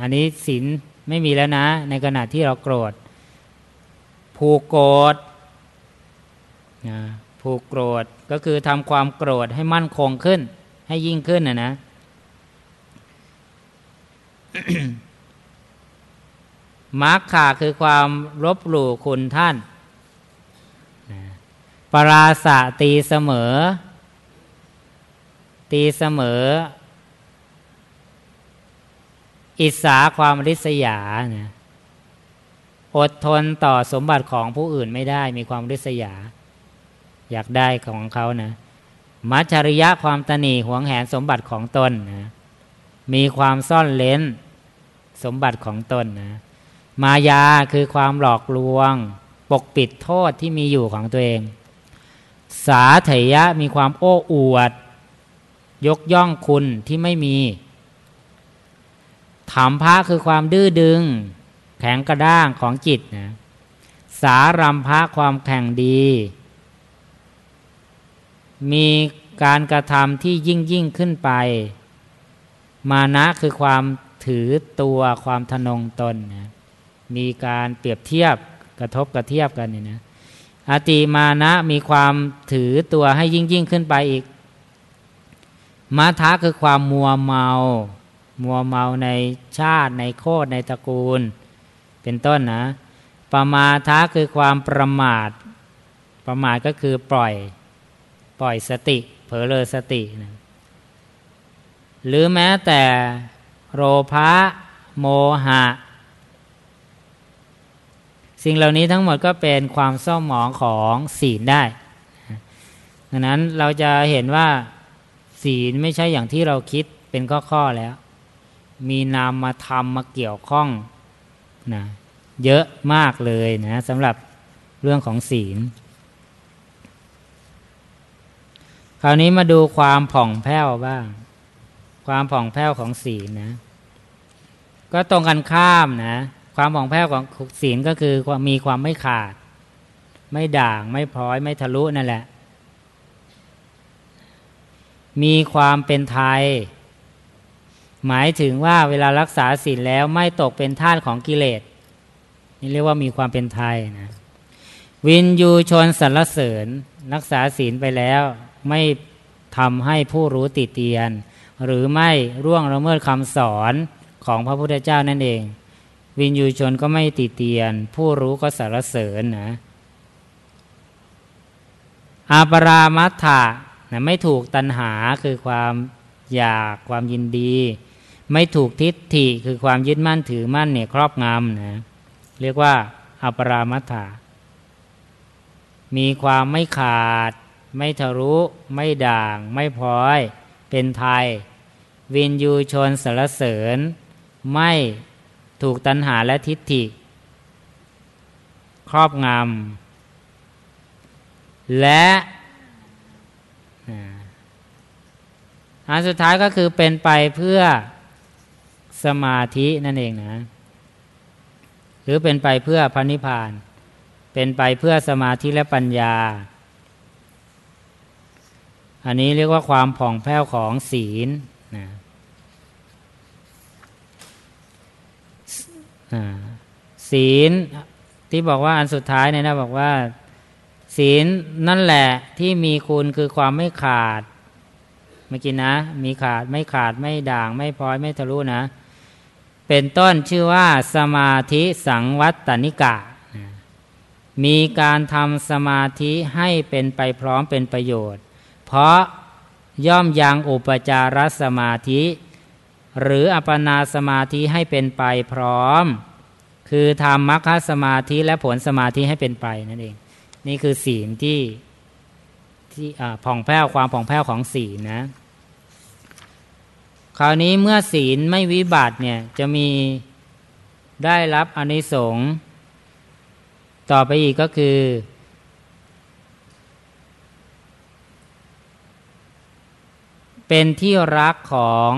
อันนี้ศีลไม่มีแล้วนะ ในขณะที่เราโกรธ ผูกโกรธผูกโกรธก็คือทำความโกรธให้มั่นคงขึ้น ให้ยิ่งขึ้นนะนะ มาร์คขาคือความรบหลู่คุณท่าน ปราศาตีเสมอ ตีเสมอ อิสาความริษยาเนี่ยอดทนต่อสมบัติของผู้อื่นไม่ได้มีความริษยา อยากได้ของเขานะมัจฉริยะความตนีหวงแหนสมบัติของตนนะมีความซ่อนเลนสมบัติของตนนะ มายาคือความหลอกลวง ปกปิดโทษที่มีอยู่ของตัวเอง สาเถยะมีความโอ้อวด ยกย่องคุณที่ไม่มีถามพระคือความดื้อดึง แข็งกระด้างของจิตนะสารัมภะความแข่งดี มีการกระทำที่ยิ่งยิ่งขึ้นไป มานะคือความถือตัวความทนงตนนะ มีการเปรียบเทียบกระทบกระเทียบกันนี่นะอติมานะมีความถือตัวให้ยิ่งยิ่งขึ้นไปอีกมาทะคือความมัวเมา มัวเมาในชาติในโคดในตระกูล เป็นต้นนะประมาทะคือความประมาท ประมาทก็คือปล่อยปล่อยสติ เผลอเลยสตินะหรือแม้แต่โรภะโมหะ สิ่งเหล่านี้ทั้งหมดก็เป็นความเศร้าหมองของศีลได้ดังนั้นเราจะเห็นว่าศีลไม่ใช่อย่างที่เราคิดเป็นข้อๆแล้ว มีนามมาทำมาเกี่ยวข้องนะเยอะมากเลยนะสำหรับเรื่องของศีล คราวนี้มาดูความผ่องแผ้วบ้าง ความผ่องแผ้วของศีลนะ ก็ตรงกันข้ามนะ ความผ่องแผ้วของศีลก็คือมีความไม่ขาด ไม่ด่าง ไม่พร้อย ไม่ทะลุนั่นแหละ มีความเป็นไทย หมายถึงว่าเวลารักษาศีลแล้วไม่ตกเป็นทาสของกิเลสนี่เรียกว่ามีความเป็นไทยนะวินยูชนสรรเสริญ รักษาศีลไปแล้วไม่ทำให้ผู้รู้ติเตียน หรือไม่ร่วงละเมิดคำสอนของพระพุทธเจ้านั่นเอง วินยูชนก็ไม่ติเตียน ผู้รู้ก็สารเสริญนะอาปรามัตถะนะไม่ถูกตัณหาคือความอยากความยินดี ไม่ถูกทิฏฐิคือความยึดมั่นถือมั่นเนี่ยครอบงำนะเรียกว่าอาปรามัตถะมีความไม่ขาด ไม่ทะลุไม่ด่าง ไม่พลอย เป็นไทย วินยูชนสารเสริญ ไม่ ถูกตัณหาและทิฏฐิ ครอบงำและอันสุดท้ายก็คือเป็นไปเพื่อสมาธินั่นเองนะ หรือเป็นไปเพื่อพระนิพพาน เป็นไปเพื่อสมาธิและปัญญา อันนี้เรียกว่าความผ่องแผ้วของศีลนะ ศีลที่บอกว่าอันสุดท้ายเนี่ยนะบอกว่า ศีลนั่นแหละที่มีคุณคือความไม่ขาดเมื่อกี้นะ มีขาดไม่ขาดไม่ด่าง ไม่พลอยไม่ทะลุนะ เป็นต้นชื่อว่าสมาธิสังวัตตนิกะ มีการทำสมาธิให้เป็นไปพร้อมเป็นประโยชน์ เพราะย่อมยังอุปจารสมาธิ หรืออัปนาสมาธิให้เป็นไปพร้อม คือทำมรรคสมาธิและผลสมาธิให้เป็นไปนั่นเอง นี่คือศีลที่ที่ผ่องแผ้วความผ่องแผ้วของศีลนะ คราวนี้เมื่อศีลไม่วิบัติเนี่ยจะมีได้รับอนิสงส์ต่อไปอีกก็คือ เป็นที่รักของ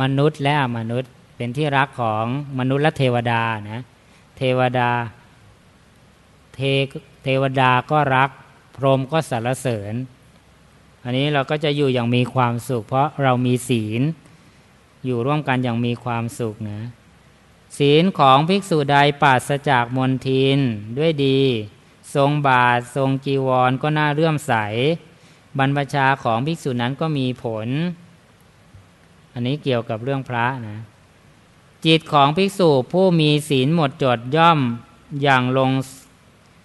มนุษย์และมนุษย์เป็นที่รักของมนุษย์และเทวดานะเทวดาเทเทวดาก็รัก พรหมก็สรรเสริญ อันนี้เราก็จะอยู่อย่างมีความสุข เพราะเรามีศีล อยู่ร่วมกันอย่างมีความสุขนะศีลของภิกษุใดปราศจากมนทินด้วยดี ทรงบาททรงจีวรก็น่าเลื่อมใส บรรพชาของภิกษุนั้นก็มีผล อันนี้เกี่ยวกับเรื่องพระนะ จิตของภิกษุผู้มีศีลหมดจดย่อมอย่างลง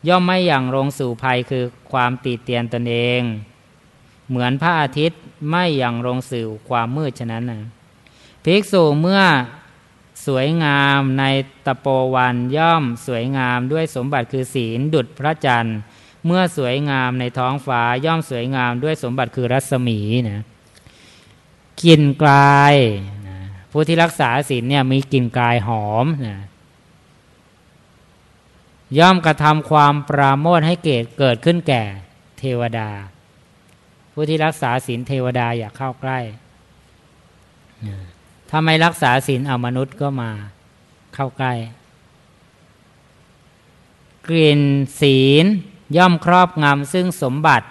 ย่อมไม่อย่างลงสู่ภัยคือความติเตียนตนเอง เหมือนพระอาทิตย์ไม่อย่างลงสู่ความมืดฉะนั้นนะภิกษุเมื่อสวยงามในตะโปวันย่อมสวยงามด้วยสมบัติคือศีลดุจพระจันทร์ เมื่อสวยงามในท้องฟ้าย่อมสวยงามด้วยสมบัติคือรัศมีนะ กลิ่นกลายผู้ที่รักษาศีลเนี่ยมีกลิ่นกลายหอมนะย่อมกระทำความปราโมทให้เกิดเกิดขึ้นแก่เทวดา ผู้ที่รักษาศีลเทวดาอยากเข้าใกล้ถ้าไม่รักษาศีลเอามนุษย์ก็มาเข้าใกล้ กลิ่นศีลย่อมครอบงำซึ่งสมบัติ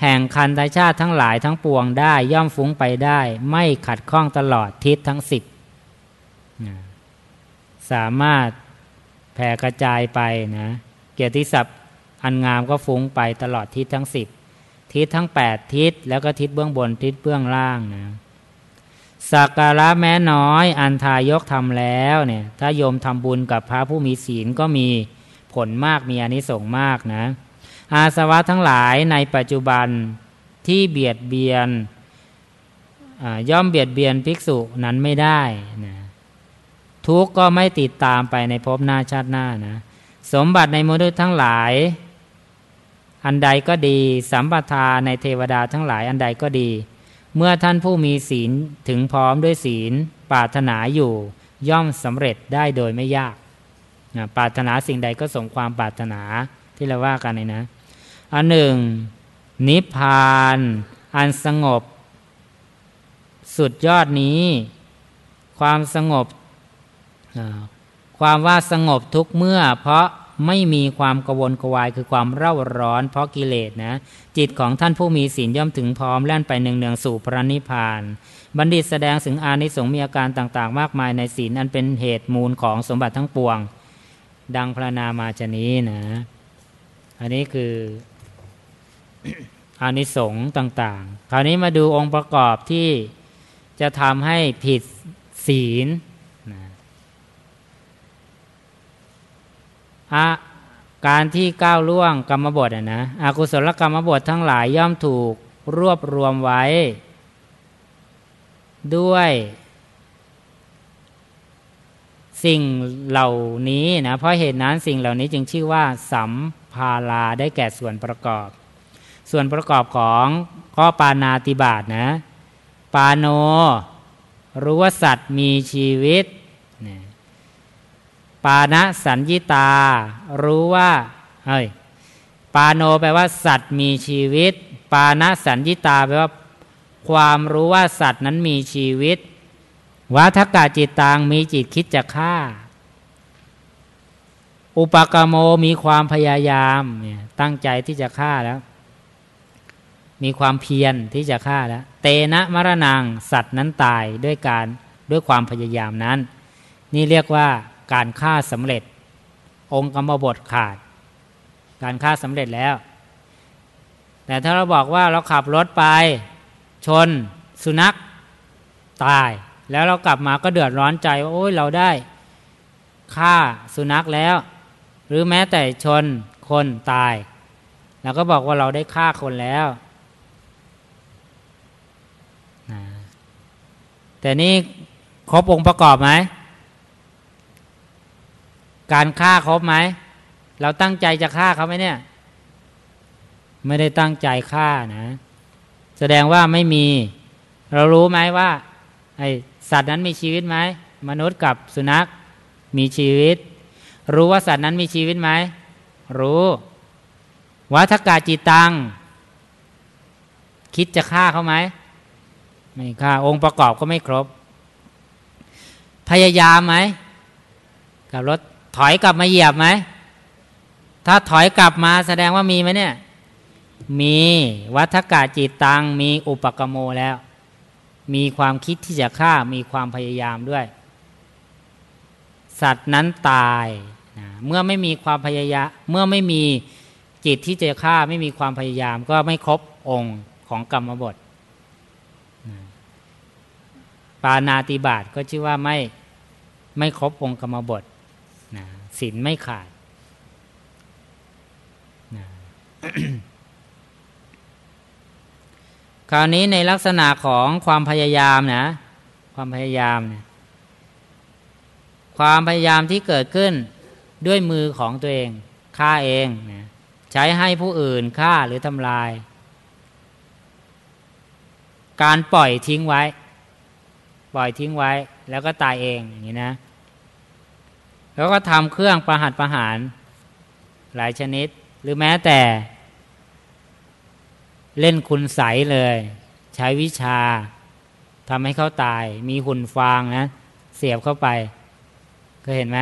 แห่งคันธชาติทั้งหลายทั้งปวงได้ย่อมฟุ้งไปได้ ไม่ขัดข้องตลอดทิศทั้งสิบสามารถแผ่กระจายไปนะ เกียรติศัพท์อันงามก็ฟุ้งไปตลอดทิศทั้งสิบทิศทั้งแปดทิศแล้วก็ทิศเบื้องบนทิศเบื้องล่างนะสักการะแม้น้อย อันทายกทำแล้วเนี่ย ถ้าโยมทำบุญกับพระผู้มีศีลก็มีผลมากมีอนิสงส์มากนะ อาสวะทั้งหลายในปัจจุบันที่เบียดเบียนย่อมเบียดเบียนภิกษุนั้นไม่ได้นะทุกก็ไม่ติดตามไปในภพหน้าชาติหน้านะสมบัติในมนุษย์ทั้งหลาย อันใดก็ดีสัมปทาในเทวดาทั้งหลายอันใดก็ดี เมื่อท่านผู้มีศีลถึงพร้อมด้วยศีลปรารถนาอยู่ ย่อมสำเร็จได้โดยไม่ยากนะปรารถนาสิ่งใดก็สมความปรารถนา ที่เราว่ากันเลยนะ อันหนึ่ง นิพพาน อันสงบ สุดยอดนี้ ความสงบ ความว่าสงบทุกเมื่อ เพราะไม่มีความกวนกวายคือความเร่าร้อน เพราะกิเลสนะ จิตของท่านผู้มีศีลย่อมถึงพร้อมแล่นไปหนึ่งเนืองสู่พระนิพพาน บัณฑิตแสดงถึงอานิสงส์มีอาการต่าง ๆ มากมายในศีลอันเป็นเหตุมูลของสมบัติทั้งปวง ดังพระนามาจนี้นะ อันนี้คืออานิสงส์ต่างๆ คราวนี้มาดูองค์ประกอบที่จะทำให้ผิดศีลนะอะการที่ก้าวล่วงกรรมบทอะนะอากุศลกรรมบททั้งหลายย่อมถูกรวบรวมไว้ ด้วย สิ่งเหล่านี้นะเพราะเหตุนั้นสิ่งเหล่านี้จึงชื่อว่าสัม ภาราได้แก่ส่วนประกอบ ส่วนประกอบของข้อปานาติบาตนะ ปาโน รู้ว่าสัตว์มีชีวิต ปานะสัญญิตา รู้ว่าเอ้ยปาโนแปลว่าสัตว์มีชีวิต ปานะสัญญิตาแปลว่า ความรู้ว่าสัตว์นั้นมีชีวิตวัฏกาจิตตังมีจิตคิดจะฆ่า อุปกรโมมีความพยายามเนี่ยตั้งใจที่จะฆ่าแล้ว มีความเพียรที่จะฆ่าแล้ว เตนะมรณังสัตว์นั้นตายด้วยการด้วยความพยายามนั้น นี่เรียกว่าการฆ่าสำเร็จ องค์กรรมบทขาด การฆ่าสำเร็จแล้ว แต่ถ้าเราบอกว่าเราขับรถไป ชน สุนัขตาย แล้วเรากลับมาก็เดือดร้อนใจว่าโอ้ยเราได้ฆ่าสุนัขแล้ว หรือแม้แต่ชนคนตายเราก็บอกว่าเราได้ฆ่าคนแล้วนะแต่นี่ครบองค์ประกอบไหม การฆ่าครบไหม เราตั้งใจจะฆ่าเขาไหมเนี่ย ไม่ได้ตั้งใจฆ่านะ แสดงว่าไม่มี เรารู้ไหมว่าไอสัตว์นั้นมีชีวิตไหม มนุษย์กับสุนัขมีชีวิต รู้ว่าสัตว์นั้นมีชีวิตไหม รู้วัฏกาจิตัง คิดจะฆ่าเขาไหม ไม่ฆ่า องค์ประกอบก็ไม่ครบ พยายามไหมกับรถถอยกลับมาเหยียบไหม ถ้าถอยกลับมาแสดงว่ามีไหมเนี่ย มีวัฏกาจิตัง มีอุปกรโมแล้ว มีความคิดที่จะฆ่า มีความพยายามด้วย สัตว์นั้นตาย นะเมื่อไม่มีความพยายามเมื่อไม่มีจิตที่จะฆ่าไม่มีความพยายาม ก็ไม่ครบองค์ของกรรมบทนะปานาติบาตก็ชื่อว่าไม่ไม่ครบองค์กรรมบทนะศีลไม่ขาดนะคราวนี้ในลักษณะของความพยายามนะ ความพยายามเนี่ยความพยายามที่เกิดขึ้น ด้วยมือของตัวเองฆ่าเองนะใช้ให้ผู้อื่นฆ่าหรือทำลาย การปล่อยทิ้งไว้ ปล่อยทิ้งไว้ แล้วก็ตายเองอย่างนี้นะ แล้วก็ทำเครื่องประหัตประหารหลายชนิด หรือแม้แต่ เล่นคุณใสเลย ใช้วิชาทำให้เขาตาย มีหุ่นฟางนะ เสียบเข้าไป เคยเห็นไหม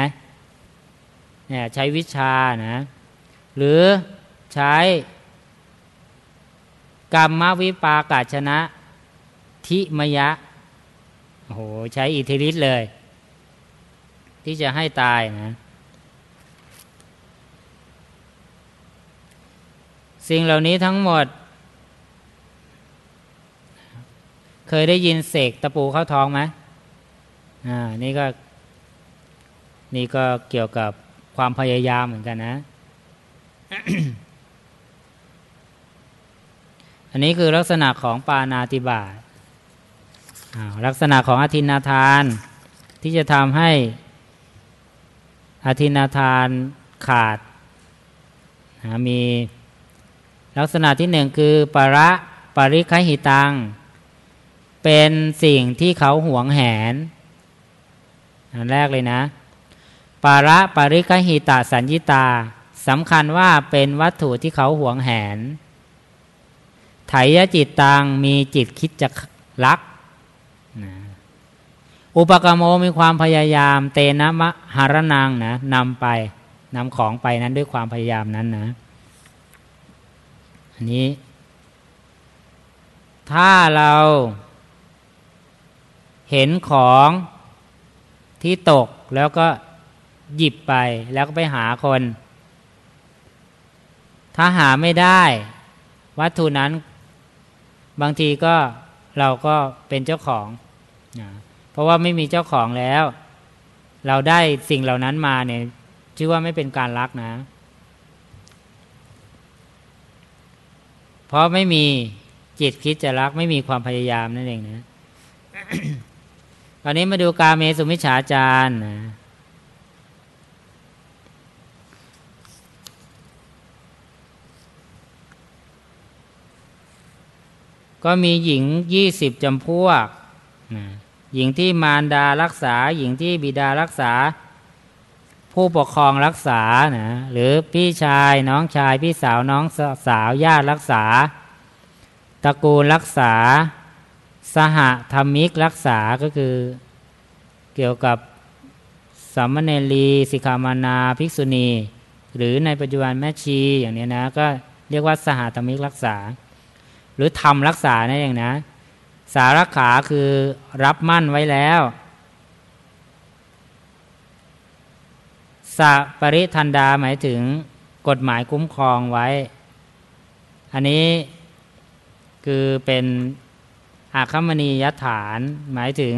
เนี่ยใช้วิชานะ หรือใช้กรรมวิปากาชนะ ทิมยะโอ้โหใช้อิทธิฤทธิ์เลย ที่จะให้ตายนะ สิ่งเหล่านี้ทั้งหมด เคยได้ยินเสกตะปูเข้าท้องไหมอ่า นี่ก็ นี่ก็เกี่ยวกับ ความพยายามเหมือนกันนะ อันนี้คือลักษณะของปานาติบาตลักษณะของอธินาทานที่จะทำให้อธินาทานขาดมีลักษณะที่หนึ่งคือประปริคหิตัง เป็นสิ่งที่เขาหวงแหนอันแรกเลยนะ ปาระปริกหิตาสัญญิตาสำคัญว่าเป็นวัตถุที่เขาหวงแหนไถยจิตตังมีจิตคิดจะรักอุปกรรมโมมีความพยายาม เตนะมะหารนางนะนำไปนำของไปนั้นด้วยความพยายามนั้นนะอันนี้ ถ้าเราเห็นของที่ตกแล้วก็ หยิบไปแล้วก็ไปหาคน ถ้าหาไม่ได้ วัตถุนั้น บางทีก็เราก็เป็นเจ้าของเพราะว่าไม่มีเจ้าของแล้ว เราได้สิ่งเหล่านั้นมาเนี่ยชื่อว่าไม่เป็นการรักนะ เพราะไม่มีจิตคิดจะรัก ไม่มีความพยายามนั่นเองนะตอนนี้มาดูกาเมสุมิฉาจารนะ ก็มีหญิงยี่สิบจำพวก หญิงที่มารดารักษา หญิงที่บิดารักษา ผู้ปกครองรักษานะหรือพี่ชายน้องชายพี่สาวน้องสาวญาติรักษา ตระกูลรักษา สหธรรมิกรักษาก็คือ เกี่ยวกับสามเณรีสิกขามานาภิกษุณี หรือในปัจจุบันแม่ชีอย่างนี้นะ ก็เรียกว่าสหธรรมิกรักษา หรือทำรักษานั่นเองนะ สารขาคือรับมั่นไว้แล้วสะปริทันดาหมายถึงกฎหมายคุ้มครองไว้ อันนี้คือเป็นอาคมณียฐาน หมายถึง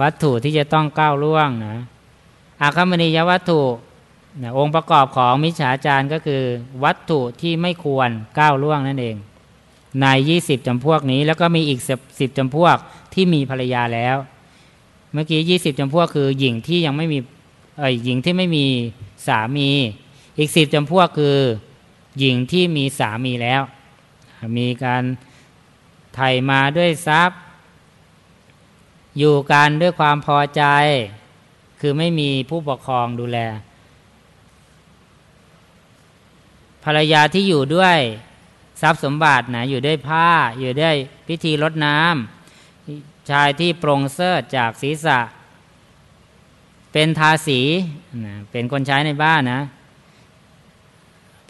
วัตถุที่จะต้องก้าวล่วงนะอาคมณียวัตถุนะองค์ประกอบของมิจฉาจารก็คือ วัตถุที่ไม่ควรก้าวล่วงนั่นเอง ในยี่สิบจำพวกนี้ แล้วก็มีอีกสิบจำพวกที่มีภรรยาแล้ว เมื่อกี้ยี่สิบจำพวกคือหญิงที่ยังไม่มีเออหญิงที่ไม่มีสามี อีกสิบจำพวกคือหญิงที่มีสามีแล้ว มีการไถ่มาด้วยทรัพย์ อยู่กันด้วยความพอใจ คือไม่มีผู้ปกครองดูแล ภรรยาที่อยู่ด้วย ทรัพย์สมบัตินะอยู่ด้วยผ้าอยู่ด้วยพิธีรดน้ำชายที่ปรงเสื้อจากศีรษะ เป็นทาสีนะเป็นคนใช้ในบ้านนะ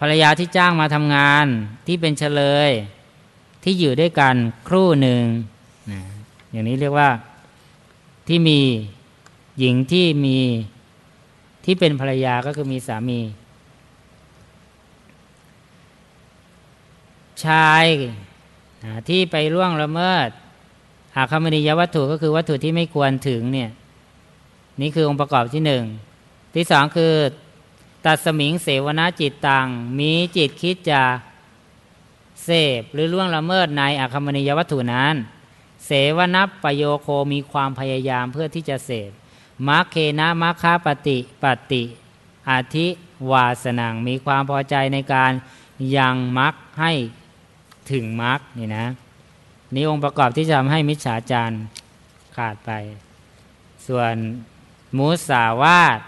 ภรรยาที่จ้างมาทำงานที่เป็นเฉลย ที่อยู่ด้วยกันครู่หนึ่งนะอย่างนี้เรียกว่าที่มีหญิงที่มีที่เป็นภรรยาก็คือมีสามี ชายที่ไปล่วงละเมิดอาคามณียวัตถุก็คือวัตถุที่ไม่ควรถึงเนี่ยนี่คือองค์ประกอบที่หนึ่งที่สองคือตัดสมิงเสวนาจิตตังมีจิตคิดจะเสพหรือล่วงละเมิดในอาคามณียวัตถุนั้น เสวนับปโยโคมีความพยายามเพื่อที่จะเสพมัคเคนะมัคคาปฏิปฏิอาทิวาสนังมีความพอใจในการยังมักให้ ถึงมรรคนี่นะ นี่องค์ประกอบที่ทำให้มิจฉาจารขาดไป ส่วนมุสาวาต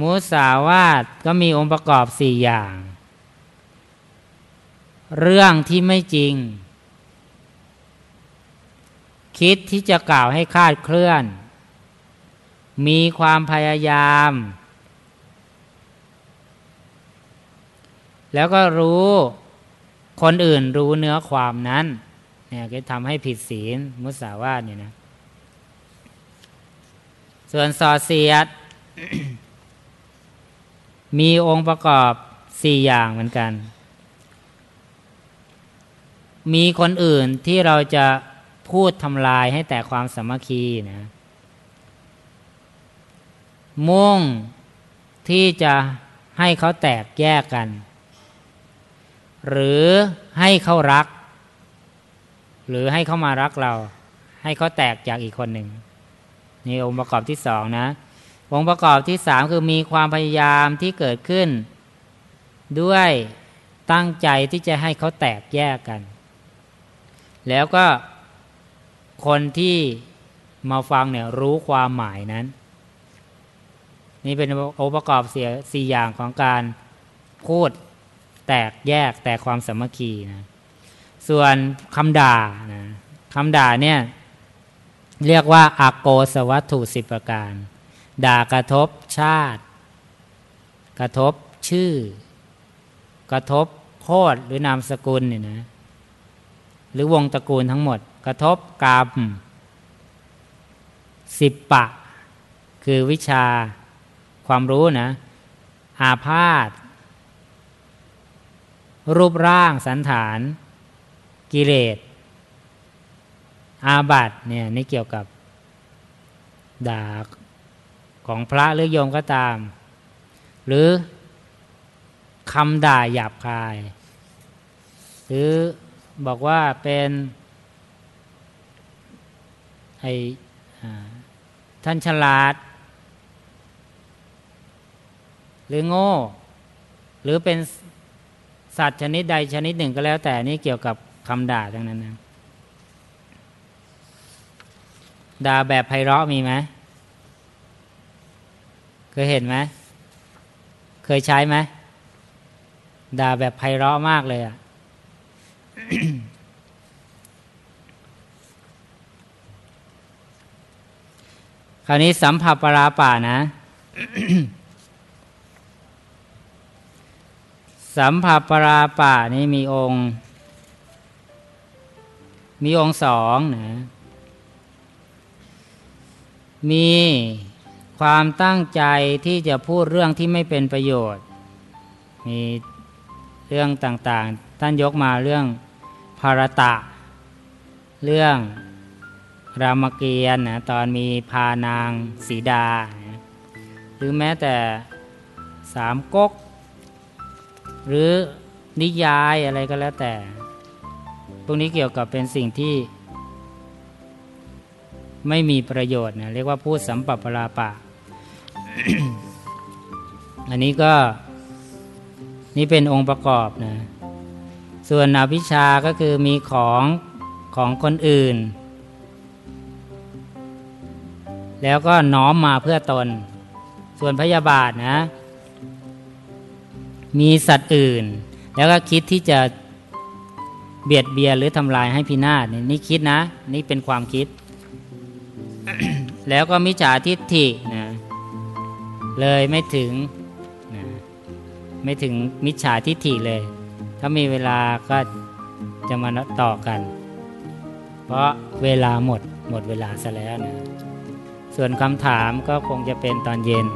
มุสาวาตก็มีองค์ประกอบสี่อย่าง เรื่องที่ไม่จริง คิดที่จะกล่าวให้คาดเคลื่อน มีความพยายาม แล้วก็รู้คนอื่นรู้เนื้อความนั้น เนี่ยก็ทำให้ผิดศีลมุสาวาทเนี่ยนะส่วนสอเสียด มีองค์ประกอบสี่อย่างเหมือนกัน มีคนอื่นที่เราจะพูดทำลายให้แต่ความสามัคคีนะมุ่งที่จะให้เขาแตกแยกกัน หรือให้เขารัก หรือให้เขามารักเรา ให้เขาแตกจากอีกคนหนึ่งนี่องค์ประกอบที่สองนะองค์ประกอบที่สามคือมีความพยายามที่เกิดขึ้น ด้วยตั้งใจที่จะให้เขาแตกแยกกัน แล้วก็คนที่มาฟังเนี่ยรู้ความหมายนั้น นี่เป็นองค์ประกอบเสียสี่อย่างของการพูด แตกแยกแต่ความสามัคคีนะส่วนคำด่านะคำด่าเนี่ยเรียกว่าอาโกสวัตถุสิบประการ ด่ากระทบชาติ กระทบชื่อ กระทบโคดหรือนามสกุลเนี่ยนะหรือวงตระกูลทั้งหมด กระทบกรรมสิบปะ คือวิชาความรู้นะ อาพาธ รูปร่างสันฐาน กิเลส อาบัตเนี่ยนี่เกี่ยวกับด่าของพระหรือโยมก็ตาม หรือคำด่าหยาบคาย หรือบอกว่าเป็นไอท่านฉลาด หรือโง่ หรือเป็น สัตว์ชนิดใดชนิดหนึ่งก็แล้วแต่นี่เกี่ยวกับคำด่าทั้งนั้นนะด่าแบบไพเราะมีไหมเคยเห็นไหมเคยใช้ไหมด่าแบบไพเราะมากเลยอะ่ะคราวนี้สัมผัสปราป่านะ สัมผัสปราป่านี่มีองค์ มีองค์สองนะมีความตั้งใจที่จะพูดเรื่องที่ไม่เป็นประโยชน์ มีเรื่องต่างๆ ท่านยกมาเรื่องภารตะ เรื่องรามเกียรตินะตอนมีพานางสีดา หรือแม้แต่สามก๊ก หรือนิยายอะไรก็แล้วแต่ พวกนี้เกี่ยวกับเป็นสิ่งที่ ไม่มีประโยชน์นะเรียกว่าพูดสัมปปราปะ อันนี้ก็ นี่เป็นองค์ประกอบนะ ส่วนอภิชาก็คือมีของของคนอื่น แล้วก็น้อมมาเพื่อตน ส่วนพยาบาทนะ มีสัตว์อื่น แล้วก็คิดที่จะเบียดเบียนหรือทำลายให้พินาศนี่คิดนะ นี่เป็นความคิด แล้วก็มิจฉาทิฏฐินะเลยไม่ถึงนะไม่ถึงมิจฉาทิฏฐิเลย ถ้ามีเวลาก็จะมาต่อกัน เพราะเวลาหมดหมดเวลาซะแล้วนะส่วนคำถามก็คงจะเป็นตอนเย็น